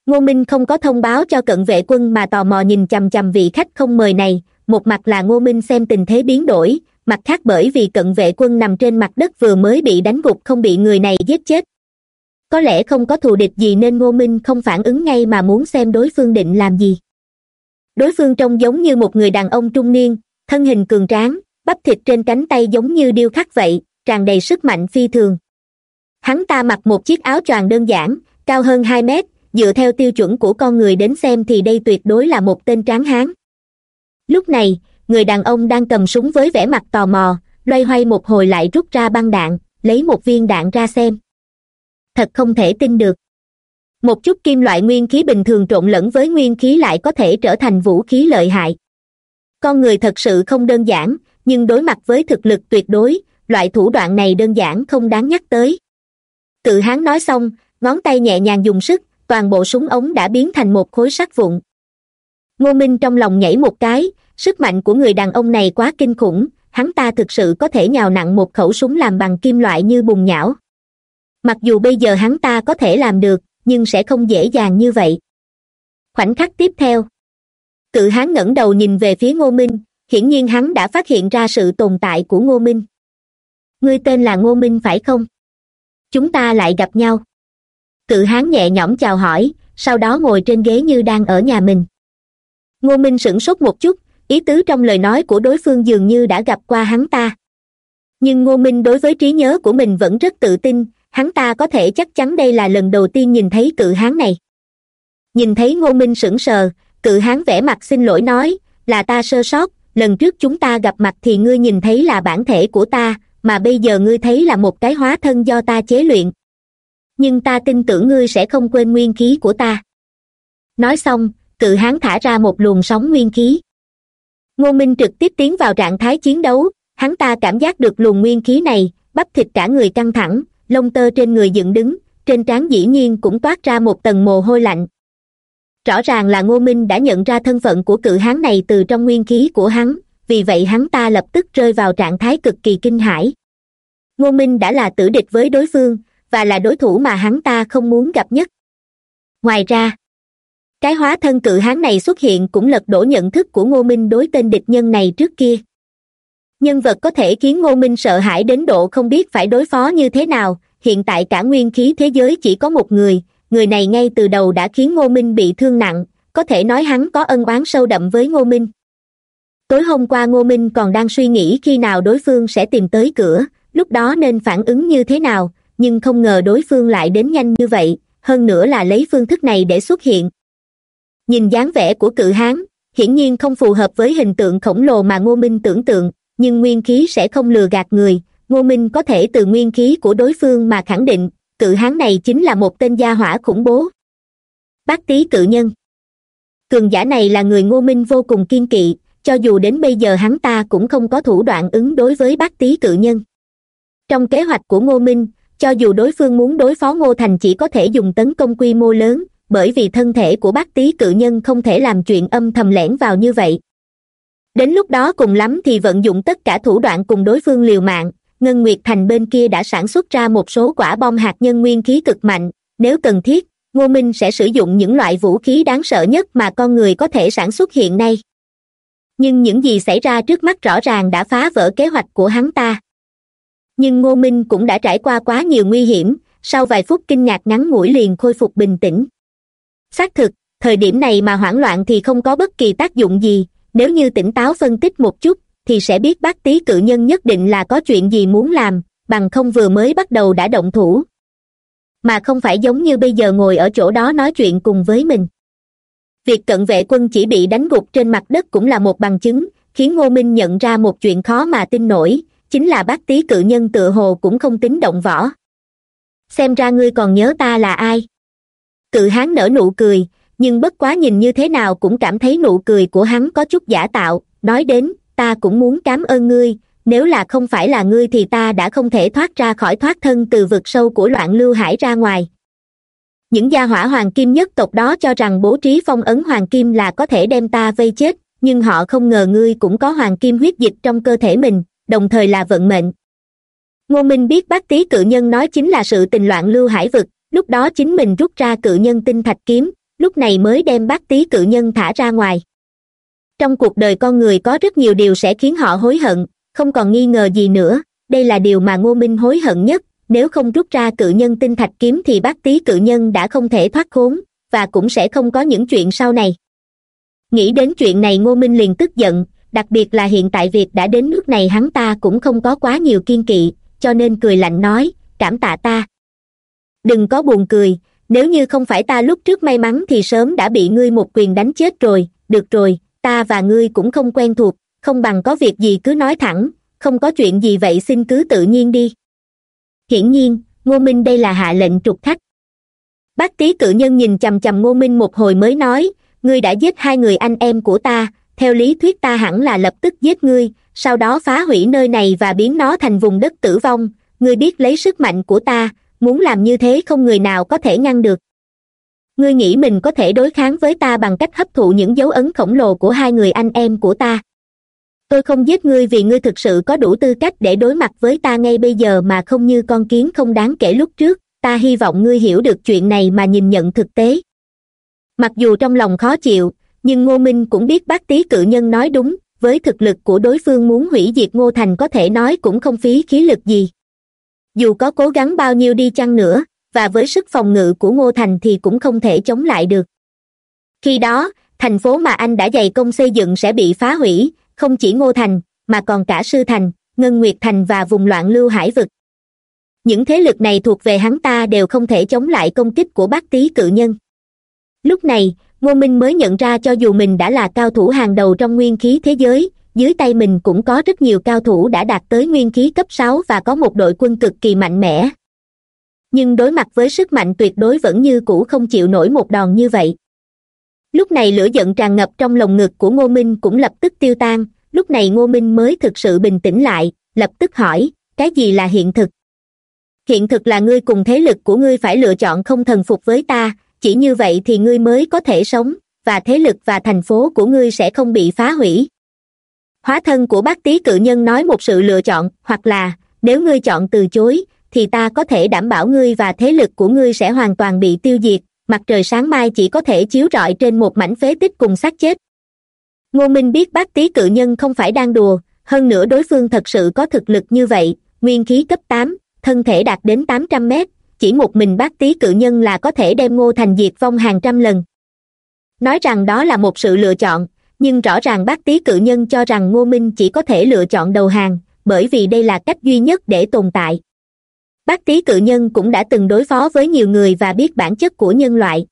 Ngô minh không có thông báo cho cận vệ quân mà tò mò nhìn chằm chằm vị khách không mời này, một mặt là ngô minh xem tình thế biến đổi, mặt khác bởi vì cận vệ quân nằm trên mặt đất vừa mới bị đánh gục không bị người này giết chết có lẽ không có thù địch gì nên ngô minh không phản ứng ngay mà muốn xem đối phương định làm gì. Đối phương trông giống như một người đàn ông trung niên, thân hình cường tráng, bắp thịt trên cánh tay giống như điêu khắc vậy, tràn đầy sức mạnh phi thường. Hắn ta mặc một chiếc áo choàng đơn giản, cao hơn hai mét, dựa theo tiêu chuẩn của con người đến xem thì đây tuyệt đối là một tên tráng hán. Lúc này, người đàn ông đang cầm súng với vẻ mặt tò mò, loay hoay một hồi lại rút ra băng đạn, lấy một viên đạn ra xem thật không thể tin được. Một chút kim loại nguyên khí bình thường trộn lẫn với nguyên khí lại có thể trở thành vũ khí lợi hại. Con người thật sự không đơn giản, nhưng đối mặt với thực lực tuyệt đối, loại thủ đoạn này đơn giản không đáng nhắc tới. Tự hán nói xong, ngón tay nhẹ nhàng dùng sức, toàn bộ súng ống đã biến thành một khối sắt vụn. Ngô minh trong lòng nhảy một cái, sức mạnh của người đàn ông này quá kinh khủng, hắn ta thực sự có thể nhào nặng một khẩu súng làm bằng kim loại như bùn nhão mặc dù bây giờ hắn ta có thể làm được, nhưng sẽ không dễ dàng như vậy. Khoảnh khắc tiếp theo. Cự hán ngẩng đầu nhìn về phía ngô minh, hiển nhiên hắn đã phát hiện ra sự tồn tại của ngô minh. Ngươi tên là ngô minh phải không? Chúng ta lại gặp nhau. Cự hán nhẹ nhõm chào hỏi, sau đó ngồi trên ghế như đang ở nhà mình. Ngô minh sửng sốt một chút, ý tứ trong lời nói của đối phương dường như đã gặp qua hắn ta. Nhưng ngô minh đối với trí nhớ của mình vẫn rất tự tin hắn ta có thể chắc chắn đây là lần đầu tiên nhìn thấy cự hán này. Nhìn thấy ngô minh sững sờ, cự hán vẻ mặt xin lỗi nói, là ta sơ sót, lần trước chúng ta gặp mặt thì ngươi nhìn thấy là bản thể của ta, mà bây giờ ngươi thấy là một cái hóa thân do ta chế luyện. Nhưng ta tin tưởng ngươi sẽ không quên nguyên khí của ta. Nói xong, cự hán thả ra một luồng sóng nguyên khí. Ngô minh trực tiếp tiến vào trạng thái chiến đấu, hắn ta cảm giác được luồng nguyên khí này, bắp thịt cả người căng thẳng lông tơ trên người dựng đứng, trên trán dĩ nhiên cũng toát ra một tầng mồ hôi lạnh. Rõ ràng là ngô minh đã nhận ra thân phận của cự hán này từ trong nguyên khí của hắn, vì vậy hắn ta lập tức rơi vào trạng thái cực kỳ kinh hãi. Ngô minh đã là tử địch với đối phương, và là đối thủ mà hắn ta không muốn gặp nhất. Ngoài ra, cái hóa thân cự hán này xuất hiện cũng lật đổ nhận thức của ngô minh đối tên địch nhân này trước kia nhân vật có thể khiến ngô minh sợ hãi đến độ không biết phải đối phó như thế nào. Hiện tại cả nguyên khí thế giới chỉ có một người. Người này ngay từ đầu đã khiến ngô minh bị thương nặng. Có thể nói hắn có ân oán sâu đậm với ngô minh. Tối hôm qua ngô minh còn đang suy nghĩ khi nào đối phương sẽ tìm tới cửa. Lúc đó nên phản ứng như thế nào, nhưng không ngờ đối phương lại đến nhanh như vậy. Hơn nữa là lấy phương thức này để xuất hiện. Nhìn dáng vẻ của cự hán, hiển nhiên không phù hợp với hình tượng khổng lồ mà ngô minh tưởng tượng nhưng nguyên khí sẽ không lừa gạt người. Ngô minh có thể từ nguyên khí của đối phương mà khẳng định cự hán này chính là một tên gia hỏa khủng bố. Bác tý cự nhân. Cường giả này là người ngô minh vô cùng kiên kỵ, cho dù đến bây giờ hắn ta cũng không có thủ đoạn ứng đối với bác tý cự nhân. Trong kế hoạch của ngô minh, cho dù đối phương muốn đối phó ngô thành chỉ có thể dùng tấn công quy mô lớn, bởi vì thân thể của bác tý cự nhân không thể làm chuyện âm thầm lẻn vào như vậy đến lúc đó cùng lắm thì vận dụng tất cả thủ đoạn cùng đối phương liều mạng, ngân nguyệt thành bên kia đã sản xuất ra một số quả bom hạt nhân nguyên khí cực mạnh. Nếu cần thiết, ngô minh sẽ sử dụng những loại vũ khí đáng sợ nhất mà con người có thể sản xuất hiện nay. Nhưng những gì xảy ra trước mắt rõ ràng đã phá vỡ kế hoạch của hắn ta. Nhưng ngô minh cũng đã trải qua quá nhiều nguy hiểm, sau vài phút kinh ngạc ngắn ngủi liền khôi phục bình tĩnh. Xác thực, thời điểm này mà hoảng loạn thì không có bất kỳ tác dụng gì nếu như tỉnh táo phân tích một chút, thì sẽ biết bác tý cự nhân nhất định là có chuyện gì muốn làm, bằng không vừa mới bắt đầu đã động thủ. Mà không phải giống như bây giờ ngồi ở chỗ đó nói chuyện cùng với mình. Việc cận vệ quân chỉ bị đánh gục trên mặt đất cũng là một bằng chứng, khiến ngô minh nhận ra một chuyện khó mà tin nổi, chính là bác tý cự nhân tựa hồ cũng không tính động võ. Xem ra ngươi còn nhớ ta là ai? Cự hán nở nụ cười nhưng bất quá nhìn như thế nào cũng cảm thấy nụ cười của hắn có chút giả tạo, nói đến, ta cũng muốn cám ơn ngươi, nếu là không phải là ngươi thì ta đã không thể thoát ra khỏi thoát thân từ vực sâu của loạn lưu hải ra ngoài. Những gia hỏa hoàng kim nhất tộc đó cho rằng bố trí phong ấn hoàng kim là có thể đem ta vây chết, nhưng họ không ngờ ngươi cũng có hoàng kim huyết dịch trong cơ thể mình, đồng thời là vận mệnh. Ngô minh biết bác tý cự nhân nói chính là sự tình loạn lưu hải vực, lúc đó chính mình rút ra cự nhân tinh thạch kiếm lúc này mới đem bác tý cự nhân thả ra ngoài. Trong cuộc đời con người có rất nhiều điều sẽ khiến họ hối hận, không còn nghi ngờ gì nữa, đây là điều mà ngô minh hối hận nhất, nếu không rút ra cự nhân tinh thạch kiếm thì bác tý cự nhân đã không thể thoát khốn, và cũng sẽ không có những chuyện sau này. Nghĩ đến chuyện này ngô minh liền tức giận, đặc biệt là hiện tại việc đã đến nước này hắn ta cũng không có quá nhiều kiên kỵ, cho nên cười lạnh nói, cảm tạ ta. Đừng có buồn cười nếu như không phải ta lúc trước may mắn thì sớm đã bị ngươi một quyền đánh chết rồi. Được rồi, ta và ngươi cũng không quen thuộc, không bằng có việc gì cứ nói thẳng, không có chuyện gì vậy xin cứ tự nhiên đi. Hiển nhiên, ngô minh đây là hạ lệnh trục khách bác tý cự nhân nhìn chằm chằm ngô minh một hồi mới nói, ngươi đã giết hai người anh em của ta, theo lý thuyết ta hẳn là lập tức giết ngươi, sau đó phá hủy nơi này và biến nó thành vùng đất tử vong. Ngươi biết lấy sức mạnh của ta muốn làm như thế không người nào có thể ngăn được. Ngươi nghĩ mình có thể đối kháng với ta bằng cách hấp thụ những dấu ấn khổng lồ của hai người anh em của ta. Tôi không giết ngươi vì ngươi thực sự có đủ tư cách để đối mặt với ta ngay bây giờ mà không như con kiến không đáng kể lúc trước, ta hy vọng ngươi hiểu được chuyện này mà nhìn nhận thực tế. Mặc dù trong lòng khó chịu, nhưng ngô minh cũng biết bác tý cự nhân nói đúng, với thực lực của đối phương muốn hủy diệt ngô thành có thể nói cũng không phí khí lực gì dù có cố gắng bao nhiêu đi chăng nữa, và với sức phòng ngự của ngô thành thì cũng không thể chống lại được. Khi đó, thành phố mà anh đã dày công xây dựng sẽ bị phá hủy, không chỉ ngô thành, mà còn cả sư thành, ngân nguyệt thành và vùng loạn lưu hải vực. Những thế lực này thuộc về hắn ta đều không thể chống lại công kích của bác tý cự nhân. Lúc này, ngô minh mới nhận ra cho dù mình đã là cao thủ hàng đầu trong nguyên khí thế giới dưới tay mình cũng có rất nhiều cao thủ đã đạt tới nguyên khí cấp sáu và có một đội quân cực kỳ mạnh mẽ. Nhưng đối mặt với sức mạnh tuyệt đối vẫn như cũ không chịu nổi một đòn như vậy. Lúc này lửa giận tràn ngập trong lồng ngực của ngô minh cũng lập tức tiêu tan. Lúc này ngô minh mới thực sự bình tĩnh lại, lập tức hỏi, cái gì là hiện thực? Hiện thực là ngươi cùng thế lực của ngươi phải lựa chọn không thần phục với ta, chỉ như vậy thì ngươi mới có thể sống, và thế lực và thành phố của ngươi sẽ không bị phá hủy hóa thân của bác tý cự nhân nói một sự lựa chọn, hoặc là, nếu ngươi chọn từ chối, thì ta có thể đảm bảo ngươi và thế lực của ngươi sẽ hoàn toàn bị tiêu diệt, mặt trời sáng mai chỉ có thể chiếu rọi trên một mảnh phế tích cùng xác chết. Ngô minh biết bác tý cự nhân không phải đang đùa, hơn nữa đối phương thật sự có thực lực như vậy, nguyên khí cấp tám, thân thể đạt đến tám trăm mét, chỉ một mình bác tý cự nhân là có thể đem ngô thành diệt vong hàng trăm lần. Nói rằng đó là một sự lựa chọn nhưng rõ ràng bác tý cự nhân cho rằng ngô minh chỉ có thể lựa chọn đầu hàng, bởi vì đây là cách duy nhất để tồn tại. Bác tý cự nhân cũng đã từng đối phó với nhiều người và biết bản chất của nhân loại.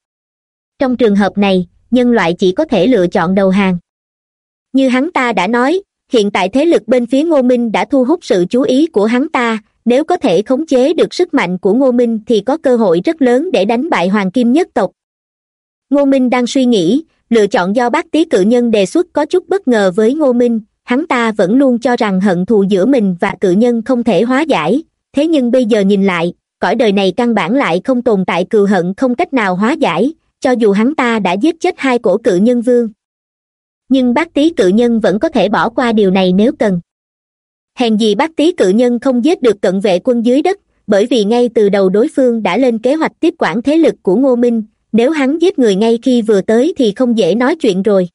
Trong trường hợp này, nhân loại chỉ có thể lựa chọn đầu hàng. Như hắn ta đã nói, hiện tại thế lực bên phía ngô minh đã thu hút sự chú ý của hắn ta, nếu có thể khống chế được sức mạnh của ngô minh thì có cơ hội rất lớn để đánh bại hoàng kim nhất tộc. Ngô minh đang suy nghĩ lựa chọn do bác tý cự nhân đề xuất có chút bất ngờ với ngô minh. Hắn ta vẫn luôn cho rằng hận thù giữa mình và cự nhân không thể hóa giải. Thế nhưng bây giờ nhìn lại, cõi đời này căn bản lại không tồn tại cừu hận không cách nào hóa giải, cho dù hắn ta đã giết chết hai cổ cự nhân vương. Nhưng bác tý cự nhân vẫn có thể bỏ qua điều này nếu cần. Hèn gì bác tý cự nhân không giết được cận vệ quân dưới đất, bởi vì ngay từ đầu đối phương đã lên kế hoạch tiếp quản thế lực của ngô minh nếu hắn giết người ngay khi vừa tới thì không dễ nói chuyện rồi.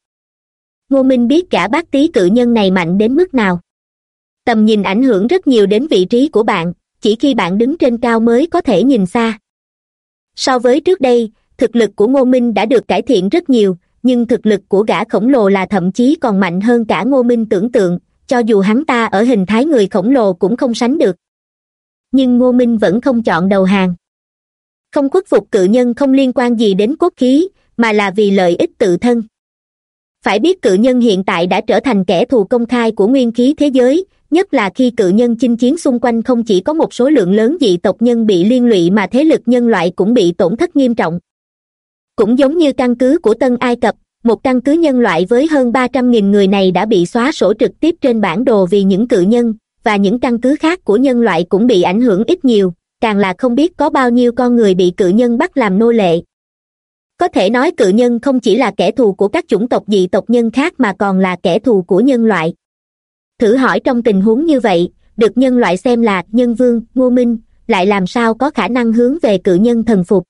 Ngô minh biết cả bác tý cự nhân này mạnh đến mức nào. Tầm nhìn ảnh hưởng rất nhiều đến vị trí của bạn, chỉ khi bạn đứng trên cao mới có thể nhìn xa. So với trước đây, thực lực của ngô minh đã được cải thiện rất nhiều, nhưng thực lực của gã khổng lồ là thậm chí còn mạnh hơn cả ngô minh tưởng tượng, cho dù hắn ta ở hình thái người khổng lồ cũng không sánh được. Nhưng ngô minh vẫn không chọn đầu hàng không khuất phục cự nhân không liên quan gì đến cốt khí, mà là vì lợi ích tự thân. Phải biết cự nhân hiện tại đã trở thành kẻ thù công khai của nguyên khí thế giới, nhất là khi cự nhân chinh chiến xung quanh không chỉ có một số lượng lớn dị tộc nhân bị liên lụy mà thế lực nhân loại cũng bị tổn thất nghiêm trọng. Cũng giống như căn cứ của tân ai cập, một căn cứ nhân loại với hơn ba trăm nghìn người này đã bị xóa sổ trực tiếp trên bản đồ vì những cự nhân, và những căn cứ khác của nhân loại cũng bị ảnh hưởng ít nhiều càng là không biết có bao nhiêu con người bị cự nhân bắt làm nô lệ. Có thể nói cự nhân không chỉ là kẻ thù của các chủng tộc dị tộc nhân khác mà còn là kẻ thù của nhân loại. Thử hỏi trong tình huống như vậy, được nhân loại xem là nhân vương, ngô minh, lại làm sao có khả năng hướng về cự nhân thần phục?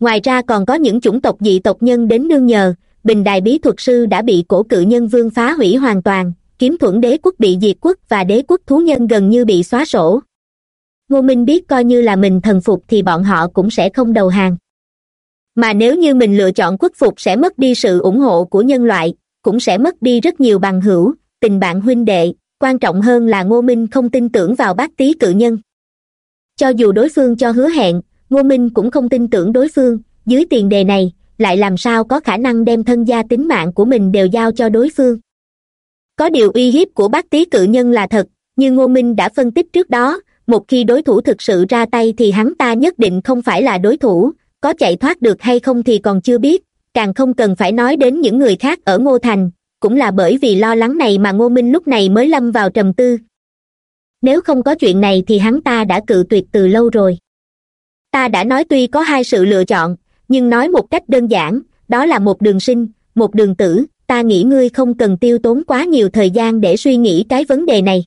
Ngoài ra còn có những chủng tộc dị tộc nhân đến nương nhờ, bình đài bí thuật sư đã bị cổ cự nhân vương phá hủy hoàn toàn, kiếm thuẫn đế quốc bị diệt quốc và đế quốc thú nhân gần như bị xóa sổ ngô minh biết coi như là mình thần phục thì bọn họ cũng sẽ không đầu hàng. Mà nếu như mình lựa chọn khuất phục sẽ mất đi sự ủng hộ của nhân loại, cũng sẽ mất đi rất nhiều bằng hữu, tình bạn huynh đệ, quan trọng hơn là ngô minh không tin tưởng vào bác tý cự nhân. Cho dù đối phương cho hứa hẹn, ngô minh cũng không tin tưởng đối phương, dưới tiền đề này, lại làm sao có khả năng đem thân gia tính mạng của mình đều giao cho đối phương. Có điều uy hiếp của bác tý cự nhân là thật, như ngô minh đã phân tích trước đó một khi đối thủ thực sự ra tay thì hắn ta nhất định không phải là đối thủ, có chạy thoát được hay không thì còn chưa biết, càng không cần phải nói đến những người khác ở ngô thành, cũng là bởi vì lo lắng này mà ngô minh lúc này mới lâm vào trầm tư. Nếu không có chuyện này thì hắn ta đã cự tuyệt từ lâu rồi. Ta đã nói tuy có hai sự lựa chọn, nhưng nói một cách đơn giản, đó là một đường sinh, một đường tử, ta nghĩ ngươi không cần tiêu tốn quá nhiều thời gian để suy nghĩ cái vấn đề này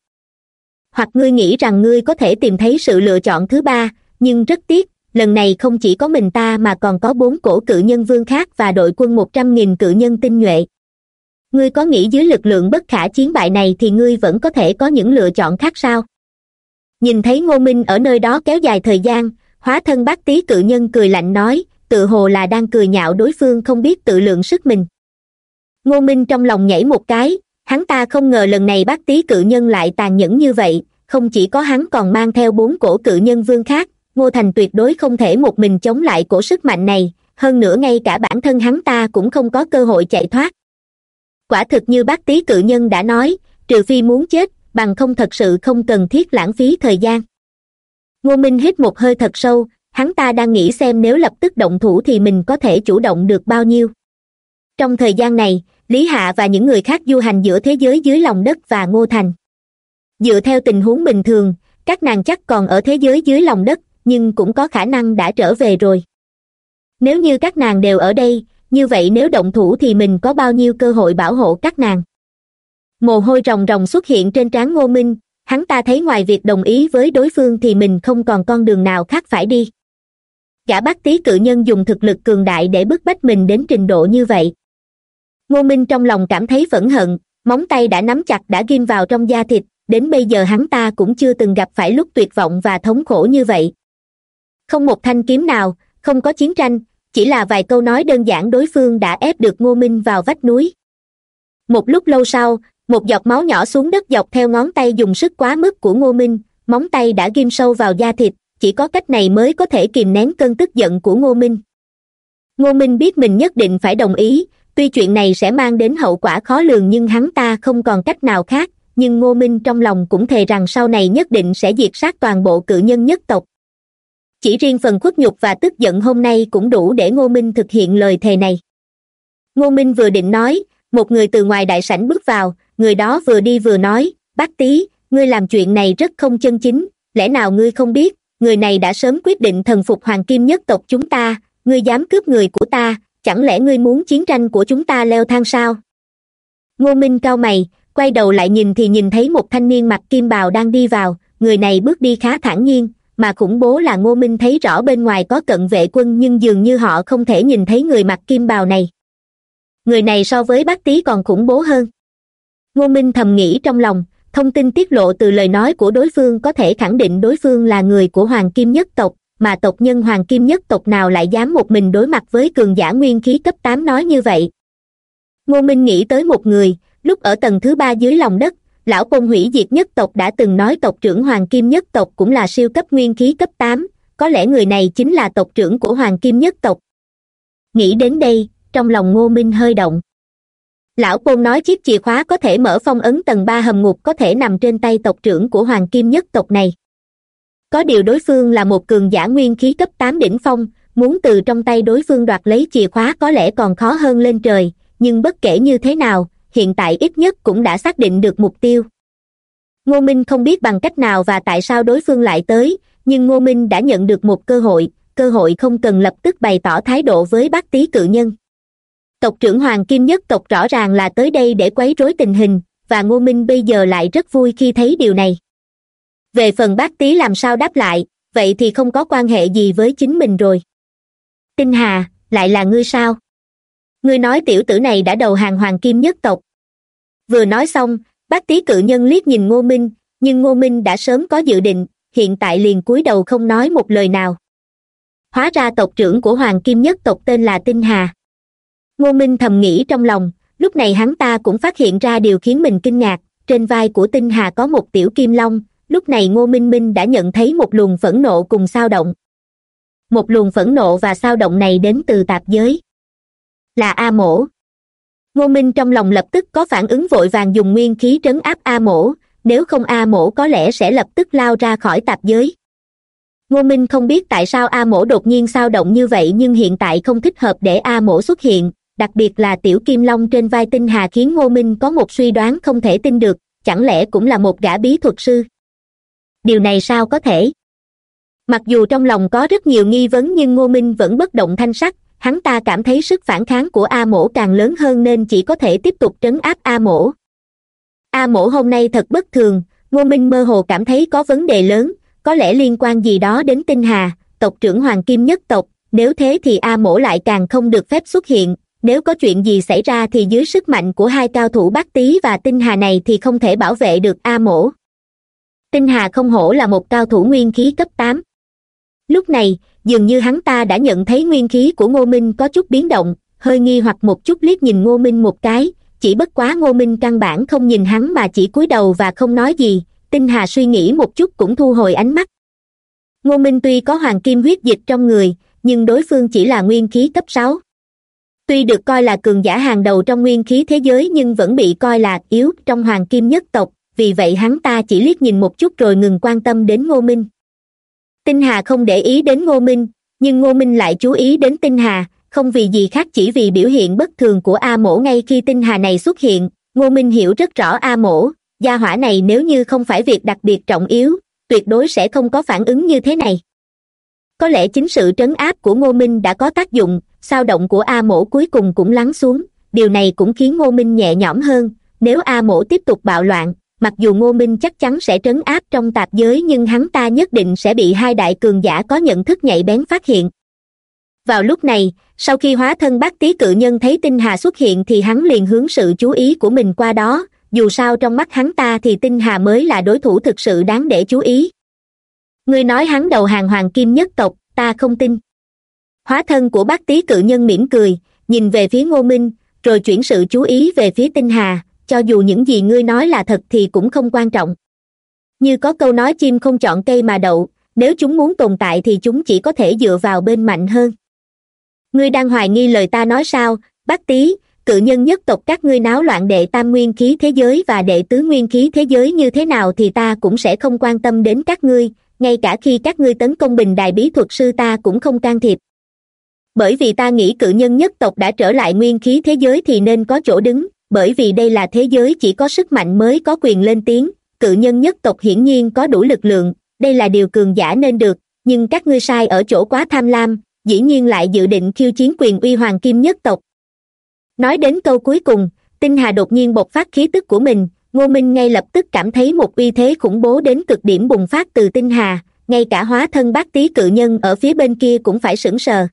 hoặc ngươi nghĩ rằng ngươi có thể tìm thấy sự lựa chọn thứ ba, nhưng rất tiếc, lần này không chỉ có mình ta mà còn có bốn cổ cự nhân vương khác và đội quân một trăm nghìn cự nhân tinh nhuệ. Ngươi có nghĩ dưới lực lượng bất khả chiến bại này thì ngươi vẫn có thể có những lựa chọn khác sao? Nhìn thấy ngô minh ở nơi đó kéo dài thời gian, hóa thân bác tý cự nhân cười lạnh nói, tự hồ là đang cười nhạo đối phương không biết tự lượng sức mình. Ngô minh trong lòng nhảy một cái hắn ta không ngờ lần này bác tý cự nhân lại tàn nhẫn như vậy, không chỉ có hắn còn mang theo bốn cổ cự nhân vương khác, ngô thành tuyệt đối không thể một mình chống lại cổ sức mạnh này, hơn nữa ngay cả bản thân hắn ta cũng không có cơ hội chạy thoát. Quả thực như bác tý cự nhân đã nói, trừ phi muốn chết, bằng không thật sự không cần thiết lãng phí thời gian. Ngô minh hít một hơi thật sâu, hắn ta đang nghĩ xem nếu lập tức động thủ thì mình có thể chủ động được bao nhiêu. Trong thời gian này lý hạ và những người khác du hành giữa thế giới dưới lòng đất và ngô thành. Dựa theo tình huống bình thường, các nàng chắc còn ở thế giới dưới lòng đất, nhưng cũng có khả năng đã trở về rồi. Nếu như các nàng đều ở đây, như vậy nếu động thủ thì mình có bao nhiêu cơ hội bảo hộ các nàng? Mồ hôi ròng ròng xuất hiện trên trán ngô minh, hắn ta thấy ngoài việc đồng ý với đối phương thì mình không còn con đường nào khác phải đi. Gã bác tý cự nhân dùng thực lực cường đại để bức bách mình đến trình độ như vậy ngô minh trong lòng cảm thấy phẫn hận, móng tay đã nắm chặt đã ghim vào trong da thịt, đến bây giờ hắn ta cũng chưa từng gặp phải lúc tuyệt vọng và thống khổ như vậy. Không một thanh kiếm nào, không có chiến tranh, chỉ là vài câu nói đơn giản đối phương đã ép được ngô minh vào vách núi. Một lúc lâu sau, một giọt máu nhỏ xuống đất dọc theo ngón tay dùng sức quá mức của ngô minh, móng tay đã ghim sâu vào da thịt, chỉ có cách này mới có thể kìm nén cơn tức giận của ngô minh. Ngô minh biết mình nhất định phải đồng ý tuy chuyện này sẽ mang đến hậu quả khó lường nhưng hắn ta không còn cách nào khác, nhưng ngô minh trong lòng cũng thề rằng sau này nhất định sẽ diệt sát toàn bộ cự nhân nhất tộc. Chỉ riêng phần khuất nhục và tức giận hôm nay cũng đủ để ngô minh thực hiện lời thề này. Ngô minh vừa định nói, một người từ ngoài đại sảnh bước vào, người đó vừa đi vừa nói, bác tý, ngươi làm chuyện này rất không chân chính, lẽ nào ngươi không biết, người này đã sớm quyết định thần phục hoàng kim nhất tộc chúng ta, ngươi dám cướp người của ta chẳng lẽ ngươi muốn chiến tranh của chúng ta leo thang sao? Ngô minh cao mày, quay đầu lại nhìn thì nhìn thấy một thanh niên mặc kim bào đang đi vào, người này bước đi khá thản nhiên, mà khủng bố là ngô minh thấy rõ bên ngoài có cận vệ quân nhưng dường như họ không thể nhìn thấy người mặc kim bào này. Người này so với bác tý còn khủng bố hơn. Ngô minh thầm nghĩ trong lòng, thông tin tiết lộ từ lời nói của đối phương có thể khẳng định đối phương là người của hoàng kim nhất tộc mà tộc nhân hoàng kim nhất tộc nào lại dám một mình đối mặt với cường giả nguyên khí cấp tám nói như vậy? Ngô minh nghĩ tới một người, lúc ở tầng thứ ba dưới lòng đất, lão côn hủy diệt nhất tộc đã từng nói tộc trưởng hoàng kim nhất tộc cũng là siêu cấp nguyên khí cấp tám, có lẽ người này chính là tộc trưởng của hoàng kim nhất tộc. Nghĩ đến đây, trong lòng ngô minh hơi động. Lão côn nói chiếc chìa khóa có thể mở phong ấn tầng ba hầm ngục có thể nằm trên tay tộc trưởng của hoàng kim nhất tộc này có điều đối phương là một cường giả nguyên khí cấp tám đỉnh phong, muốn từ trong tay đối phương đoạt lấy chìa khóa có lẽ còn khó hơn lên trời, nhưng bất kể như thế nào, hiện tại ít nhất cũng đã xác định được mục tiêu. Ngô minh không biết bằng cách nào và tại sao đối phương lại tới, nhưng ngô minh đã nhận được một cơ hội cơ hội không cần lập tức bày tỏ thái độ với bác tý cự nhân. Tộc trưởng hoàng kim nhất tộc rõ ràng là tới đây để quấy rối tình hình, và ngô minh bây giờ lại rất vui khi thấy điều này về phần bác tý làm sao đáp lại, vậy thì không có quan hệ gì với chính mình rồi. Tinh hà, lại là ngươi sao? Ngươi nói tiểu tử này đã đầu hàng hoàng kim nhất tộc. Vừa nói xong, bác tý cự nhân liếc nhìn ngô minh, nhưng ngô minh đã sớm có dự định, hiện tại liền cúi đầu không nói một lời nào. Hóa ra tộc trưởng của hoàng kim nhất tộc tên là tinh hà. Ngô minh thầm nghĩ trong lòng, lúc này hắn ta cũng phát hiện ra điều khiến mình kinh ngạc, trên vai của tinh hà có một tiểu kim long lúc này ngô minh minh đã nhận thấy một luồng phẫn nộ cùng sao động. Một luồng phẫn nộ và sao động này đến từ tạp giới. Là a mổ. Ngô minh trong lòng lập tức có phản ứng vội vàng dùng nguyên khí trấn áp a mổ. Nếu không a mổ có lẽ sẽ lập tức lao ra khỏi tạp giới. Ngô minh không biết tại sao a mổ đột nhiên sao động như vậy nhưng hiện tại không thích hợp để a mổ xuất hiện. Đặc biệt là tiểu kim long trên vai tinh hà khiến ngô minh có một suy đoán không thể tin được. Chẳng lẽ cũng là một gã bí thuật sư? Điều này sao có thể? Mặc dù trong lòng có rất nhiều nghi vấn nhưng ngô minh vẫn bất động thanh sắc, hắn ta cảm thấy sức phản kháng của a mổ càng lớn hơn nên chỉ có thể tiếp tục trấn áp a mổ. A mổ hôm nay thật bất thường, ngô minh mơ hồ cảm thấy có vấn đề lớn, có lẽ liên quan gì đó đến tinh hà, tộc trưởng hoàng kim nhất tộc, nếu thế thì a mổ lại càng không được phép xuất hiện, nếu có chuyện gì xảy ra thì dưới sức mạnh của hai cao thủ bát tý và tinh hà này thì không thể bảo vệ được a mổ tinh hà không hổ là một cao thủ nguyên khí cấp tám. Lúc này, dường như hắn ta đã nhận thấy nguyên khí của ngô minh có chút biến động, hơi nghi hoặc một chút liếc nhìn ngô minh một cái, chỉ bất quá ngô minh căn bản không nhìn hắn mà chỉ cúi đầu và không nói gì, tinh hà suy nghĩ một chút cũng thu hồi ánh mắt. Ngô minh tuy có hoàng kim huyết dịch trong người, nhưng đối phương chỉ là nguyên khí cấp sáu. Tuy được coi là cường giả hàng đầu trong nguyên khí thế giới nhưng vẫn bị coi là yếu trong hoàng kim nhất tộc vì vậy hắn ta chỉ liếc nhìn một chút rồi ngừng quan tâm đến ngô minh. Tinh hà không để ý đến ngô minh, nhưng ngô minh lại chú ý đến tinh hà, không vì gì khác chỉ vì biểu hiện bất thường của a mổ ngay khi tinh hà này xuất hiện. Ngô minh hiểu rất rõ a mổ, gia hỏa này nếu như không phải việc đặc biệt trọng yếu, tuyệt đối sẽ không có phản ứng như thế này. Có lẽ chính sự trấn áp của ngô minh đã có tác dụng, sao động của a mổ cuối cùng cũng lắng xuống, điều này cũng khiến ngô minh nhẹ nhõm hơn, nếu a mổ tiếp tục bạo loạn mặc dù ngô minh chắc chắn sẽ trấn áp trong tạp giới, nhưng hắn ta nhất định sẽ bị hai đại cường giả có nhận thức nhạy bén phát hiện. Vào lúc này, sau khi hóa thân bác tý cự nhân thấy tinh hà xuất hiện thì hắn liền hướng sự chú ý của mình qua đó. Dù sao trong mắt hắn ta thì tinh hà mới là đối thủ thực sự đáng để chú ý. Ngươi nói hắn đầu hàng hoàng kim nhất tộc, ta không tin. Hóa thân của bác tý cự nhân mỉm cười, nhìn về phía ngô minh, rồi chuyển sự chú ý về phía tinh hà cho dù những gì ngươi nói là thật thì cũng không quan trọng. Như có câu nói chim không chọn cây mà đậu, nếu chúng muốn tồn tại thì chúng chỉ có thể dựa vào bên mạnh hơn. Ngươi đang hoài nghi lời ta nói sao, bác tý, cự nhân nhất tộc các ngươi náo loạn đệ tam nguyên khí thế giới và đệ tứ nguyên khí thế giới như thế nào thì ta cũng sẽ không quan tâm đến các ngươi, ngay cả khi các ngươi tấn công bình đài bí thuật sư ta cũng không can thiệp. Bởi vì ta nghĩ cự nhân nhất tộc đã trở lại nguyên khí thế giới thì nên có chỗ đứng bởi vì đây là thế giới chỉ có sức mạnh mới có quyền lên tiếng, cự nhân nhất tộc hiển nhiên có đủ lực lượng, đây là điều cường giả nên được, nhưng các ngươi sai ở chỗ quá tham lam, dĩ nhiên lại dự định khiêu chiến quyền uy hoàng kim nhất tộc. Nói đến câu cuối cùng, tinh hà đột nhiên bộc phát khí tức của mình, ngô minh ngay lập tức cảm thấy một uy thế khủng bố đến cực điểm bùng phát từ tinh hà, ngay cả hóa thân bác tý cự nhân ở phía bên kia cũng phải sững sờ.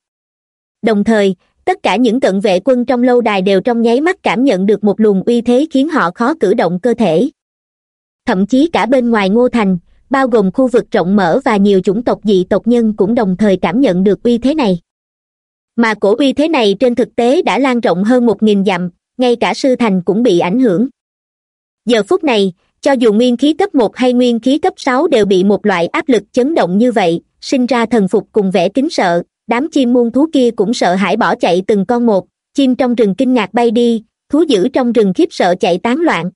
Đồng thời tất cả những cận vệ quân trong lâu đài đều trong nháy mắt cảm nhận được một luồng uy thế khiến họ khó cử động cơ thể. Thậm chí cả bên ngoài ngô thành, bao gồm khu vực rộng mở và nhiều chủng tộc dị tộc nhân cũng đồng thời cảm nhận được uy thế này. Mà cổ uy thế này trên thực tế đã lan rộng hơn một nghìn dặm, ngay cả sư thành cũng bị ảnh hưởng. Giờ phút này, cho dù nguyên khí cấp một hay nguyên khí cấp sáu đều bị một loại áp lực chấn động như vậy, sinh ra thần phục cùng vẻ kính sợ đám chim muôn thú kia cũng sợ hãi bỏ chạy từng con một, chim trong rừng kinh ngạc bay đi, thú dữ trong rừng khiếp sợ chạy tán loạn.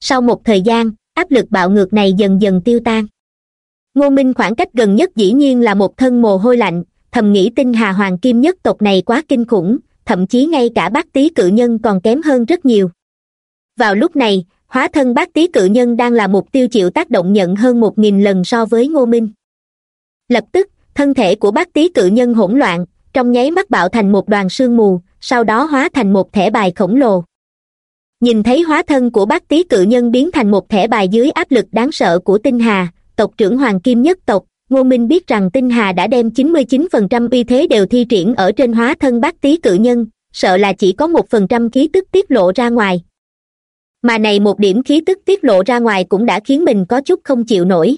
Sau một thời gian, áp lực bạo ngược này dần dần tiêu tan. Ngô minh khoảng cách gần nhất dĩ nhiên là một thân mồ hôi lạnh, thầm nghĩ tinh hà hoàng kim nhất tộc này quá kinh khủng, thậm chí ngay cả bác tý cự nhân còn kém hơn rất nhiều. Vào lúc này, hóa thân bác tý cự nhân đang là mục tiêu chịu tác động nhận hơn một nghìn lần so với ngô minh. Lập tức thân thể của bác tý cự nhân hỗn loạn, trong nháy mắt bạo thành một đoàn sương mù, sau đó hóa thành một thẻ bài khổng lồ. Nhìn thấy hóa thân của bác tý cự nhân biến thành một thẻ bài dưới áp lực đáng sợ của tinh hà, tộc trưởng hoàng kim nhất tộc, ngô minh biết rằng tinh hà đã đem chín mươi chín phần trăm uy thế đều thi triển ở trên hóa thân bác tý cự nhân, sợ là chỉ có một phần trăm khí tức tiết lộ ra ngoài. Mà này một điểm khí tức tiết lộ ra ngoài cũng đã khiến mình có chút không chịu nổi.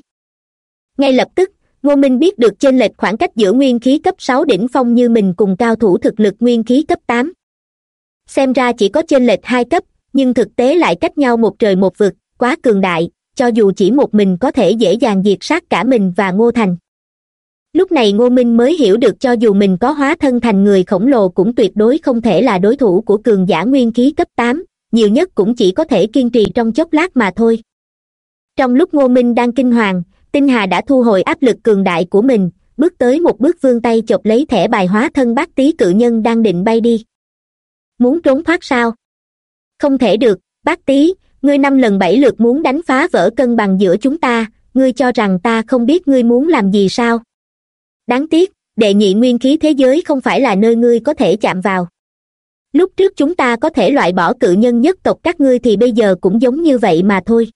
Ngay lập tức ngô minh biết được chênh lệch khoảng cách giữa nguyên khí cấp sáu đỉnh phong như mình cùng cao thủ thực lực nguyên khí cấp tám. Xem ra chỉ có chênh lệch hai cấp, nhưng thực tế lại cách nhau một trời một vực, quá cường đại, cho dù chỉ một mình có thể dễ dàng diệt sát cả mình và ngô thành. Lúc này ngô minh mới hiểu được cho dù mình có hóa thân thành người khổng lồ cũng tuyệt đối không thể là đối thủ của cường giả nguyên khí cấp tám, nhiều nhất cũng chỉ có thể kiên trì trong chốc lát mà thôi. Trong lúc ngô minh đang kinh hoàng tinh hà đã thu hồi áp lực cường đại của mình, bước tới một bước vươn tay chộp lấy thẻ bài hóa thân bác tý cự nhân đang định bay đi. Muốn trốn thoát sao? Không thể được, bác tý, ngươi năm lần bảy lượt muốn đánh phá vỡ cân bằng giữa chúng ta, ngươi cho rằng ta không biết ngươi muốn làm gì sao? Đáng tiếc, đệ nhị nguyên khí thế giới không phải là nơi ngươi có thể chạm vào. Lúc trước chúng ta có thể loại bỏ cự nhân nhất tộc các ngươi thì bây giờ cũng giống như vậy mà thôi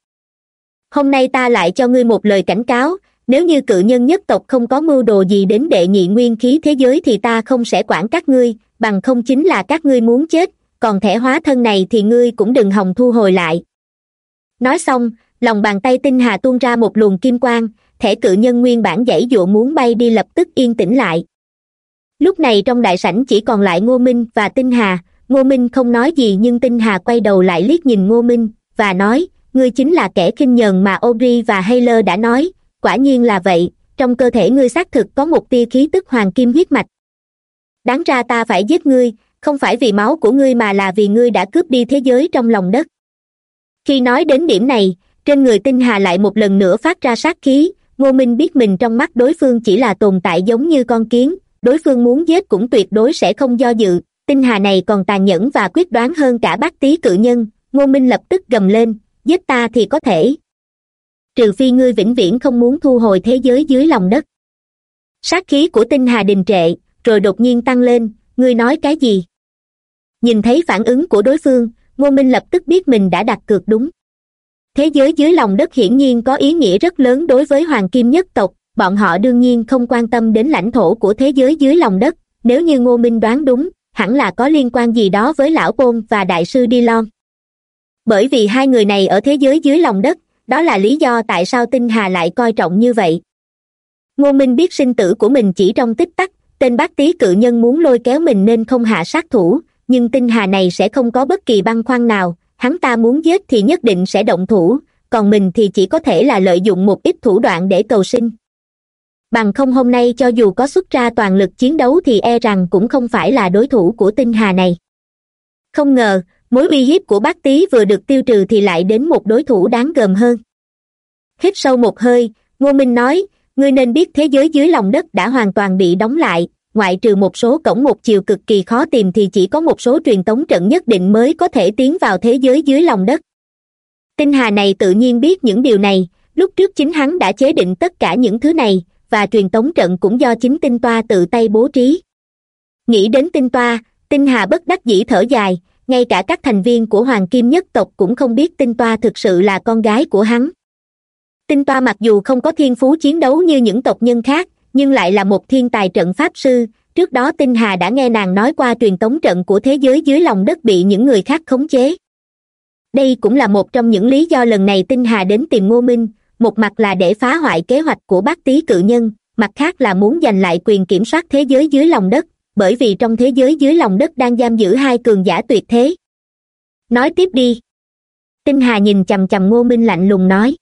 hôm nay ta lại cho ngươi một lời cảnh cáo, nếu như cự nhân nhất tộc không có mưu đồ gì đến đệ nhị nguyên khí thế giới thì ta không sẽ quản các ngươi, bằng không chính là các ngươi muốn chết, còn thẻ hóa thân này thì ngươi cũng đừng hòng thu hồi lại. Nói xong, lòng bàn tay tinh hà tuôn ra một luồng kim quang, thẻ cự nhân nguyên bản dãy dụa muốn bay đi lập tức yên tĩnh lại. Lúc này trong đại sảnh chỉ còn lại ngô minh và tinh hà, ngô minh không nói gì nhưng tinh hà quay đầu lại liếc nhìn ngô minh và nói ngươi chính là kẻ khinh nhờn mà audrey và hayler đã nói. Quả nhiên là vậy, trong cơ thể ngươi xác thực có một tia khí tức hoàng kim huyết mạch. Đáng ra ta phải giết ngươi, không phải vì máu của ngươi mà là vì ngươi đã cướp đi thế giới trong lòng đất. Khi nói đến điểm này, trên người tinh hà lại một lần nữa phát ra sát khí. Ngô minh biết mình trong mắt đối phương chỉ là tồn tại giống như con kiến, đối phương muốn giết cũng tuyệt đối sẽ không do dự. Tinh hà này còn tàn nhẫn và quyết đoán hơn cả bác tý cự nhân, ngô minh lập tức gầm lên giết ta thì có thể. Trừ phi ngươi vĩnh viễn không muốn thu hồi thế giới dưới lòng đất. Sát khí của tinh hà đình trệ, rồi đột nhiên tăng lên, ngươi nói cái gì? Nhìn thấy phản ứng của đối phương, ngô minh lập tức biết mình đã đặt cược đúng. Thế giới dưới lòng đất hiển nhiên có ý nghĩa rất lớn đối với hoàng kim nhất tộc, bọn họ đương nhiên không quan tâm đến lãnh thổ của thế giới dưới lòng đất, nếu như ngô minh đoán đúng, hẳn là có liên quan gì đó với lão côn và đại sư đi lon bởi vì hai người này ở thế giới dưới lòng đất, đó là lý do tại sao tinh hà lại coi trọng như vậy. Ngô minh biết sinh tử của mình chỉ trong tích tắc, tên bác tý cự nhân muốn lôi kéo mình nên không hạ sát thủ, nhưng tinh hà này sẽ không có bất kỳ băn khoăn nào, hắn ta muốn giết thì nhất định sẽ động thủ, còn mình thì chỉ có thể là lợi dụng một ít thủ đoạn để cầu sinh. Bằng không hôm nay cho dù có xuất ra toàn lực chiến đấu thì e rằng cũng không phải là đối thủ của tinh hà này. Không ngờ mối uy hiếp của bác tý vừa được tiêu trừ thì lại đến một đối thủ đáng gờm hơn. Hít sâu một hơi, ngô minh nói, ngươi nên biết thế giới dưới lòng đất đã hoàn toàn bị đóng lại, ngoại trừ một số cổng một chiều cực kỳ khó tìm thì chỉ có một số truyền tống trận nhất định mới có thể tiến vào thế giới dưới lòng đất. Tinh hà này tự nhiên biết những điều này, lúc trước chính hắn đã chế định tất cả những thứ này, và truyền tống trận cũng do chính tinh toa tự tay bố trí. Nghĩ đến tinh toa, tinh hà bất đắc dĩ thở dài ngay cả các thành viên của hoàng kim nhất tộc cũng không biết tinh toa thực sự là con gái của hắn. Tinh toa mặc dù không có thiên phú chiến đấu như những tộc nhân khác, nhưng lại là một thiên tài trận pháp sư. Trước đó tinh hà đã nghe nàng nói qua truyền tống trận của thế giới dưới lòng đất bị những người khác khống chế. Đây cũng là một trong những lý do lần này tinh hà đến tìm ngô minh, một mặt là để phá hoại kế hoạch của bác tý cự nhân, mặt khác là muốn giành lại quyền kiểm soát thế giới dưới lòng đất bởi vì trong thế giới dưới lòng đất đang giam giữ hai cường giả tuyệt thế. Nói tiếp đi. Tinh hà nhìn chằm chằm ngô minh lạnh lùng nói.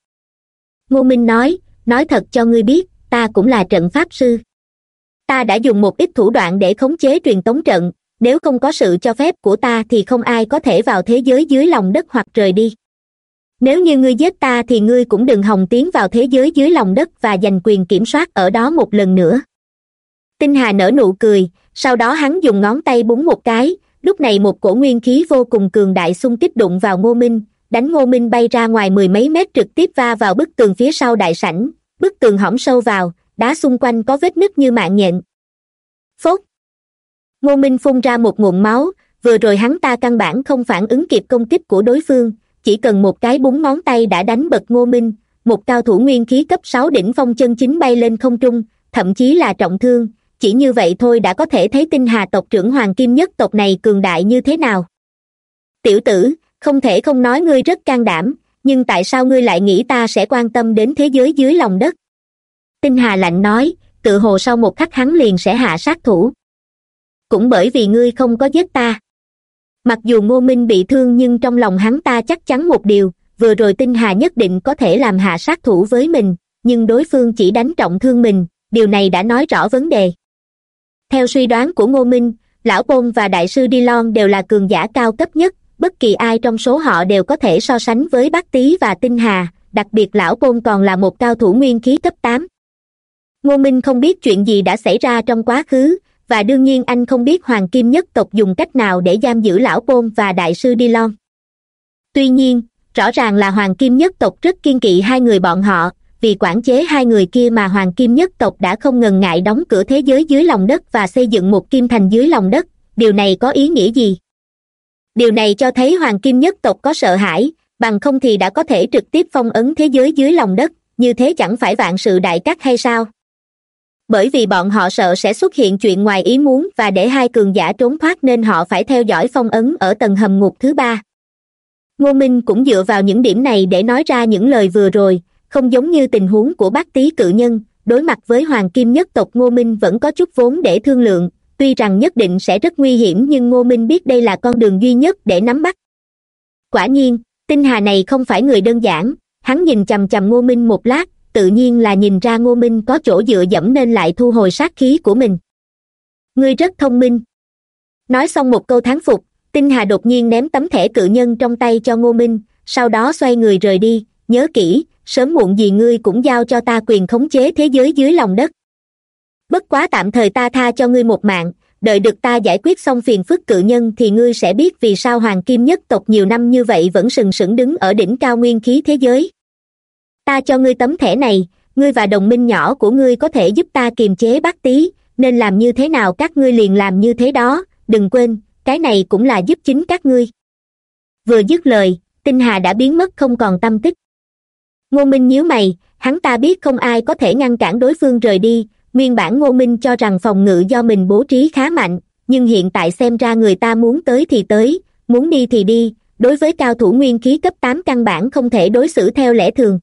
Ngô minh nói nói thật cho ngươi biết, ta cũng là trận pháp sư. Ta đã dùng một ít thủ đoạn để khống chế truyền tống trận, nếu không có sự cho phép của ta thì không ai có thể vào thế giới dưới lòng đất hoặc rời đi. Nếu như ngươi giết ta thì ngươi cũng đừng hòng tiến vào thế giới dưới lòng đất và giành quyền kiểm soát ở đó một lần nữa tinh hà nở nụ cười, sau đó hắn dùng ngón tay búng một cái, lúc này một cổ nguyên khí vô cùng cường đại xung kích đụng vào ngô minh, đánh ngô minh bay ra ngoài mười mấy mét trực tiếp va vào bức tường phía sau đại sảnh, bức tường hõm sâu vào, đá xung quanh có vết nứt như mạng nhện. Phốt! Ngô minh phun ra một nguồn máu, vừa rồi hắn ta căn bản không phản ứng kịp công kích của đối phương, chỉ cần một cái búng ngón tay đã đánh bật ngô minh, một cao thủ nguyên khí cấp sáu đỉnh phong chân chính bay lên không trung, thậm chí là trọng thương chỉ như vậy thôi đã có thể thấy tinh hà tộc trưởng hoàng kim nhất tộc này cường đại như thế nào. Tiểu tử, không thể không nói ngươi rất can đảm, nhưng tại sao ngươi lại nghĩ ta sẽ quan tâm đến thế giới dưới lòng đất? Tinh hà lạnh nói, tự hồ sau một khắc hắn liền sẽ hạ sát thủ. Cũng bởi vì ngươi không có giết ta. Mặc dù ngô minh bị thương nhưng trong lòng hắn ta chắc chắn một điều, vừa rồi tinh hà nhất định có thể làm hạ sát thủ với mình, nhưng đối phương chỉ đánh trọng thương mình, điều này đã nói rõ vấn đề theo suy đoán của ngô minh, lão bôn và đại sư đi lon đều là cường giả cao cấp nhất, bất kỳ ai trong số họ đều có thể so sánh với bác tý và tinh hà, đặc biệt lão bôn còn là một cao thủ nguyên khí cấp tám. Ngô minh không biết chuyện gì đã xảy ra trong quá khứ, và đương nhiên anh không biết hoàng kim nhất tộc dùng cách nào để giam giữ lão bôn và đại sư đi lon. Tuy nhiên, rõ ràng là hoàng kim nhất tộc rất kiên kỵ hai người bọn họ vì quản chế hai người kia mà hoàng kim nhất tộc đã không ngần ngại đóng cửa thế giới dưới lòng đất và xây dựng một kim thành dưới lòng đất. Điều này có ý nghĩa gì? Điều này cho thấy hoàng kim nhất tộc có sợ hãi, bằng không thì đã có thể trực tiếp phong ấn thế giới dưới lòng đất, như thế chẳng phải vạn sự đại cắt hay sao? Bởi vì bọn họ sợ sẽ xuất hiện chuyện ngoài ý muốn và để hai cường giả trốn thoát nên họ phải theo dõi phong ấn ở tầng hầm ngục thứ ba. Ngô minh cũng dựa vào những điểm này để nói ra những lời vừa rồi không giống như tình huống của bác tý cự nhân, đối mặt với hoàng kim nhất tộc ngô minh vẫn có chút vốn để thương lượng, tuy rằng nhất định sẽ rất nguy hiểm nhưng ngô minh biết đây là con đường duy nhất để nắm bắt. Quả nhiên, tinh hà này không phải người đơn giản, hắn nhìn chằm chằm ngô minh một lát, tự nhiên là nhìn ra ngô minh có chỗ dựa dẫm nên lại thu hồi sát khí của mình. Ngươi rất thông minh. Nói xong một câu thán phục, tinh hà đột nhiên ném tấm thẻ cự nhân trong tay cho ngô minh, sau đó xoay người rời đi, nhớ kỹ sớm muộn gì ngươi cũng giao cho ta quyền khống chế thế giới dưới lòng đất. Bất quá tạm thời ta tha cho ngươi một mạng, đợi được ta giải quyết xong phiền phức cự nhân thì ngươi sẽ biết vì sao hoàng kim nhất tộc nhiều năm như vậy vẫn sừng sững đứng ở đỉnh cao nguyên khí thế giới. Ta cho ngươi tấm thẻ này, ngươi và đồng minh nhỏ của ngươi có thể giúp ta kiềm chế bác tý, nên làm như thế nào các ngươi liền làm như thế đó, đừng quên, cái này cũng là giúp chính các ngươi. Vừa dứt lời, tinh hà đã biến mất không còn tâm tích ngô minh nhíu mày, hắn ta biết không ai có thể ngăn cản đối phương rời đi, nguyên bản ngô minh cho rằng phòng ngự do mình bố trí khá mạnh, nhưng hiện tại xem ra người ta muốn tới thì tới, muốn đi thì đi, đối với cao thủ nguyên khí cấp tám căn bản không thể đối xử theo lẽ thường.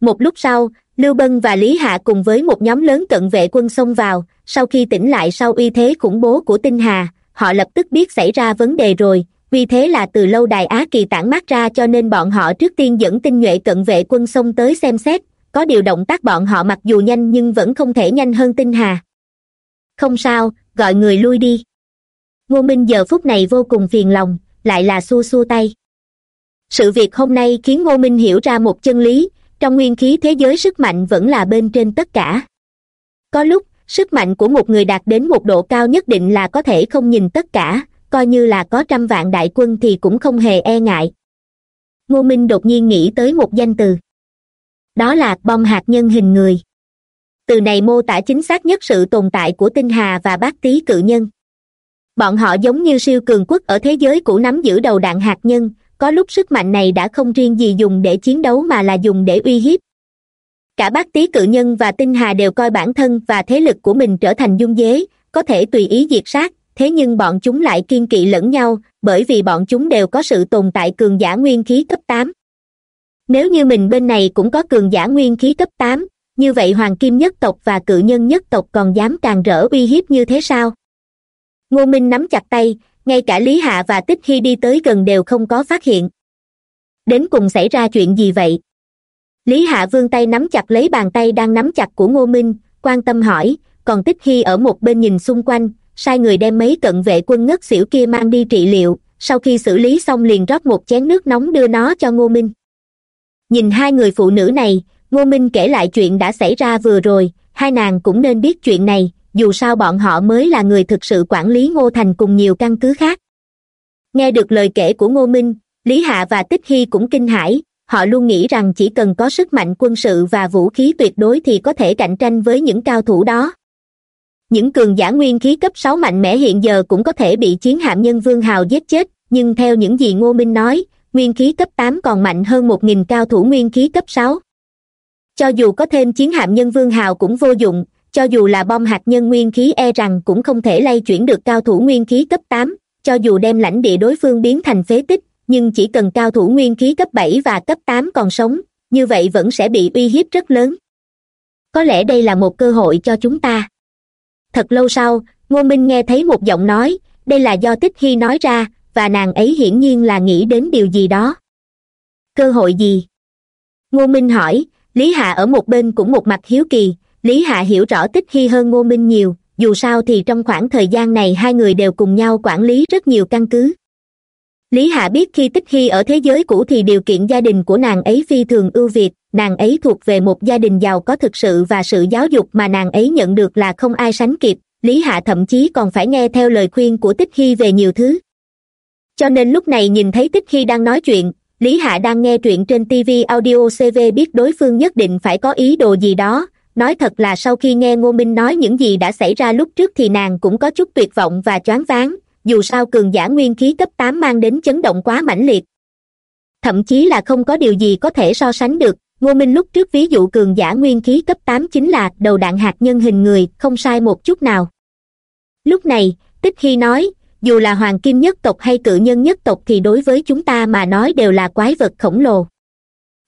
Một lúc sau, lưu bân và lý hạ cùng với một nhóm lớn cận vệ quân xông vào, sau khi tỉnh lại sau uy thế khủng bố của tinh hà, họ lập tức biết xảy ra vấn đề rồi vì thế là từ lâu đài á kỳ tản mát ra cho nên bọn họ trước tiên dẫn tinh nhuệ cận vệ quân xông tới xem xét. Có điều động tác bọn họ mặc dù nhanh nhưng vẫn không thể nhanh hơn tinh hà. Không sao, gọi người lui đi. Ngô minh giờ phút này vô cùng phiền lòng, lại là xua xua tay. Sự việc hôm nay khiến ngô minh hiểu ra một chân lý, trong nguyên khí thế giới sức mạnh vẫn là bên trên tất cả. Có lúc, sức mạnh của một người đạt đến một độ cao nhất định là có thể không nhìn tất cả coi như là có trăm vạn đại quân thì cũng không hề e ngại. Ngô minh đột nhiên nghĩ tới một danh từ. Đó là bom hạt nhân hình người. Từ này mô tả chính xác nhất sự tồn tại của tinh hà và bát tý cự nhân. Bọn họ giống như siêu cường quốc ở thế giới cũ nắm giữ đầu đạn hạt nhân, có lúc sức mạnh này đã không riêng gì dùng để chiến đấu mà là dùng để uy hiếp. Cả bác tý cự nhân và tinh hà đều coi bản thân và thế lực của mình trở thành dung dế, có thể tùy ý diệt sát thế nhưng bọn chúng lại kiên kỵ lẫn nhau, bởi vì bọn chúng đều có sự tồn tại cường giả nguyên khí cấp tám. Nếu như mình bên này cũng có cường giả nguyên khí cấp tám, như vậy hoàng kim nhất tộc và cự nhân nhất tộc còn dám càng rỡ uy hiếp như thế sao? Ngô minh nắm chặt tay, ngay cả lý hạ và tích khi đi tới gần đều không có phát hiện. Đến cùng xảy ra chuyện gì vậy? Lý hạ vươn tay nắm chặt lấy bàn tay đang nắm chặt của ngô minh, quan tâm hỏi, còn tích khi ở một bên nhìn xung quanh sai người đem mấy cận vệ quân ngất xỉu kia mang đi trị liệu, sau khi xử lý xong liền rót một chén nước nóng đưa nó cho ngô minh. Nhìn hai người phụ nữ này, ngô minh kể lại chuyện đã xảy ra vừa rồi, hai nàng cũng nên biết chuyện này, dù sao bọn họ mới là người thực sự quản lý ngô thành cùng nhiều căn cứ khác. Nghe được lời kể của ngô minh, lý hạ và tích hy cũng kinh hãi, họ luôn nghĩ rằng chỉ cần có sức mạnh quân sự và vũ khí tuyệt đối thì có thể cạnh tranh với những cao thủ đó những cường giả nguyên khí cấp sáu mạnh mẽ hiện giờ cũng có thể bị chiến hạm nhân vương hào giết chết, nhưng theo những gì ngô minh nói, nguyên khí cấp tám còn mạnh hơn một nghìn cao thủ nguyên khí cấp sáu. Cho dù có thêm chiến hạm nhân vương hào cũng vô dụng, cho dù là bom hạt nhân nguyên khí e rằng cũng không thể lay chuyển được cao thủ nguyên khí cấp tám, cho dù đem lãnh địa đối phương biến thành phế tích, nhưng chỉ cần cao thủ nguyên khí cấp bảy và cấp tám còn sống, như vậy vẫn sẽ bị uy hiếp rất lớn. Có lẽ đây là một cơ hội cho chúng ta thật lâu sau, ngô minh nghe thấy một giọng nói, đây là do tích hy nói ra, và nàng ấy hiển nhiên là nghĩ đến điều gì đó. Cơ hội gì? Ngô minh hỏi, lý hạ ở một bên cũng một mặt hiếu kỳ, lý hạ hiểu rõ tích hy hơn ngô minh nhiều, dù sao thì trong khoảng thời gian này hai người đều cùng nhau quản lý rất nhiều căn cứ. Lý hạ biết khi tích hy ở thế giới cũ thì điều kiện gia đình của nàng ấy phi thường ưu việt nàng ấy thuộc về một gia đình giàu có thực sự và sự giáo dục mà nàng ấy nhận được là không ai sánh kịp. Lý hạ thậm chí còn phải nghe theo lời khuyên của tích hy về nhiều thứ. Cho nên lúc này nhìn thấy tích hy đang nói chuyện, lý hạ đang nghe truyện trên tv audio cv biết đối phương nhất định phải có ý đồ gì đó. Nói thật là sau khi nghe ngô minh nói những gì đã xảy ra lúc trước thì nàng cũng có chút tuyệt vọng và choáng váng. Dù sao cường giả nguyên khí cấp tám mang đến chấn động quá mãnh liệt. Thậm chí là không có điều gì có thể so sánh được ngô minh lúc trước ví dụ cường giả nguyên khí cấp tám chính là đầu đạn hạt nhân hình người, không sai một chút nào. Lúc này, tích khi nói, dù là hoàng kim nhất tộc hay cự nhân nhất tộc thì đối với chúng ta mà nói đều là quái vật khổng lồ.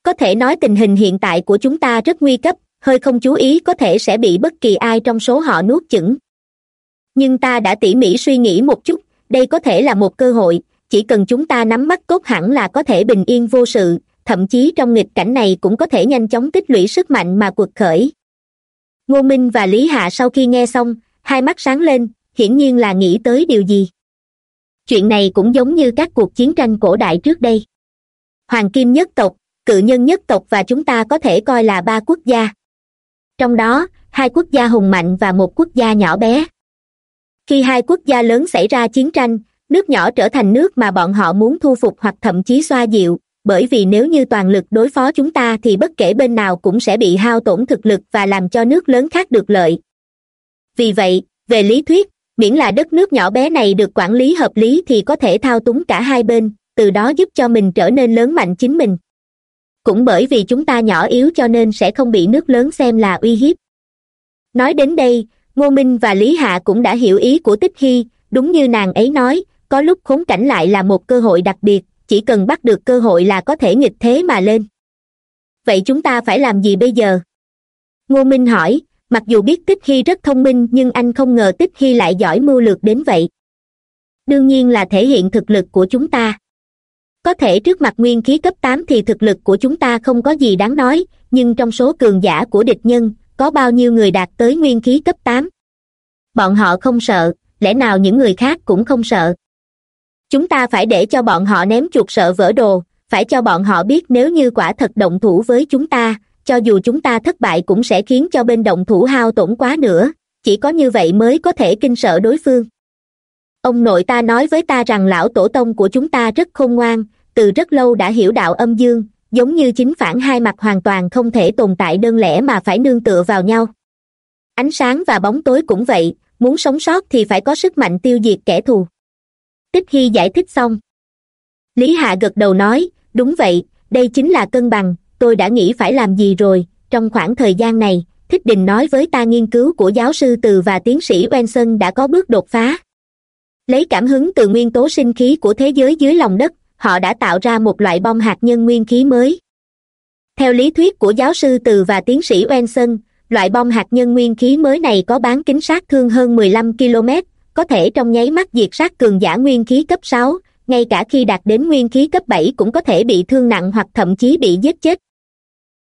Có thể nói tình hình hiện tại của chúng ta rất nguy cấp, hơi không chú ý có thể sẽ bị bất kỳ ai trong số họ nuốt chửng. Nhưng ta đã tỉ mỉ suy nghĩ một chút, đây có thể là một cơ hội, chỉ cần chúng ta nắm bắt cốt hẳn là có thể bình yên vô sự thậm chí trong nghịch cảnh này cũng có thể nhanh chóng tích lũy sức mạnh mà cuộc khởi. Ngô minh và lý hạ sau khi nghe xong, hai mắt sáng lên, hiển nhiên là nghĩ tới điều gì. Chuyện này cũng giống như các cuộc chiến tranh cổ đại trước đây. Hoàng kim nhất tộc, cự nhân nhất tộc và chúng ta có thể coi là ba quốc gia. Trong đó, hai quốc gia hùng mạnh và một quốc gia nhỏ bé. Khi hai quốc gia lớn xảy ra chiến tranh, nước nhỏ trở thành nước mà bọn họ muốn thu phục hoặc thậm chí xoa dịu bởi vì nếu như toàn lực đối phó chúng ta thì bất kể bên nào cũng sẽ bị hao tổn thực lực và làm cho nước lớn khác được lợi. Vì vậy, về lý thuyết, miễn là đất nước nhỏ bé này được quản lý hợp lý thì có thể thao túng cả hai bên, từ đó giúp cho mình trở nên lớn mạnh chính mình. Cũng bởi vì chúng ta nhỏ yếu cho nên sẽ không bị nước lớn xem là uy hiếp. Nói đến đây, ngô minh và lý hạ cũng đã hiểu ý của tích hy, đúng như nàng ấy nói, có lúc khốn cảnh lại là một cơ hội đặc biệt chỉ cần bắt được cơ hội là có thể nghịch thế mà lên. Vậy chúng ta phải làm gì bây giờ? Ngô minh hỏi, mặc dù biết tích hy rất thông minh nhưng anh không ngờ tích hy lại giỏi mưu lược đến vậy. Đương nhiên là thể hiện thực lực của chúng ta. Có thể trước mặt nguyên khí cấp tám thì thực lực của chúng ta không có gì đáng nói, nhưng trong số cường giả của địch nhân, có bao nhiêu người đạt tới nguyên khí cấp tám? Bọn họ không sợ, lẽ nào những người khác cũng không sợ? Chúng ta phải để cho bọn họ ném chuột sợ vỡ đồ, phải cho bọn họ biết nếu như quả thật động thủ với chúng ta, cho dù chúng ta thất bại cũng sẽ khiến cho bên động thủ hao tổn quá nữa. Chỉ có như vậy mới có thể kinh sợ đối phương. Ông nội ta nói với ta rằng lão tổ tông của chúng ta rất khôn ngoan, từ rất lâu đã hiểu đạo âm dương, giống như chính phản hai mặt hoàn toàn không thể tồn tại đơn lẻ mà phải nương tựa vào nhau. Ánh sáng và bóng tối cũng vậy, muốn sống sót thì phải có sức mạnh tiêu diệt kẻ thù tích hy giải thích xong. Lý hạ gật đầu nói, đúng vậy, đây chính là cân bằng, tôi đã nghĩ phải làm gì rồi, trong khoảng thời gian này, thích đình nói với ta nghiên cứu của giáo sư từ và tiến sĩ wenson đã có bước đột phá. Lấy cảm hứng từ nguyên tố sinh khí của thế giới dưới lòng đất, họ đã tạo ra một loại bom hạt nhân nguyên khí mới. Theo lý thuyết của giáo sư từ và tiến sĩ wenson, loại bom hạt nhân nguyên khí mới này có bán kính sát thương hơn 15 km có thể trong nháy mắt diệt sát cường giả nguyên khí cấp sáu, ngay cả khi đạt đến nguyên khí cấp bảy cũng có thể bị thương nặng hoặc thậm chí bị giết chết.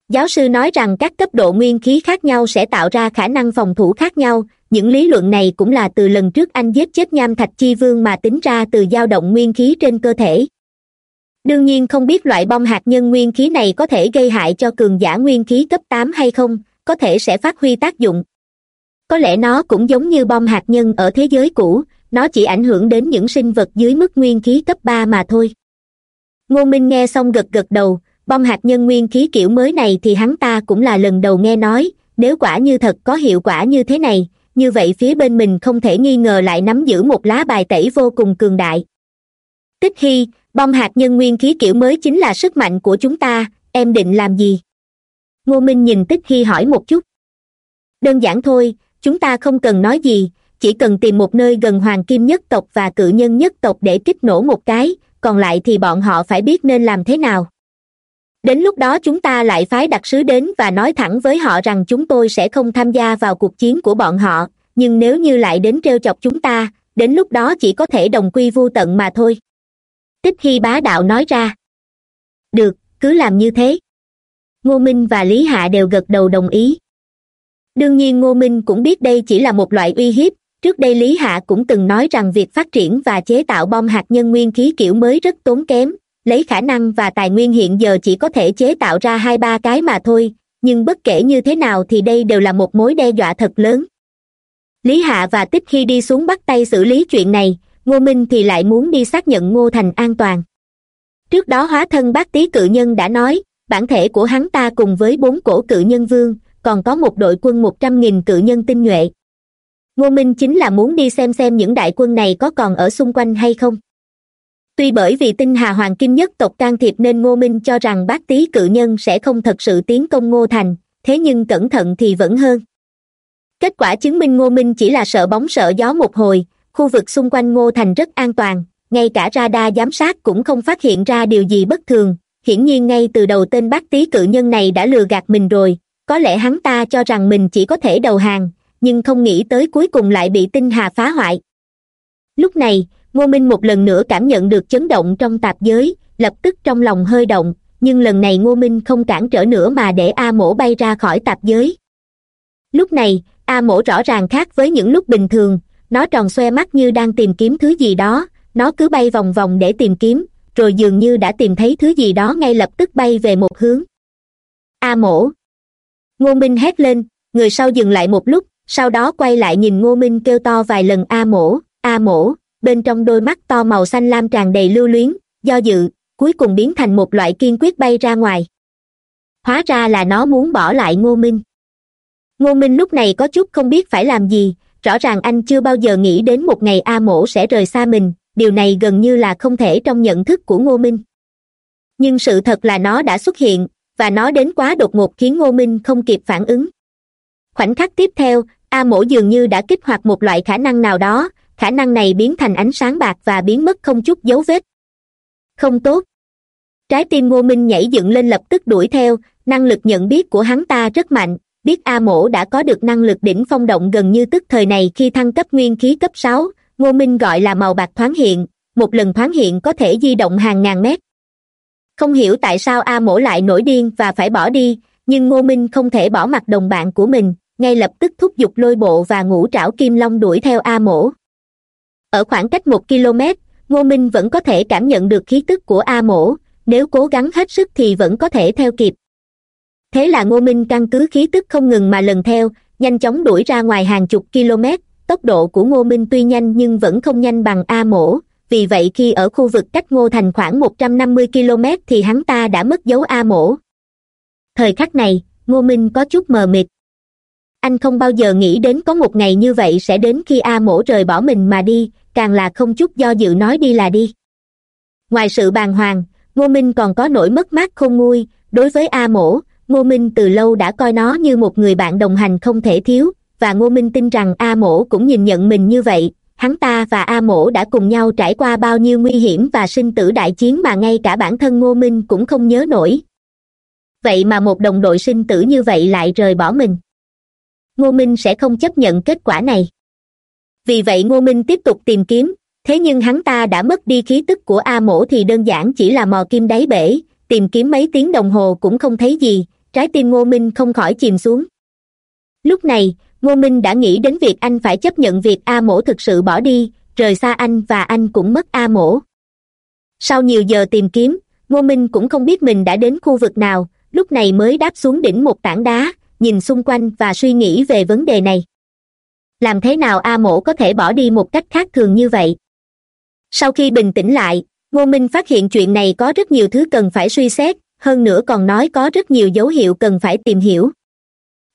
Giáo sư nói rằng các cấp độ nguyên khí khác nhau sẽ tạo ra khả năng phòng thủ khác nhau, những lý luận này cũng là từ lần trước anh giết chết nham thạch chi vương mà tính ra từ dao động nguyên khí trên cơ thể. Đương nhiên không biết loại bom hạt nhân nguyên khí này có thể gây hại cho cường giả nguyên khí cấp tám hay không, có thể sẽ phát huy tác dụng có lẽ nó cũng giống như bom hạt nhân ở thế giới cũ, nó chỉ ảnh hưởng đến những sinh vật dưới mức nguyên khí cấp ba mà thôi. Ngô minh nghe xong gật gật đầu, bom hạt nhân nguyên khí kiểu mới này thì hắn ta cũng là lần đầu nghe nói, nếu quả như thật có hiệu quả như thế này, như vậy phía bên mình không thể nghi ngờ lại nắm giữ một lá bài tẩy vô cùng cường đại. Tích hy, bom hạt nhân nguyên khí kiểu mới chính là sức mạnh của chúng ta, em định làm gì? Ngô minh nhìn tích hy hỏi một chút. Đơn giản thôi chúng ta không cần nói gì, chỉ cần tìm một nơi gần hoàng kim nhất tộc và cự nhân nhất tộc để kích nổ một cái, còn lại thì bọn họ phải biết nên làm thế nào. Đến lúc đó chúng ta lại phái đặc sứ đến và nói thẳng với họ rằng chúng tôi sẽ không tham gia vào cuộc chiến của bọn họ, nhưng nếu như lại đến trêu chọc chúng ta, đến lúc đó chỉ có thể đồng quy vô tận mà thôi. Tích hy bá đạo nói ra. Được, cứ làm như thế. Ngô minh và lý hạ đều gật đầu đồng ý đương nhiên ngô minh cũng biết đây chỉ là một loại uy hiếp, trước đây lý hạ cũng từng nói rằng việc phát triển và chế tạo bom hạt nhân nguyên khí kiểu mới rất tốn kém, lấy khả năng và tài nguyên hiện giờ chỉ có thể chế tạo ra hai ba cái mà thôi, nhưng bất kể như thế nào thì đây đều là một mối đe dọa thật lớn. Lý hạ và tích khi đi xuống bắt tay xử lý chuyện này, ngô minh thì lại muốn đi xác nhận ngô thành an toàn. Trước đó hóa thân bác tý cự nhân đã nói, bản thể của hắn ta cùng với bốn cổ cự nhân vương còn có một đội quân một trăm nghìn cự nhân tinh nhuệ. Ngô minh chính là muốn đi xem xem những đại quân này có còn ở xung quanh hay không. Tuy bởi vì tinh hà hoàng kim nhất tộc can thiệp nên ngô minh cho rằng bác tý cự nhân sẽ không thật sự tiến công ngô thành, thế nhưng cẩn thận thì vẫn hơn. Kết quả chứng minh ngô minh chỉ là sợ bóng sợ gió một hồi, khu vực xung quanh ngô thành rất an toàn, ngay cả radar giám sát cũng không phát hiện ra điều gì bất thường. Hiển nhiên ngay từ đầu tên bác tý cự nhân này đã lừa gạt mình rồi có lẽ hắn ta cho rằng mình chỉ có thể đầu hàng, nhưng không nghĩ tới cuối cùng lại bị tinh hà phá hoại. Lúc này, ngô minh một lần nữa cảm nhận được chấn động trong tạp giới, lập tức trong lòng hơi động, nhưng lần này ngô minh không cản trở nữa mà để a mổ bay ra khỏi tạp giới. Lúc này, a mổ rõ ràng khác với những lúc bình thường, nó tròn xoe mắt như đang tìm kiếm thứ gì đó, nó cứ bay vòng vòng để tìm kiếm, rồi dường như đã tìm thấy thứ gì đó ngay lập tức bay về một hướng. A mổ ngô minh hét lên, người sau dừng lại một lúc, sau đó quay lại nhìn ngô minh kêu to vài lần a mổ a mổ, bên trong đôi mắt to màu xanh lam tràn đầy lưu luyến, do dự, cuối cùng biến thành một loại kiên quyết bay ra ngoài. Hóa ra là nó muốn bỏ lại ngô minh. Ngô minh lúc này có chút không biết phải làm gì, rõ ràng anh chưa bao giờ nghĩ đến một ngày a mổ sẽ rời xa mình, điều này gần như là không thể trong nhận thức của ngô minh. Nhưng sự thật là nó đã xuất hiện và nó đến quá đột ngột khiến ngô minh không kịp phản ứng. Khoảnh khắc tiếp theo, a mổ dường như đã kích hoạt một loại khả năng nào đó, khả năng này biến thành ánh sáng bạc và biến mất không chút dấu vết. Không tốt. Trái tim ngô minh nhảy dựng lên lập tức đuổi theo, năng lực nhận biết của hắn ta rất mạnh, biết a mổ đã có được năng lực đỉnh phong động gần như tức thời này khi thăng cấp nguyên khí cấp sáu, ngô minh gọi là màu bạc thoáng hiện, một lần thoáng hiện có thể di động hàng ngàn mét không hiểu tại sao a mổ lại nổi điên và phải bỏ đi, nhưng ngô minh không thể bỏ mặt đồng bạn của mình, ngay lập tức thúc giục lôi bộ và ngũ trảo kim long đuổi theo a mổ. Ở khoảng cách một km, ngô minh vẫn có thể cảm nhận được khí tức của a mổ, nếu cố gắng hết sức thì vẫn có thể theo kịp. Thế là ngô minh căn cứ khí tức không ngừng mà lần theo, nhanh chóng đuổi ra ngoài hàng chục km, tốc độ của ngô minh tuy nhanh nhưng vẫn không nhanh bằng a mổ vì vậy khi ở khu vực cách ngô thành khoảng một trăm năm mươi km thì hắn ta đã mất dấu a mổ. Thời khắc này, ngô minh có chút mờ mịt. Anh không bao giờ nghĩ đến có một ngày như vậy sẽ đến khi a mổ rời bỏ mình mà đi, càng là không chút do dự nói đi là đi. Ngoài sự bàng hoàng, ngô minh còn có nỗi mất mát không nguôi. Đối với a mổ, ngô minh từ lâu đã coi nó như một người bạn đồng hành không thể thiếu, và ngô minh tin rằng a mổ cũng nhìn nhận mình như vậy hắn ta và a mổ đã cùng nhau trải qua bao nhiêu nguy hiểm và sinh tử đại chiến mà ngay cả bản thân ngô minh cũng không nhớ nổi. Vậy mà một đồng đội sinh tử như vậy lại rời bỏ mình. Ngô minh sẽ không chấp nhận kết quả này. Vì vậy ngô minh tiếp tục tìm kiếm, thế nhưng hắn ta đã mất đi khí tức của a mổ thì đơn giản chỉ là mò kim đáy bể, tìm kiếm mấy tiếng đồng hồ cũng không thấy gì, trái tim ngô minh không khỏi chìm xuống. Lúc này ngô minh đã nghĩ đến việc anh phải chấp nhận việc a mổ thực sự bỏ đi, rời xa anh và anh cũng mất a mổ. Sau nhiều giờ tìm kiếm, ngô minh cũng không biết mình đã đến khu vực nào, lúc này mới đáp xuống đỉnh một tảng đá, nhìn xung quanh và suy nghĩ về vấn đề này. Làm thế nào a mổ có thể bỏ đi một cách khác thường như vậy? Sau khi bình tĩnh lại, ngô minh phát hiện chuyện này có rất nhiều thứ cần phải suy xét, hơn nữa còn nói có rất nhiều dấu hiệu cần phải tìm hiểu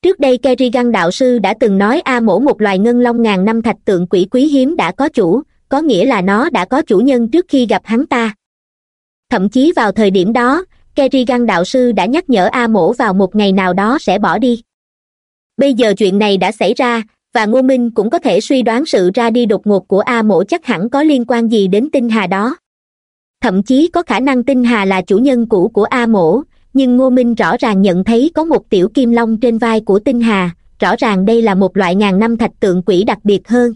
trước đây kerrigan đạo sư đã từng nói a mổ một loài ngân long ngàn năm thạch tượng quỷ quý hiếm đã có chủ, có nghĩa là nó đã có chủ nhân trước khi gặp hắn ta. Thậm chí vào thời điểm đó kerrigan đạo sư đã nhắc nhở a mổ vào một ngày nào đó sẽ bỏ đi. Bây giờ chuyện này đã xảy ra, và ngô minh cũng có thể suy đoán sự ra đi đột ngột của a mổ chắc hẳn có liên quan gì đến tinh hà đó. Thậm chí có khả năng tinh hà là chủ nhân cũ của a mổ nhưng ngô minh rõ ràng nhận thấy có một tiểu kim long trên vai của tinh hà, rõ ràng đây là một loại ngàn năm thạch tượng quỷ đặc biệt hơn.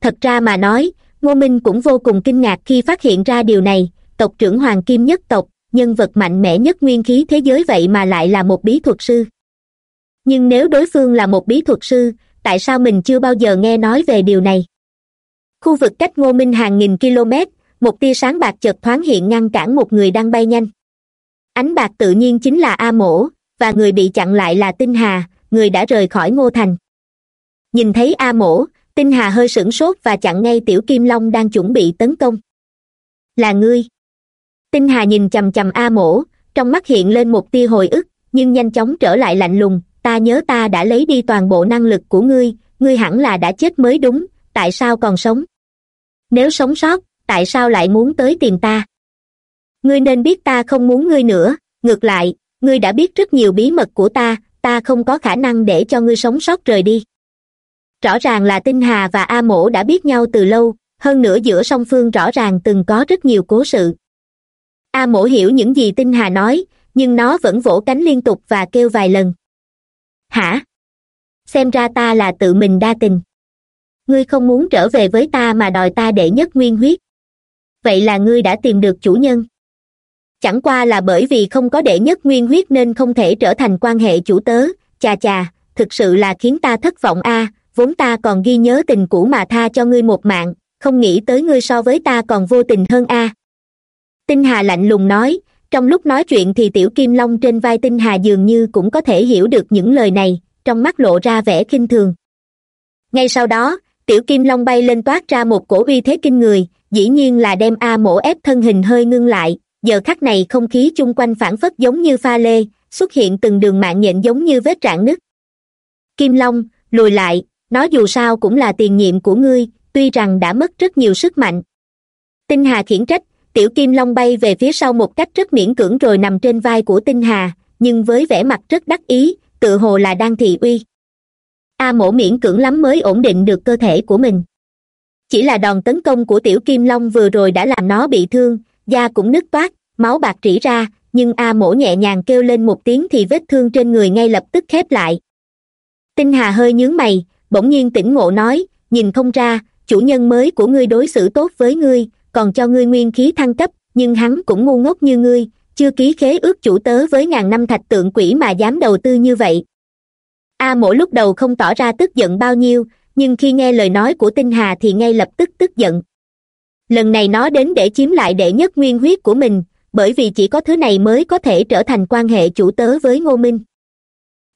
Thật ra mà nói, ngô minh cũng vô cùng kinh ngạc khi phát hiện ra điều này, tộc trưởng hoàng kim nhất tộc, nhân vật mạnh mẽ nhất nguyên khí thế giới vậy mà lại là một bí thuật sư. Nhưng nếu đối phương là một bí thuật sư, tại sao mình chưa bao giờ nghe nói về điều này? Khu vực cách ngô minh hàng nghìn km, một tia sáng bạc chợt thoáng hiện ngăn cản một người đang bay nhanh ánh bạc tự nhiên chính là a mổ, và người bị chặn lại là tinh hà, người đã rời khỏi ngô thành. Nhìn thấy a mổ, tinh hà hơi sửng sốt và chặn ngay tiểu kim long đang chuẩn bị tấn công. Là ngươi? Tinh hà nhìn chằm chằm a mổ, trong mắt hiện lên một tia hồi ức, nhưng nhanh chóng trở lại lạnh lùng, ta nhớ ta đã lấy đi toàn bộ năng lực của ngươi ngươi hẳn là đã chết mới đúng, tại sao còn sống? Nếu sống sót, tại sao lại muốn tới tìm ta? Ngươi nên biết ta không muốn ngươi nữa. Ngược lại, ngươi đã biết rất nhiều bí mật của ta ta không có khả năng để cho ngươi sống sót rời đi. Rõ ràng là tinh hà và a mổ đã biết nhau từ lâu, hơn nữa giữa song phương rõ ràng từng có rất nhiều cố sự. A mổ hiểu những gì tinh hà nói, nhưng nó vẫn vỗ cánh liên tục và kêu vài lần. Hả? Xem ra ta là tự mình đa tình. Ngươi không muốn trở về với ta mà đòi ta đệ nhất nguyên huyết. Vậy là ngươi đã tìm được chủ nhân chẳng qua là bởi vì không có đệ nhất nguyên huyết nên không thể trở thành quan hệ chủ tớ. Chà chà, thực sự là khiến ta thất vọng a, vốn ta còn ghi nhớ tình cũ mà tha cho ngươi một mạng, không nghĩ tới ngươi so với ta còn vô tình hơn a. Tinh hà lạnh lùng nói, trong lúc nói chuyện thì tiểu kim long trên vai tinh hà dường như cũng có thể hiểu được những lời này, trong mắt lộ ra vẻ khinh thường. Ngay sau đó, tiểu kim long bay lên toát ra một cổ uy thế kinh người, dĩ nhiên là đem a mổ ép thân hình hơi ngưng lại giờ khắc này không khí chung quanh phản phất giống như pha lê, xuất hiện từng đường mạng nhện giống như vết rạn nứt. Kim long, lùi lại, nó dù sao cũng là tiền nhiệm của ngươi, tuy rằng đã mất rất nhiều sức mạnh. Tinh hà khiển trách, tiểu kim long bay về phía sau một cách rất miễn cưỡng rồi nằm trên vai của tinh hà, nhưng với vẻ mặt rất đắc ý tự hồ là đang thị uy. A mổ miễn cưỡng lắm mới ổn định được cơ thể của mình. Chỉ là đòn tấn công của tiểu kim long vừa rồi đã làm nó bị thương da cũng nứt toát, máu bạc rỉ ra, nhưng a mổ nhẹ nhàng kêu lên một tiếng thì vết thương trên người ngay lập tức khép lại. Tinh hà hơi nhướng mày, bỗng nhiên tỉnh ngộ nói, nhìn không ra, chủ nhân mới của ngươi đối xử tốt với ngươi, còn cho ngươi nguyên khí thăng cấp, nhưng hắn cũng ngu ngốc như ngươi, chưa ký khế ước chủ tớ với ngàn năm thạch tượng quỷ mà dám đầu tư như vậy. A mổ lúc đầu không tỏ ra tức giận bao nhiêu, nhưng khi nghe lời nói của tinh hà thì ngay lập tức tức giận lần này nó đến để chiếm lại đệ nhất nguyên huyết của mình, bởi vì chỉ có thứ này mới có thể trở thành quan hệ chủ tớ với ngô minh.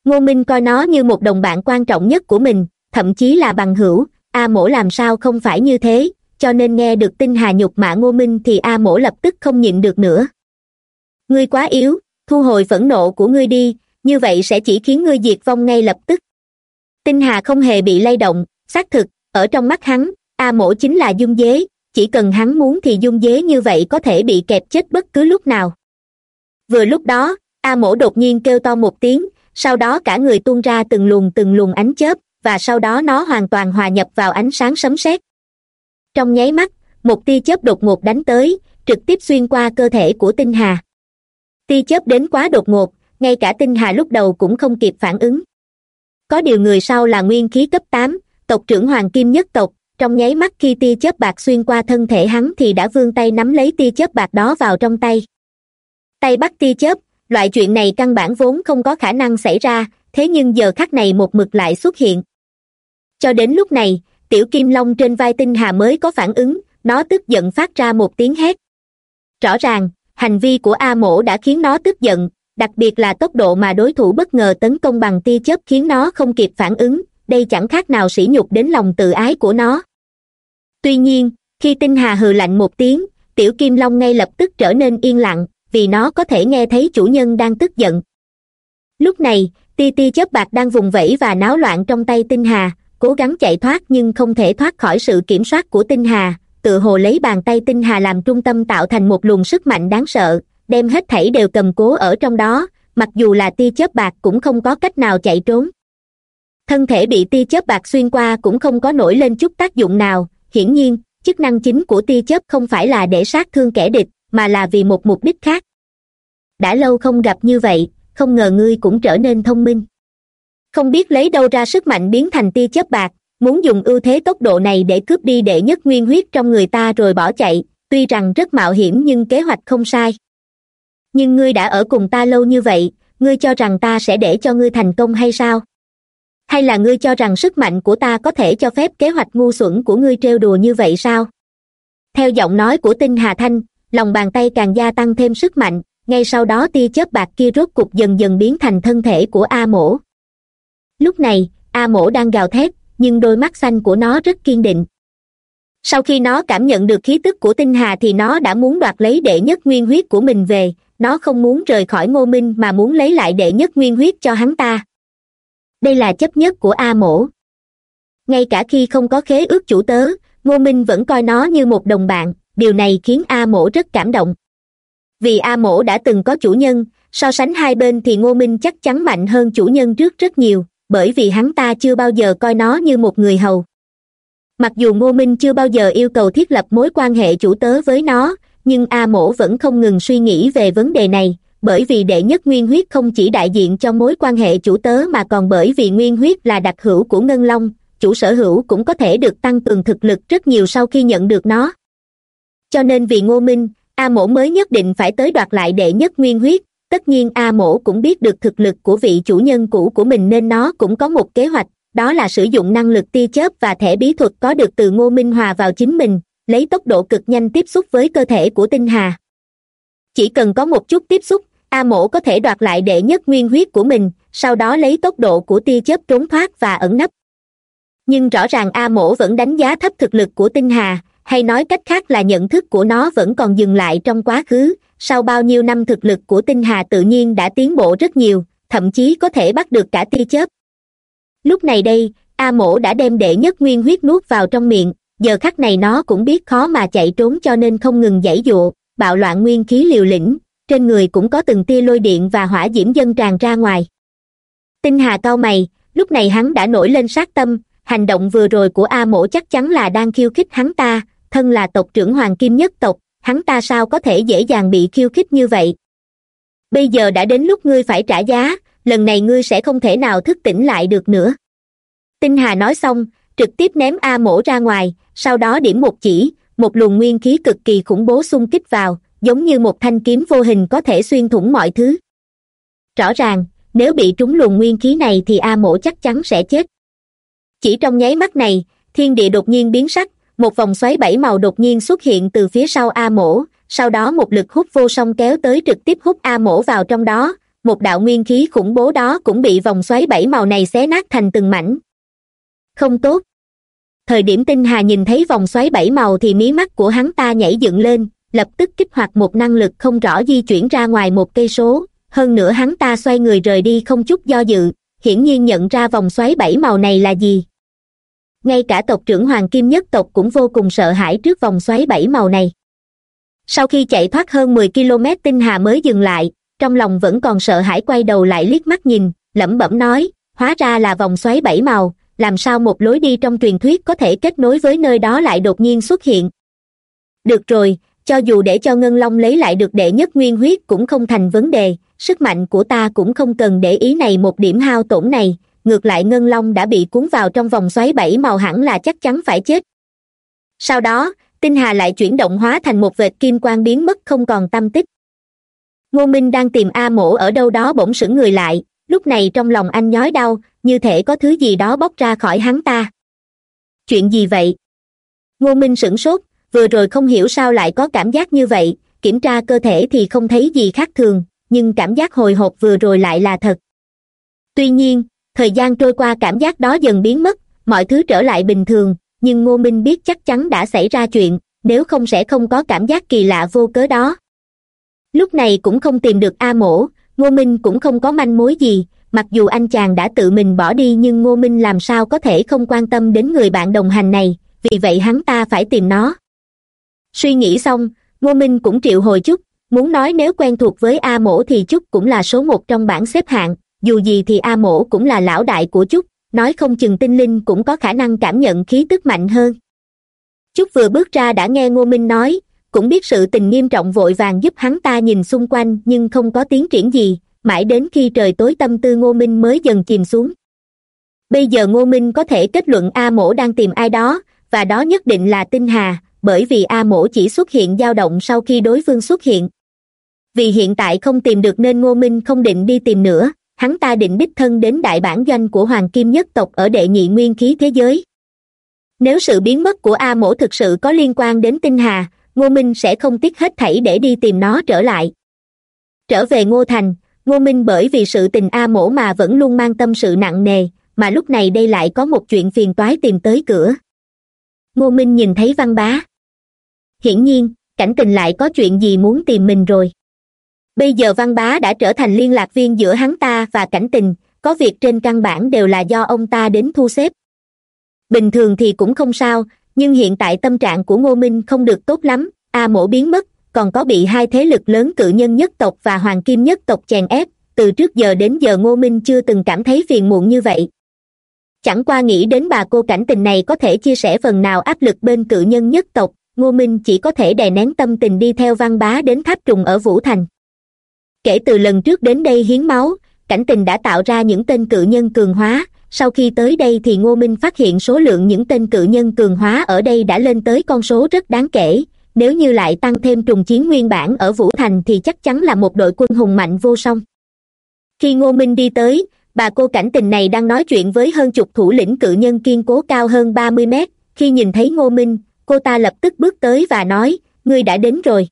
Ngô minh coi nó như một đồng bạn quan trọng nhất của mình, thậm chí là bằng hữu. A mổ làm sao không phải như thế, cho nên nghe được tin hà nhục mạ ngô minh thì a mổ lập tức không nhịn được nữa. Ngươi quá yếu, thu hồi phẫn nộ của ngươi đi, như vậy sẽ chỉ khiến ngươi diệt vong ngay lập tức. Tinh hà không hề bị lay động, xác thực, ở trong mắt hắn, a mổ chính là dung dế chỉ cần hắn muốn thì dung dế như vậy có thể bị kẹp chết bất cứ lúc nào. Vừa lúc đó, a mổ đột nhiên kêu to một tiếng, sau đó cả người tuôn ra từng luồng từng luồng ánh chớp, và sau đó nó hoàn toàn hòa nhập vào ánh sáng sấm sét. Trong nháy mắt, một tia chớp đột ngột đánh tới, trực tiếp xuyên qua cơ thể của tinh hà. Tia chớp đến quá đột ngột, ngay cả tinh hà lúc đầu cũng không kịp phản ứng. Có điều người sau là nguyên khí cấp tám, tộc trưởng hoàng kim nhất tộc trong nháy mắt khi tia chớp bạc xuyên qua thân thể hắn thì đã vươn tay nắm lấy tia chớp bạc đó vào trong tay. Tay bắt tia chớp, loại chuyện này căn bản vốn không có khả năng xảy ra, thế nhưng giờ khắc này một mực lại xuất hiện. Cho đến lúc này, tiểu kim long trên vai tinh hà mới có phản ứng, nó tức giận phát ra một tiếng hét. Rõ ràng, hành vi của a mổ đã khiến nó tức giận, đặc biệt là tốc độ mà đối thủ bất ngờ tấn công bằng tia chớp khiến nó không kịp phản ứng đây chẳng khác nào sỉ nhục đến lòng tự ái của nó. Tuy nhiên, khi tinh hà hừ lạnh một tiếng, tiểu kim long ngay lập tức trở nên yên lặng, vì nó có thể nghe thấy chủ nhân đang tức giận. Lúc này, Ti Ti chớp bạc đang vùng vẫy và náo loạn trong tay tinh hà, cố gắng chạy thoát nhưng không thể thoát khỏi sự kiểm soát của tinh hà, tự hồ lấy bàn tay tinh hà làm trung tâm tạo thành một luồng sức mạnh đáng sợ, đem hết thảy đều cầm cố ở trong đó, mặc dù là tia chớp bạc cũng không có cách nào chạy trốn thân thể bị tia chớp bạc xuyên qua cũng không có nổi lên chút tác dụng nào. Hiển nhiên, chức năng chính của tia chớp không phải là để sát thương kẻ địch, mà là vì một mục đích khác. Đã lâu không gặp như vậy, không ngờ ngươi cũng trở nên thông minh. Không biết lấy đâu ra sức mạnh biến thành tia chớp bạc, muốn dùng ưu thế tốc độ này để cướp đi đệ nhất nguyên huyết trong người ta rồi bỏ chạy, tuy rằng rất mạo hiểm nhưng kế hoạch không sai. Nhưng ngươi đã ở cùng ta lâu như vậy, ngươi cho rằng ta sẽ để cho ngươi thành công hay sao? Hay là ngươi cho rằng sức mạnh của ta có thể cho phép kế hoạch ngu xuẩn của ngươi trêu đùa như vậy sao? Theo giọng nói của tinh hà thanh, lòng bàn tay càng gia tăng thêm sức mạnh, ngay sau đó tia chớp bạc kia rốt cục dần dần biến thành thân thể của a mổ. Lúc này, a mổ đang gào thét, nhưng đôi mắt xanh của nó rất kiên định. Sau khi nó cảm nhận được khí tức của tinh hà thì nó đã muốn đoạt lấy đệ nhất nguyên huyết của mình về, nó không muốn rời khỏi ngô minh mà muốn lấy lại đệ nhất nguyên huyết cho hắn ta đây là chấp nhất của a mổ. Ngay cả khi không có khế ước chủ tớ, ngô minh vẫn coi nó như một đồng bạn. Điều này khiến a mổ rất cảm động. Vì a mổ đã từng có chủ nhân, so sánh hai bên thì ngô minh chắc chắn mạnh hơn chủ nhân trước rất nhiều, bởi vì hắn ta chưa bao giờ coi nó như một người hầu. Mặc dù ngô minh chưa bao giờ yêu cầu thiết lập mối quan hệ chủ tớ với nó, nhưng a mổ vẫn không ngừng suy nghĩ về vấn đề này bởi vì đệ nhất nguyên huyết không chỉ đại diện cho mối quan hệ chủ tớ mà còn bởi vì nguyên huyết là đặc hữu của ngân long, chủ sở hữu cũng có thể được tăng cường thực lực rất nhiều sau khi nhận được nó. Cho nên vì ngô minh, a mổ mới nhất định phải tới đoạt lại đệ nhất nguyên huyết, tất nhiên a mổ cũng biết được thực lực của vị chủ nhân cũ của mình nên nó cũng có một kế hoạch, đó là sử dụng năng lực tia chớp và thẻ bí thuật có được từ ngô minh hòa vào chính mình, lấy tốc độ cực nhanh tiếp xúc với cơ thể của tinh hà. Chỉ cần có một chút tiếp xúc a mổ có thể đoạt lại đệ nhất nguyên huyết của mình, sau đó lấy tốc độ của tia chớp trốn thoát và ẩn nấp. Nhưng rõ ràng a mổ vẫn đánh giá thấp thực lực của tinh hà, hay nói cách khác là nhận thức của nó vẫn còn dừng lại trong quá khứ. Sau bao nhiêu năm thực lực của tinh hà tự nhiên đã tiến bộ rất nhiều, thậm chí có thể bắt được cả tia chớp. Lúc này đây, a mổ đã đem đệ nhất nguyên huyết nuốt vào trong miệng, giờ khắc này nó cũng biết khó mà chạy trốn cho nên không ngừng giãy dụa, bạo loạn nguyên khí liều lĩnh trên người cũng có từng tia lôi điện và hỏa diễm dân tràn ra ngoài. Tinh hà cao mày, lúc này hắn đã nổi lên sát tâm, hành động vừa rồi của a mổ chắc chắn là đang khiêu khích hắn ta, thân là tộc trưởng hoàng kim nhất tộc, hắn ta sao có thể dễ dàng bị khiêu khích như vậy? Bây giờ đã đến lúc ngươi phải trả giá, lần này ngươi sẽ không thể nào thức tỉnh lại được nữa. Tinh hà nói xong, trực tiếp ném a mổ ra ngoài, sau đó điểm một chỉ, một luồng nguyên khí cực kỳ khủng bố xung kích vào giống như một thanh kiếm vô hình có thể xuyên thủng mọi thứ. Rõ ràng, nếu bị trúng luồng nguyên khí này thì a mổ chắc chắn sẽ chết. Chỉ trong nháy mắt này, thiên địa đột nhiên biến sắc, một vòng xoáy bảy màu đột nhiên xuất hiện từ phía sau a mổ, sau đó một lực hút vô song kéo tới trực tiếp hút a mổ vào trong đó, một đạo nguyên khí khủng bố đó cũng bị vòng xoáy bảy màu này xé nát thành từng mảnh. Không tốt. Thời điểm tinh hà nhìn thấy vòng xoáy bảy màu thì mí mắt của hắn ta nhảy dựng lên lập tức kích hoạt một năng lực không rõ di chuyển ra ngoài một cây số. Hơn nữa hắn ta xoay người rời đi không chút do dự, hiển nhiên nhận ra vòng xoáy bảy màu này là gì. Ngay cả tộc trưởng hoàng kim nhất tộc cũng vô cùng sợ hãi trước vòng xoáy bảy màu này. Sau khi chạy thoát hơn mười km tinh hà mới dừng lại, trong lòng vẫn còn sợ hãi quay đầu lại liếc mắt nhìn, lẩm bẩm nói, hóa ra là vòng xoáy bảy màu, làm sao một lối đi trong truyền thuyết có thể kết nối với nơi đó lại đột nhiên xuất hiện? Được rồi cho dù để cho ngân long lấy lại được đệ nhất nguyên huyết cũng không thành vấn đề, sức mạnh của ta cũng không cần để ý này một điểm hao tổn này, ngược lại ngân long đã bị cuốn vào trong vòng xoáy bảy màu hẳn là chắc chắn phải chết. Sau đó, tinh hà lại chuyển động hóa thành một vệt kim quang biến mất không còn tâm tích. Ngô minh đang tìm a mổ ở đâu đó bỗng sững người lại, lúc này trong lòng anh nhói đau, như thể có thứ gì đó bóc ra khỏi hắn ta. Chuyện gì vậy? Ngô minh sửng sốt vừa rồi không hiểu sao lại có cảm giác như vậy, kiểm tra cơ thể thì không thấy gì khác thường, nhưng cảm giác hồi hộp vừa rồi lại là thật. Tuy nhiên, thời gian trôi qua cảm giác đó dần biến mất, mọi thứ trở lại bình thường, nhưng ngô minh biết chắc chắn đã xảy ra chuyện, nếu không sẽ không có cảm giác kỳ lạ vô cớ đó. Lúc này cũng không tìm được a mổ, ngô minh cũng không có manh mối gì, mặc dù anh chàng đã tự mình bỏ đi nhưng ngô minh làm sao có thể không quan tâm đến người bạn đồng hành này, vì vậy hắn ta phải tìm nó suy nghĩ xong, ngô minh cũng triệu hồi chút muốn nói nếu quen thuộc với a mổ thì chút cũng là số một trong bảng xếp hạng, dù gì thì a mổ cũng là lão đại của chút nói không chừng tinh linh cũng có khả năng cảm nhận khí tức mạnh hơn. Chút vừa bước ra đã nghe ngô minh nói, cũng biết sự tình nghiêm trọng vội vàng giúp hắn ta nhìn xung quanh nhưng không có tiến triển gì, mãi đến khi trời tối tâm tư ngô minh mới dần chìm xuống. Bây giờ ngô minh có thể kết luận a mổ đang tìm ai đó, và đó nhất định là tinh hà bởi vì a mổ chỉ xuất hiện dao động sau khi đối phương xuất hiện. Vì hiện tại không tìm được nên ngô minh không định đi tìm nữa, hắn ta định đích thân đến đại bản doanh của hoàng kim nhất tộc ở đệ nhị nguyên khí thế giới. Nếu sự biến mất của a mổ thực sự có liên quan đến tinh hà, ngô minh sẽ không tiếc hết thảy để đi tìm nó trở lại. Trở về ngô thành, ngô minh bởi vì sự tình a mổ mà vẫn luôn mang tâm sự nặng nề, mà lúc này đây lại có một chuyện phiền toái tìm tới cửa. Ngô minh nhìn thấy văn bá hiển nhiên, cảnh tình lại có chuyện gì muốn tìm mình rồi. Bây giờ văn bá đã trở thành liên lạc viên giữa hắn ta và cảnh tình, có việc trên căn bản đều là do ông ta đến thu xếp. Bình thường thì cũng không sao, nhưng hiện tại tâm trạng của ngô minh không được tốt lắm, a mổ biến mất, còn có bị hai thế lực lớn cự nhân nhất tộc và hoàng kim nhất tộc chèn ép, từ trước giờ đến giờ ngô minh chưa từng cảm thấy phiền muộn như vậy. Chẳng qua nghĩ đến bà cô cảnh tình này có thể chia sẻ phần nào áp lực bên cự nhân nhất tộc ngô minh chỉ có thể đè nén tâm tình đi theo văn bá đến tháp trùng ở vũ thành. Kể từ lần trước đến đây hiến máu, cảnh tình đã tạo ra những tên cự nhân cường hóa. Sau khi tới đây thì ngô minh phát hiện số lượng những tên cự nhân cường hóa ở đây đã lên tới con số rất đáng kể. Nếu như lại tăng thêm trùng chiến nguyên bản ở vũ thành thì chắc chắn là một đội quân hùng mạnh vô song. Khi ngô minh đi tới, bà cô cảnh tình này đang nói chuyện với hơn chục thủ lĩnh cự nhân kiên cố cao hơn ba mươi mét. Khi nhìn thấy ngô minh cô ta lập tức bước tới và nói, ngươi đã đến rồi.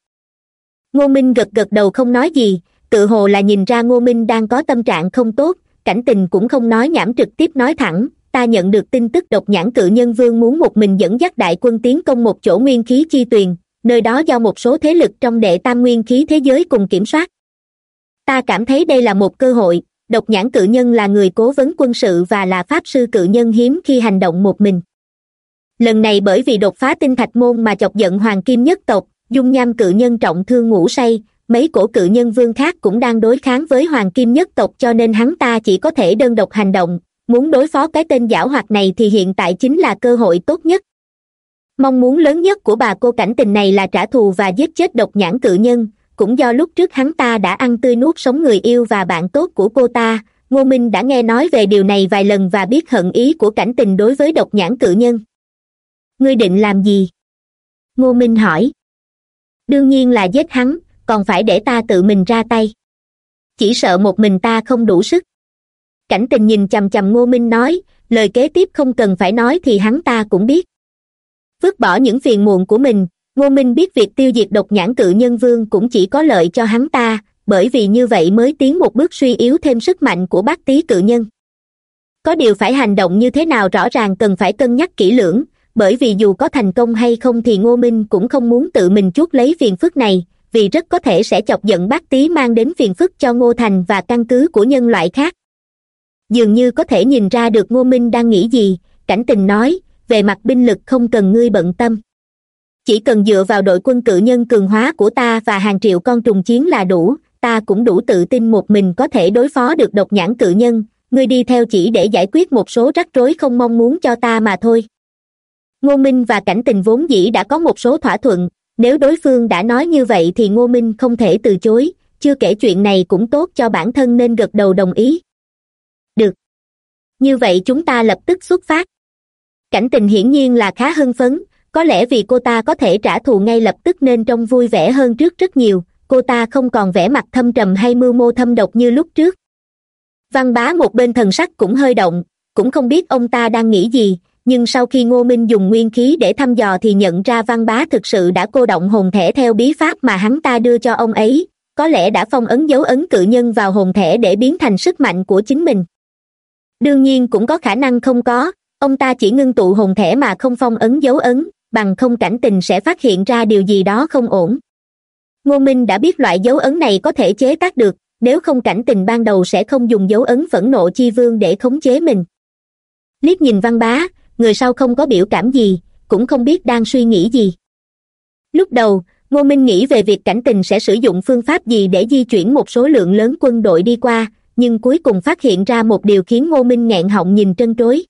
Ngô minh gật gật đầu không nói gì, tự hồ là nhìn ra ngô minh đang có tâm trạng không tốt, cảnh tình cũng không nói nhảm trực tiếp nói thẳng, ta nhận được tin tức độc nhãn cự nhân vương muốn một mình dẫn dắt đại quân tiến công một chỗ nguyên khí chi tuyền, nơi đó do một số thế lực trong đệ tam nguyên khí thế giới cùng kiểm soát. Ta cảm thấy đây là một cơ hội, độc nhãn cự nhân là người cố vấn quân sự và là pháp sư cự nhân hiếm khi hành động một mình lần này bởi vì đột phá tinh thạch môn mà chọc giận hoàng kim nhất tộc, dung nham cự nhân trọng thương ngủ say, mấy cổ cự nhân vương khác cũng đang đối kháng với hoàng kim nhất tộc cho nên hắn ta chỉ có thể đơn độc hành động, muốn đối phó cái tên giảo hoạt này thì hiện tại chính là cơ hội tốt nhất. Mong muốn lớn nhất của bà cô cảnh tình này là trả thù và giết chết độc nhãn cự nhân, cũng do lúc trước hắn ta đã ăn tươi nuốt sống người yêu và bạn tốt của cô ta, ngô minh đã nghe nói về điều này vài lần và biết hận ý của cảnh tình đối với độc nhãn cự nhân ngươi định làm gì? Ngô minh hỏi. Đương nhiên là giết hắn, còn phải để ta tự mình ra tay. Chỉ sợ một mình ta không đủ sức. Cảnh tình nhìn chằm chằm ngô minh nói, lời kế tiếp không cần phải nói thì hắn ta cũng biết. Vứt bỏ những phiền muộn của mình, ngô minh biết việc tiêu diệt độc nhãn cự nhân vương cũng chỉ có lợi cho hắn ta, bởi vì như vậy mới tiến một bước suy yếu thêm sức mạnh của bác tý cự nhân. Có điều phải hành động như thế nào rõ ràng cần phải cân nhắc kỹ lưỡng bởi vì dù có thành công hay không thì ngô minh cũng không muốn tự mình chuốc lấy phiền phức này, vì rất có thể sẽ chọc giận bác tý mang đến phiền phức cho ngô thành và căn cứ của nhân loại khác. Dường như có thể nhìn ra được ngô minh đang nghĩ gì, cảnh tình nói, về mặt binh lực không cần ngươi bận tâm. Chỉ cần dựa vào đội quân cự nhân cường hóa của ta và hàng triệu con trùng chiến là đủ, ta cũng đủ tự tin một mình có thể đối phó được độc nhãn cự nhân, ngươi đi theo chỉ để giải quyết một số rắc rối không mong muốn cho ta mà thôi ngô minh và cảnh tình vốn dĩ đã có một số thỏa thuận. Nếu đối phương đã nói như vậy thì ngô minh không thể từ chối. Chưa kể chuyện này cũng tốt cho bản thân nên gật đầu đồng ý. Được. Như vậy chúng ta lập tức xuất phát. Cảnh tình hiển nhiên là khá hưng phấn. Có lẽ vì cô ta có thể trả thù ngay lập tức nên trông vui vẻ hơn trước rất nhiều. Cô ta không còn vẻ mặt thâm trầm hay mưu mô thâm độc như lúc trước. Văn bá một bên thần sắc cũng hơi động. Cũng không biết ông ta đang nghĩ gì nhưng sau khi ngô minh dùng nguyên khí để thăm dò thì nhận ra văn bá thực sự đã cô động hồn thể theo bí pháp mà hắn ta đưa cho ông ấy. Có lẽ đã phong ấn dấu ấn cự nhân vào hồn thể để biến thành sức mạnh của chính mình. Đương nhiên cũng có khả năng không có. Ông ta chỉ ngưng tụ hồn thể mà không phong ấn dấu ấn, bằng không cảnh tình sẽ phát hiện ra điều gì đó không ổn. Ngô minh đã biết loại dấu ấn này có thể chế tác được, nếu không cảnh tình ban đầu sẽ không dùng dấu ấn phẫn nộ chi vương để khống chế mình. Liếc nhìn văn bá người sau không có biểu cảm gì, cũng không biết đang suy nghĩ gì. Lúc đầu, ngô minh nghĩ về việc cảnh tình sẽ sử dụng phương pháp gì để di chuyển một số lượng lớn quân đội đi qua, nhưng cuối cùng phát hiện ra một điều khiến ngô minh nghẹn họng nhìn trân trối.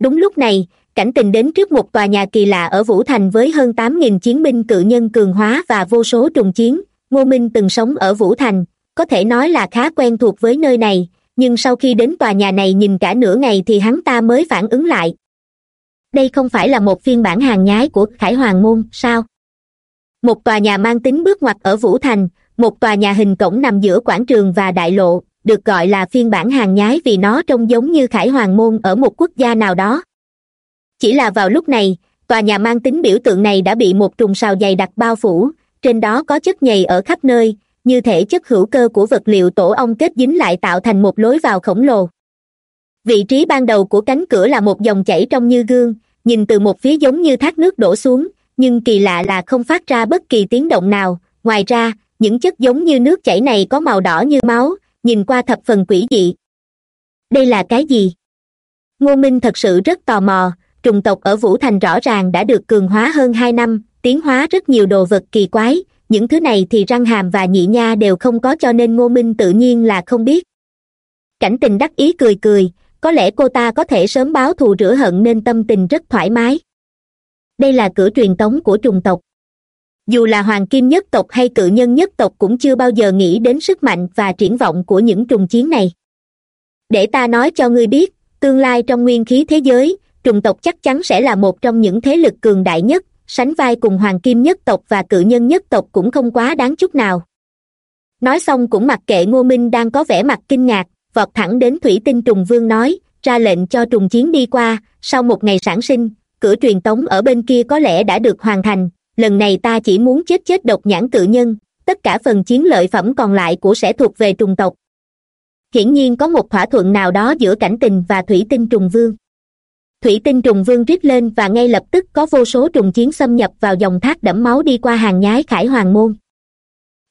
Đúng lúc này, cảnh tình đến trước một tòa nhà kỳ lạ ở vũ thành với hơn tám nghìn chiến binh cự nhân cường hóa và vô số trùng chiến. Ngô minh từng sống ở vũ thành, có thể nói là khá quen thuộc với nơi này, nhưng sau khi đến tòa nhà này nhìn cả nửa ngày thì hắn ta mới phản ứng lại đây không phải là một phiên bản hàng nhái của khải hoàng môn, sao? Một tòa nhà mang tính bước ngoặt ở vũ thành, một tòa nhà hình cổng nằm giữa quảng trường và đại lộ, được gọi là phiên bản hàng nhái vì nó trông giống như khải hoàng môn ở một quốc gia nào đó. Chỉ là vào lúc này, tòa nhà mang tính biểu tượng này đã bị một trùng sào dày đặc bao phủ, trên đó có chất nhầy ở khắp nơi, như thể chất hữu cơ của vật liệu tổ ong kết dính lại tạo thành một lối vào khổng lồ vị trí ban đầu của cánh cửa là một dòng chảy trong như gương, nhìn từ một phía giống như thác nước đổ xuống, nhưng kỳ lạ là không phát ra bất kỳ tiếng động nào. Ngoài ra, những chất giống như nước chảy này có màu đỏ như máu, nhìn qua thập phần quỷ dị. Đây là cái gì? Ngô minh thật sự rất tò mò, trùng tộc ở vũ thành rõ ràng đã được cường hóa hơn hai năm, tiến hóa rất nhiều đồ vật kỳ quái, những thứ này thì răng hàm và nhị nha đều không có cho nên ngô minh tự nhiên là không biết. Cảnh tình đắc ý cười cười có lẽ cô ta có thể sớm báo thù rửa hận nên tâm tình rất thoải mái. Đây là cửa truyền tống của trùng tộc. Dù là hoàng kim nhất tộc hay cự nhân nhất tộc cũng chưa bao giờ nghĩ đến sức mạnh và triển vọng của những trùng chiến này. Để ta nói cho ngươi biết, tương lai trong nguyên khí thế giới trùng tộc chắc chắn sẽ là một trong những thế lực cường đại nhất, sánh vai cùng hoàng kim nhất tộc và cự nhân nhất tộc cũng không quá đáng chút nào. Nói xong cũng mặc kệ ngô minh đang có vẻ mặt kinh ngạc vọt thẳng đến thủy tinh trùng vương nói, ra lệnh cho trùng chiến đi qua, sau một ngày sản sinh, cửa truyền tống ở bên kia có lẽ đã được hoàn thành, lần này ta chỉ muốn chết chết độc nhãn cự nhân, tất cả phần chiến lợi phẩm còn lại của sẽ thuộc về trùng tộc. Hiển nhiên có một thỏa thuận nào đó giữa cảnh tình và thủy tinh trùng vương. Thủy tinh trùng vương rít lên và ngay lập tức có vô số trùng chiến xâm nhập vào dòng thác đẫm máu đi qua hàng nhái khải hoàng môn.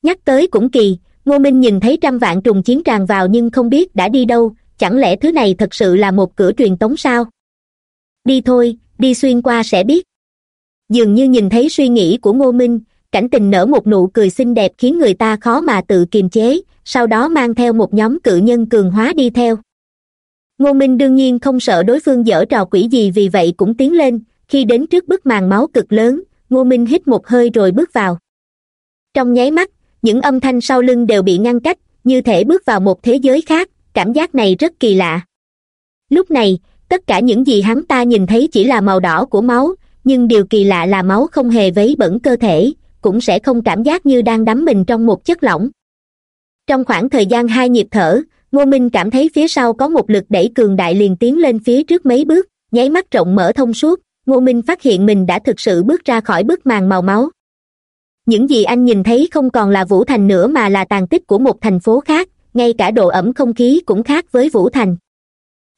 Nhắc tới cũng kỳ ngô minh nhìn thấy trăm vạn trùng chiến tràn vào nhưng không biết đã đi đâu, chẳng lẽ thứ này thật sự là một cửa truyền tống sao? Đi thôi, đi xuyên qua sẽ biết. Dường như nhìn thấy suy nghĩ của ngô minh, cảnh tình nở một nụ cười xinh đẹp khiến người ta khó mà tự kiềm chế, sau đó mang theo một nhóm cự nhân cường hóa đi theo. Ngô minh đương nhiên không sợ đối phương dở trò quỷ gì vì vậy cũng tiến lên, khi đến trước bức màn máu cực lớn, ngô minh hít một hơi rồi bước vào. Trong nháy mắt những âm thanh sau lưng đều bị ngăn cách, như thể bước vào một thế giới khác, cảm giác này rất kỳ lạ. Lúc này, tất cả những gì hắn ta nhìn thấy chỉ là màu đỏ của máu, nhưng điều kỳ lạ là máu không hề vấy bẩn cơ thể, cũng sẽ không cảm giác như đang đắm mình trong một chất lỏng. Trong khoảng thời gian hai nhịp thở, ngô minh cảm thấy phía sau có một lực đẩy cường đại liền tiến lên phía trước mấy bước, nháy mắt rộng mở thông suốt. Ngô minh phát hiện mình đã thực sự bước ra khỏi bức màn màu máu những gì anh nhìn thấy không còn là vũ thành nữa mà là tàn tích của một thành phố khác, ngay cả độ ẩm không khí cũng khác với vũ thành.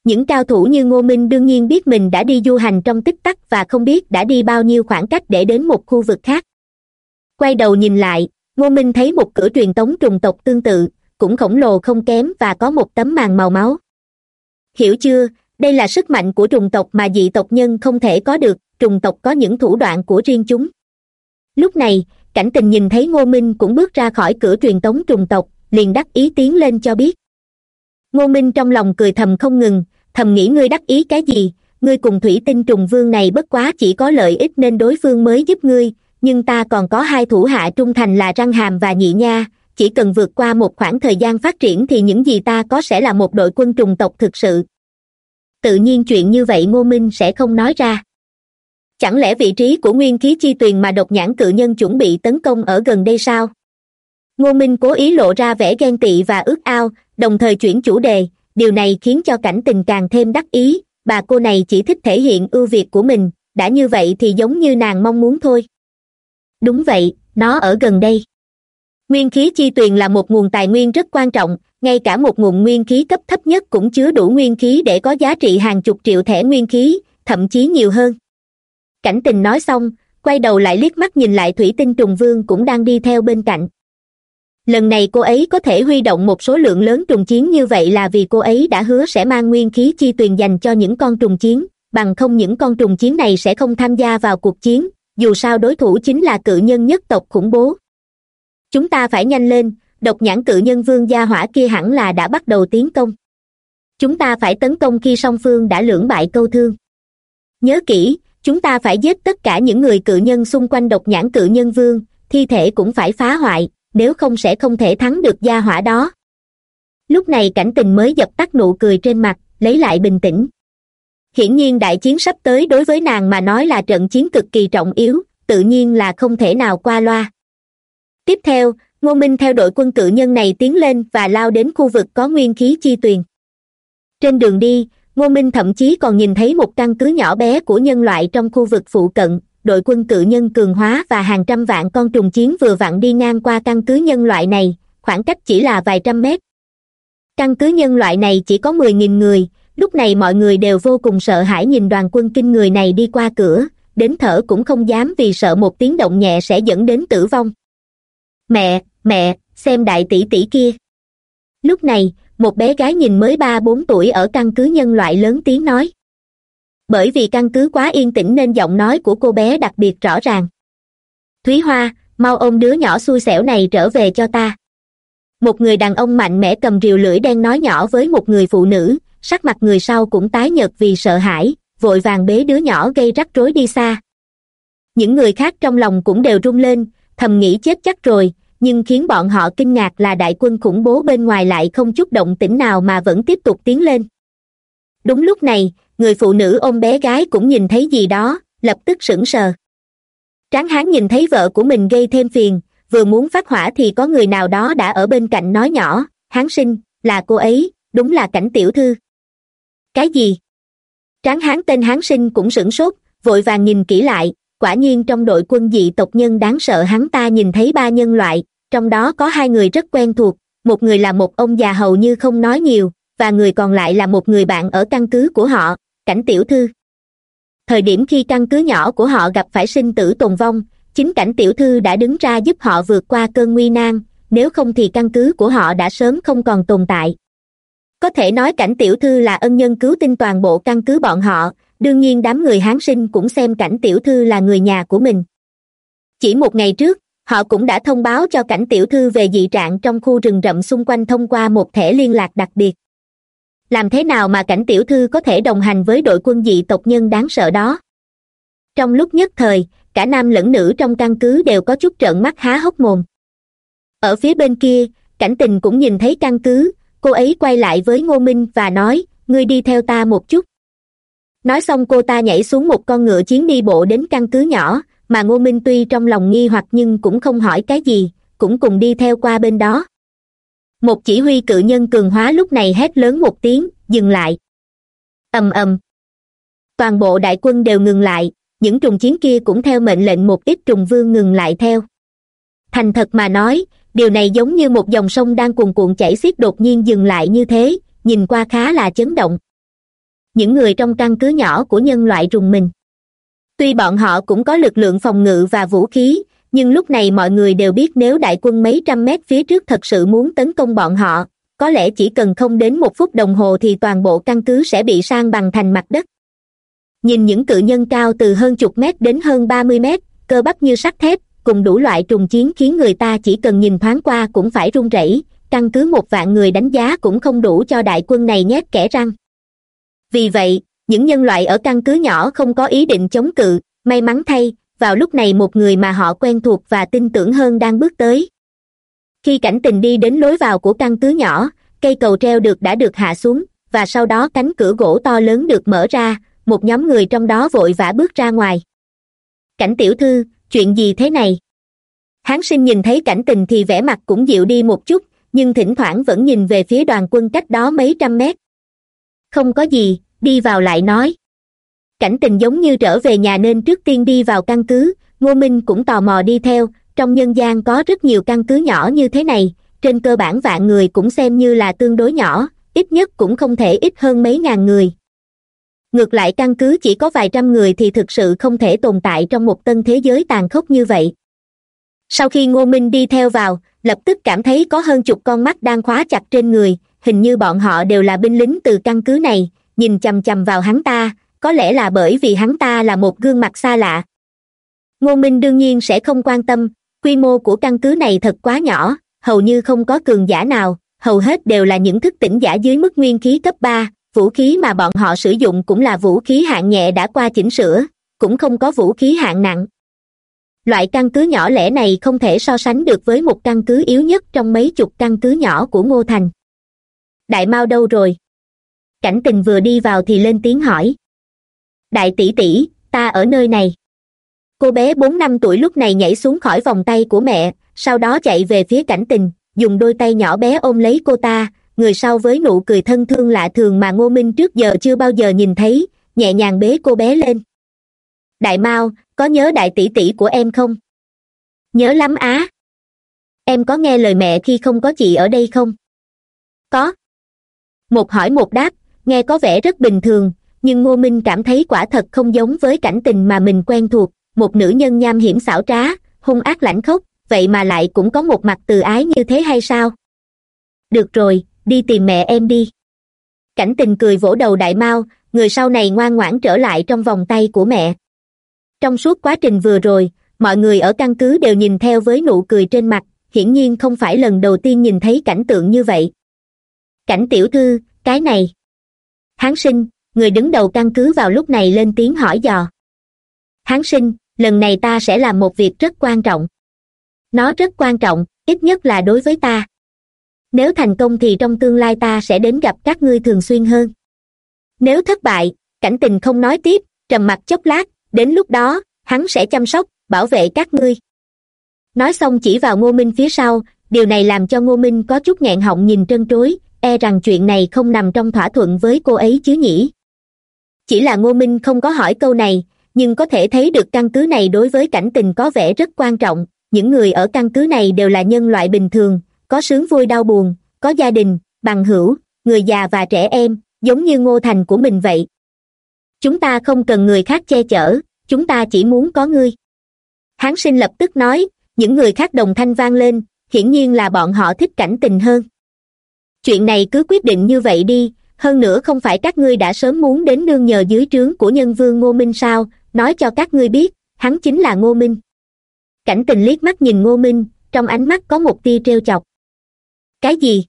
Những cao thủ như ngô minh đương nhiên biết mình đã đi du hành trong tích tắc và không biết đã đi bao nhiêu khoảng cách để đến một khu vực khác. Quay đầu nhìn lại, ngô minh thấy một cửa truyền tống trùng tộc tương tự, cũng khổng lồ không kém và có một tấm màn màu máu. Hiểu chưa, đây là sức mạnh của trùng tộc mà dị tộc nhân không thể có được, trùng tộc có những thủ đoạn của riêng chúng. Lúc này cảnh tình nhìn thấy ngô minh cũng bước ra khỏi cửa truyền tống trùng tộc, liền đắc ý tiến lên cho biết. Ngô minh trong lòng cười thầm không ngừng, thầm nghĩ ngươi đắc ý cái gì, ngươi cùng thủy tinh trùng vương này bất quá chỉ có lợi ích nên đối phương mới giúp ngươi, nhưng ta còn có hai thủ hạ trung thành là răng hàm và nhị nha, chỉ cần vượt qua một khoảng thời gian phát triển thì những gì ta có sẽ là một đội quân trùng tộc thực sự. Tự nhiên chuyện như vậy ngô minh sẽ không nói ra chẳng lẽ vị trí của nguyên khí chi tuyền mà độc nhãn cự nhân chuẩn bị tấn công ở gần đây sao? Ngô minh cố ý lộ ra vẻ ghen tị và ước ao, đồng thời chuyển chủ đề, điều này khiến cho cảnh tình càng thêm đắc ý, bà cô này chỉ thích thể hiện ưu việt của mình, đã như vậy thì giống như nàng mong muốn thôi. Đúng vậy, nó ở gần đây. Nguyên khí chi tuyền là một nguồn tài nguyên rất quan trọng, ngay cả một nguồn nguyên khí cấp thấp nhất cũng chứa đủ nguyên khí để có giá trị hàng chục triệu thẻ nguyên khí, thậm chí nhiều hơn cảnh tình nói xong, quay đầu lại liếc mắt nhìn lại thủy tinh trùng vương cũng đang đi theo bên cạnh. Lần này cô ấy có thể huy động một số lượng lớn trùng chiến như vậy là vì cô ấy đã hứa sẽ mang nguyên khí chi tuyền dành cho những con trùng chiến, bằng không những con trùng chiến này sẽ không tham gia vào cuộc chiến, dù sao đối thủ chính là cự nhân nhất tộc khủng bố. Chúng ta phải nhanh lên, độc nhãn cự nhân vương gia hỏa kia hẳn là đã bắt đầu tiến công. Chúng ta phải tấn công khi song phương đã lưỡng bại câu thương. Nhớ kỹ chúng ta phải giết tất cả những người cự nhân xung quanh độc nhãn cự nhân vương, thi thể cũng phải phá hoại, nếu không sẽ không thể thắng được gia hỏa đó. Lúc này cảnh tình mới dập tắt nụ cười trên mặt, lấy lại bình tĩnh. Hiển nhiên đại chiến sắp tới đối với nàng mà nói là trận chiến cực kỳ trọng yếu, tự nhiên là không thể nào qua loa. Tiếp theo, ngô minh theo đội quân cự nhân này tiến lên và lao đến khu vực có nguyên khí chi tuyền. Trên đường đi ngô minh thậm chí còn nhìn thấy một căn cứ nhỏ bé của nhân loại trong khu vực phụ cận, đội quân cự nhân cường hóa và hàng trăm vạn con trùng chiến vừa vặn đi ngang qua căn cứ nhân loại này, khoảng cách chỉ là vài trăm mét. Căn cứ nhân loại này chỉ có mười nghìn người, lúc này mọi người đều vô cùng sợ hãi nhìn đoàn quân kinh người này đi qua cửa, đến thở cũng không dám vì sợ một tiếng động nhẹ sẽ dẫn đến tử vong. Mẹ mẹ, xem đại tỷ tỷ kia. Lúc này một bé gái nhìn mới ba bốn tuổi ở căn cứ nhân loại lớn tiếng nói. Bởi vì căn cứ quá yên tĩnh nên giọng nói của cô bé đặc biệt rõ ràng. Thúy hoa, mau ôm đứa nhỏ xui xẻo này trở về cho ta. Một người đàn ông mạnh mẽ cầm rìu lưỡi đen nói nhỏ với một người phụ nữ, sắc mặt người sau cũng tái nhợt vì sợ hãi, vội vàng bế đứa nhỏ gây rắc rối đi xa. Những người khác trong lòng cũng đều rung lên, thầm nghĩ chết chắc rồi nhưng khiến bọn họ kinh ngạc là đại quân khủng bố bên ngoài lại không chút động tĩnh nào mà vẫn tiếp tục tiến lên. Đúng lúc này, người phụ nữ ôm bé gái cũng nhìn thấy gì đó, lập tức sững sờ. Tráng hán nhìn thấy vợ của mình gây thêm phiền, vừa muốn phát hỏa thì có người nào đó đã ở bên cạnh nói nhỏ, hán sinh, là cô ấy, đúng là cảnh tiểu thư. Cái gì? Tráng hán tên hán sinh cũng sửng sốt, vội vàng nhìn kỹ lại, quả nhiên trong đội quân dị tộc nhân đáng sợ hắn ta nhìn thấy ba nhân loại trong đó có hai người rất quen thuộc, một người là một ông già hầu như không nói nhiều, và người còn lại là một người bạn ở căn cứ của họ, cảnh tiểu thư. Thời điểm khi căn cứ nhỏ của họ gặp phải sinh tử tồn vong, chính cảnh tiểu thư đã đứng ra giúp họ vượt qua cơn nguy nan, nếu không thì căn cứ của họ đã sớm không còn tồn tại. Có thể nói cảnh tiểu thư là ân nhân cứu tinh toàn bộ căn cứ bọn họ, đương nhiên đám người hán sinh cũng xem cảnh tiểu thư là người nhà của mình. Chỉ một ngày trước họ cũng đã thông báo cho cảnh tiểu thư về dị trạng trong khu rừng rậm xung quanh thông qua một thẻ liên lạc đặc biệt. Làm thế nào mà cảnh tiểu thư có thể đồng hành với đội quân dị tộc nhân đáng sợ đó? Trong lúc nhất thời, cả nam lẫn nữ trong căn cứ đều có chút trợn mắt há hốc mồm. Ở phía bên kia, cảnh tình cũng nhìn thấy căn cứ, cô ấy quay lại với ngô minh và nói, ngươi đi theo ta một chút. Nói xong cô ta nhảy xuống một con ngựa chiến đi bộ đến căn cứ nhỏ mà ngô minh tuy trong lòng nghi hoặc nhưng cũng không hỏi cái gì, cũng cùng đi theo qua bên đó. Một chỉ huy cự nhân cường hóa lúc này hét lớn một tiếng, dừng lại. Ầm ầm. Toàn bộ đại quân đều ngừng lại, những trùng chiến kia cũng theo mệnh lệnh một ít trùng vương ngừng lại theo. Thành thật mà nói, điều này giống như một dòng sông đang cuồn cuộn chảy xiết đột nhiên dừng lại như thế, nhìn qua khá là chấn động. Những người trong căn cứ nhỏ của nhân loại rùng mình tuy bọn họ cũng có lực lượng phòng ngự và vũ khí, nhưng lúc này mọi người đều biết nếu đại quân mấy trăm mét phía trước thật sự muốn tấn công bọn họ, có lẽ chỉ cần không đến một phút đồng hồ thì toàn bộ căn cứ sẽ bị sang bằng thành mặt đất. Nhìn những cự nhân cao từ hơn chục mét đến hơn ba mươi mét, cơ bắp như sắt thép, cùng đủ loại trùng chiến khiến người ta chỉ cần nhìn thoáng qua cũng phải run rẩy, căn cứ một vạn người đánh giá cũng không đủ cho đại quân này nhét kẻ răng. Vì vậy những nhân loại ở căn cứ nhỏ không có ý định chống cự, may mắn thay, vào lúc này một người mà họ quen thuộc và tin tưởng hơn đang bước tới. Khi cảnh tình đi đến lối vào của căn cứ nhỏ, cây cầu treo được đã được hạ xuống, và sau đó cánh cửa gỗ to lớn được mở ra, một nhóm người trong đó vội vã bước ra ngoài. Cảnh tiểu thư, chuyện gì thế này? Hán sinh nhìn thấy cảnh tình thì vẻ mặt cũng dịu đi một chút, nhưng thỉnh thoảng vẫn nhìn về phía đoàn quân cách đó mấy trăm mét. Không có gì đi vào lại nói. Cảnh tình giống như trở về nhà nên trước tiên đi vào căn cứ, ngô minh cũng tò mò đi theo, trong nhân gian có rất nhiều căn cứ nhỏ như thế này, trên cơ bản vạn người cũng xem như là tương đối nhỏ, ít nhất cũng không thể ít hơn mấy ngàn người. Ngược lại căn cứ chỉ có vài trăm người thì thực sự không thể tồn tại trong một tân thế giới tàn khốc như vậy. Sau khi ngô minh đi theo vào, lập tức cảm thấy có hơn chục con mắt đang khóa chặt trên người, hình như bọn họ đều là binh lính từ căn cứ này nhìn chằm chằm vào hắn ta, có lẽ là bởi vì hắn ta là một gương mặt xa lạ. Ngô minh đương nhiên sẽ không quan tâm, quy mô của căn cứ này thật quá nhỏ, hầu như không có cường giả nào, hầu hết đều là những thức tỉnh giả dưới mức nguyên khí cấp ba, vũ khí mà bọn họ sử dụng cũng là vũ khí hạng nhẹ đã qua chỉnh sửa, cũng không có vũ khí hạng nặng. Loại căn cứ nhỏ lẻ này không thể so sánh được với một căn cứ yếu nhất trong mấy chục căn cứ nhỏ của ngô thành. Đại mao đâu rồi? Cảnh tình vừa đi vào thì lên tiếng hỏi. Đại tỷ tỷ, ta ở nơi này. Cô bé bốn năm tuổi lúc này nhảy xuống khỏi vòng tay của mẹ, sau đó chạy về phía cảnh tình, dùng đôi tay nhỏ bé ôm lấy cô ta, người sau với nụ cười thân thương lạ thường mà ngô minh trước giờ chưa bao giờ nhìn thấy, nhẹ nhàng bế cô bé lên. Đại mao, có nhớ đại tỷ tỷ của em không? Nhớ lắm á. Em có nghe lời mẹ khi không có chị ở đây không? Có. Một hỏi một đáp nghe có vẻ rất bình thường, nhưng ngô minh cảm thấy quả thật không giống với cảnh tình mà mình quen thuộc. Một nữ nhân nham hiểm xảo trá, hung ác lãnh khốc, vậy mà lại cũng có một mặt từ ái như thế hay sao? Được rồi, đi tìm mẹ em đi. Cảnh tình cười vỗ đầu đại mao người sau này ngoan ngoãn trở lại trong vòng tay của mẹ. Trong suốt quá trình vừa rồi, mọi người ở căn cứ đều nhìn theo với nụ cười trên mặt, hiển nhiên không phải lần đầu tiên nhìn thấy cảnh tượng như vậy. Cảnh tiểu thư, cái này hán sinh, người đứng đầu căn cứ vào lúc này lên tiếng hỏi dò. Hán sinh, lần này ta sẽ làm một việc rất quan trọng. Nó rất quan trọng, ít nhất là đối với ta. Nếu thành công thì trong tương lai ta sẽ đến gặp các ngươi thường xuyên hơn. Nếu thất bại, cảnh tình không nói tiếp, trầm mặc chốc lát, đến lúc đó, hắn sẽ chăm sóc, bảo vệ các ngươi. Nói xong chỉ vào ngô minh phía sau, điều này làm cho ngô minh có chút nghẹn họng nhìn trân trối e rằng chuyện này không nằm trong thỏa thuận với cô ấy chứ nhỉ? Chỉ là ngô minh không có hỏi câu này, nhưng có thể thấy được căn cứ này đối với cảnh tình có vẻ rất quan trọng. Những người ở căn cứ này đều là nhân loại bình thường, có sướng vui đau buồn, có gia đình, bằng hữu, người già và trẻ em, giống như ngô thành của mình vậy. Chúng ta không cần người khác che chở, chúng ta chỉ muốn có ngươi. Hán sinh lập tức nói, những người khác đồng thanh vang lên, hiển nhiên là bọn họ thích cảnh tình hơn chuyện này cứ quyết định như vậy đi, hơn nữa không phải các ngươi đã sớm muốn đến nương nhờ dưới trướng của nhân vương ngô minh sao? Nói cho các ngươi biết, hắn chính là ngô minh. Cảnh tình liếc mắt nhìn ngô minh, trong ánh mắt có một tia trêu chọc. Cái gì?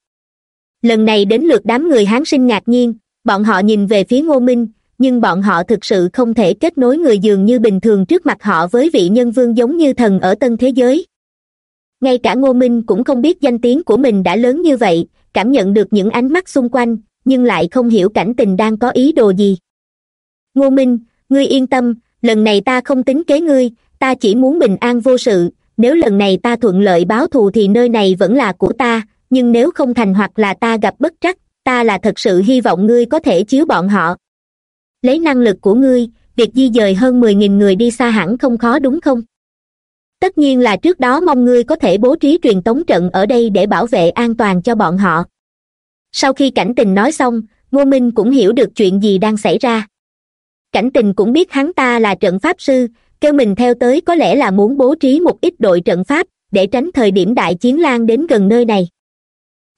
Lần này đến lượt đám người hán sinh ngạc nhiên, bọn họ nhìn về phía ngô minh, nhưng bọn họ thực sự không thể kết nối người dường như bình thường trước mặt họ với vị nhân vương giống như thần ở tân thế giới. Ngay cả ngô minh cũng không biết danh tiếng của mình đã lớn như vậy cảm nhận được những ánh mắt xung quanh, nhưng lại không hiểu cảnh tình đang có ý đồ gì. Ngô minh, ngươi yên tâm, lần này ta không tính kế ngươi, ta chỉ muốn bình an vô sự, nếu lần này ta thuận lợi báo thù thì nơi này vẫn là của ta, nhưng nếu không thành hoặc là ta gặp bất trắc, ta là thật sự hy vọng ngươi có thể chiếu bọn họ. Lấy năng lực của ngươi, việc di dời hơn mười nghìn người đi xa hẳn không khó đúng không? Tất nhiên là trước đó mong ngươi có thể bố trí truyền tống trận ở đây để bảo vệ an toàn cho bọn họ. Sau khi cảnh tình nói xong, ngô minh cũng hiểu được chuyện gì đang xảy ra. Cảnh tình cũng biết hắn ta là trận pháp sư, kêu mình theo tới có lẽ là muốn bố trí một ít đội trận pháp để tránh thời điểm đại chiến lan đến gần nơi này.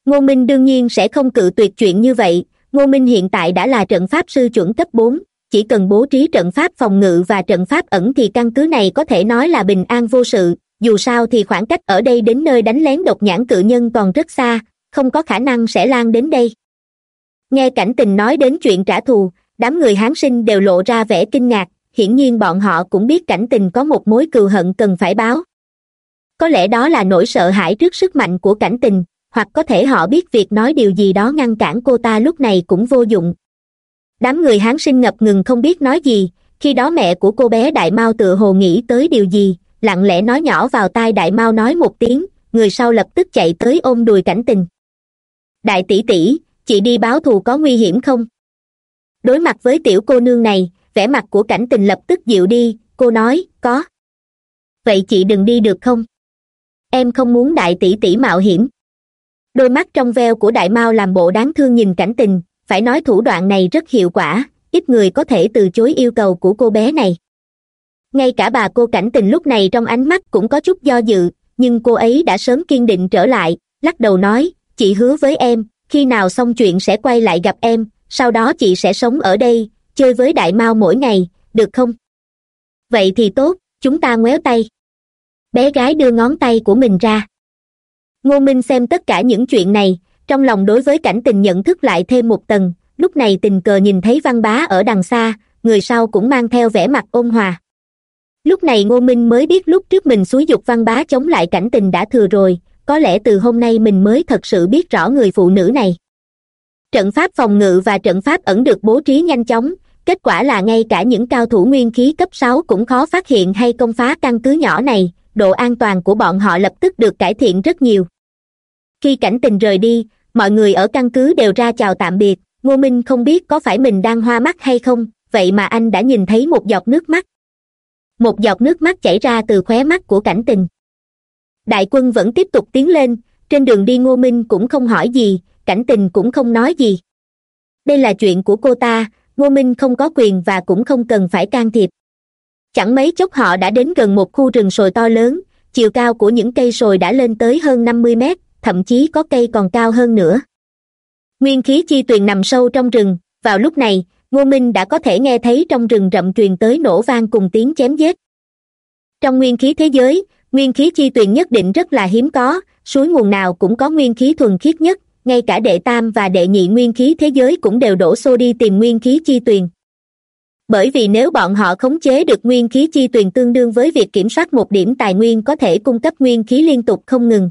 Ngô minh đương nhiên sẽ không cự tuyệt chuyện như vậy, ngô minh hiện tại đã là trận pháp sư chuẩn cấp bốn chỉ cần bố trí trận pháp phòng ngự và trận pháp ẩn thì căn cứ này có thể nói là bình an vô sự. Dù sao thì khoảng cách ở đây đến nơi đánh lén độc nhãn cự nhân còn rất xa, không có khả năng sẽ lan đến đây. Nghe cảnh tình nói đến chuyện trả thù, đám người hán sinh đều lộ ra vẻ kinh ngạc. Hiển nhiên bọn họ cũng biết cảnh tình có một mối cừu hận cần phải báo. Có lẽ đó là nỗi sợ hãi trước sức mạnh của cảnh tình, hoặc có thể họ biết việc nói điều gì đó ngăn cản cô ta lúc này cũng vô dụng đám người hán sinh ngập ngừng không biết nói gì, khi đó mẹ của cô bé đại mao tựa hồ nghĩ tới điều gì, lặng lẽ nói nhỏ vào tai đại mao nói một tiếng, người sau lập tức chạy tới ôm đùi cảnh tình. Đại tỷ tỷ, chị đi báo thù có nguy hiểm không? Đối mặt với tiểu cô nương này, vẻ mặt của cảnh tình lập tức dịu đi, cô nói, có. Vậy chị đừng đi được không? Em không muốn đại tỷ tỷ mạo hiểm. Đôi mắt trong veo của đại mao làm bộ đáng thương nhìn cảnh tình phải nói thủ đoạn này rất hiệu quả, ít người có thể từ chối yêu cầu của cô bé này. Ngay cả bà cô cảnh tình lúc này trong ánh mắt cũng có chút do dự, nhưng cô ấy đã sớm kiên định trở lại, lắc đầu nói, chị hứa với em, khi nào xong chuyện sẽ quay lại gặp em, sau đó chị sẽ sống ở đây, chơi với đại mao mỗi ngày, được không? Vậy thì tốt, chúng ta ngoéo tay. Bé gái đưa ngón tay của mình ra. Ngô minh xem tất cả những chuyện này trong lòng đối với cảnh tình nhận thức lại thêm một tầng, lúc này tình cờ nhìn thấy văn bá ở đằng xa, người sau cũng mang theo vẻ mặt ôn hòa. Lúc này ngô minh mới biết lúc trước mình xúi dục văn bá chống lại cảnh tình đã thừa rồi, có lẽ từ hôm nay mình mới thật sự biết rõ người phụ nữ này. Trận pháp phòng ngự và trận pháp ẩn được bố trí nhanh chóng, kết quả là ngay cả những cao thủ nguyên khí cấp sáu cũng khó phát hiện hay công phá căn cứ nhỏ này, độ an toàn của bọn họ lập tức được cải thiện rất nhiều khi cảnh tình rời đi, mọi người ở căn cứ đều ra chào tạm biệt. Ngô minh không biết có phải mình đang hoa mắt hay không, vậy mà anh đã nhìn thấy một giọt nước mắt. Một giọt nước mắt chảy ra từ khóe mắt của cảnh tình. Đại quân vẫn tiếp tục tiến lên, trên đường đi ngô minh cũng không hỏi gì, cảnh tình cũng không nói gì. Đây là chuyện của cô ta, ngô minh không có quyền và cũng không cần phải can thiệp. Chẳng mấy chốc họ đã đến gần một khu rừng sồi to lớn, chiều cao của những cây sồi đã lên tới hơn năm mươi mét thậm chí có cây còn cao hơn nữa. Nguyên khí chi tuyền nằm sâu trong rừng, vào lúc này, ngô minh đã có thể nghe thấy trong rừng rậm truyền tới nổ vang cùng tiếng chém giết. Trong nguyên khí thế giới, nguyên khí chi tuyền nhất định rất là hiếm có, suối nguồn nào cũng có nguyên khí thuần khiết nhất, ngay cả đệ tam và đệ nhị nguyên khí thế giới cũng đều đổ xô đi tìm nguyên khí chi tuyền. Bởi vì nếu bọn họ khống chế được nguyên khí chi tuyền tương đương với việc kiểm soát một điểm tài nguyên có thể cung cấp nguyên khí liên tục không ngừng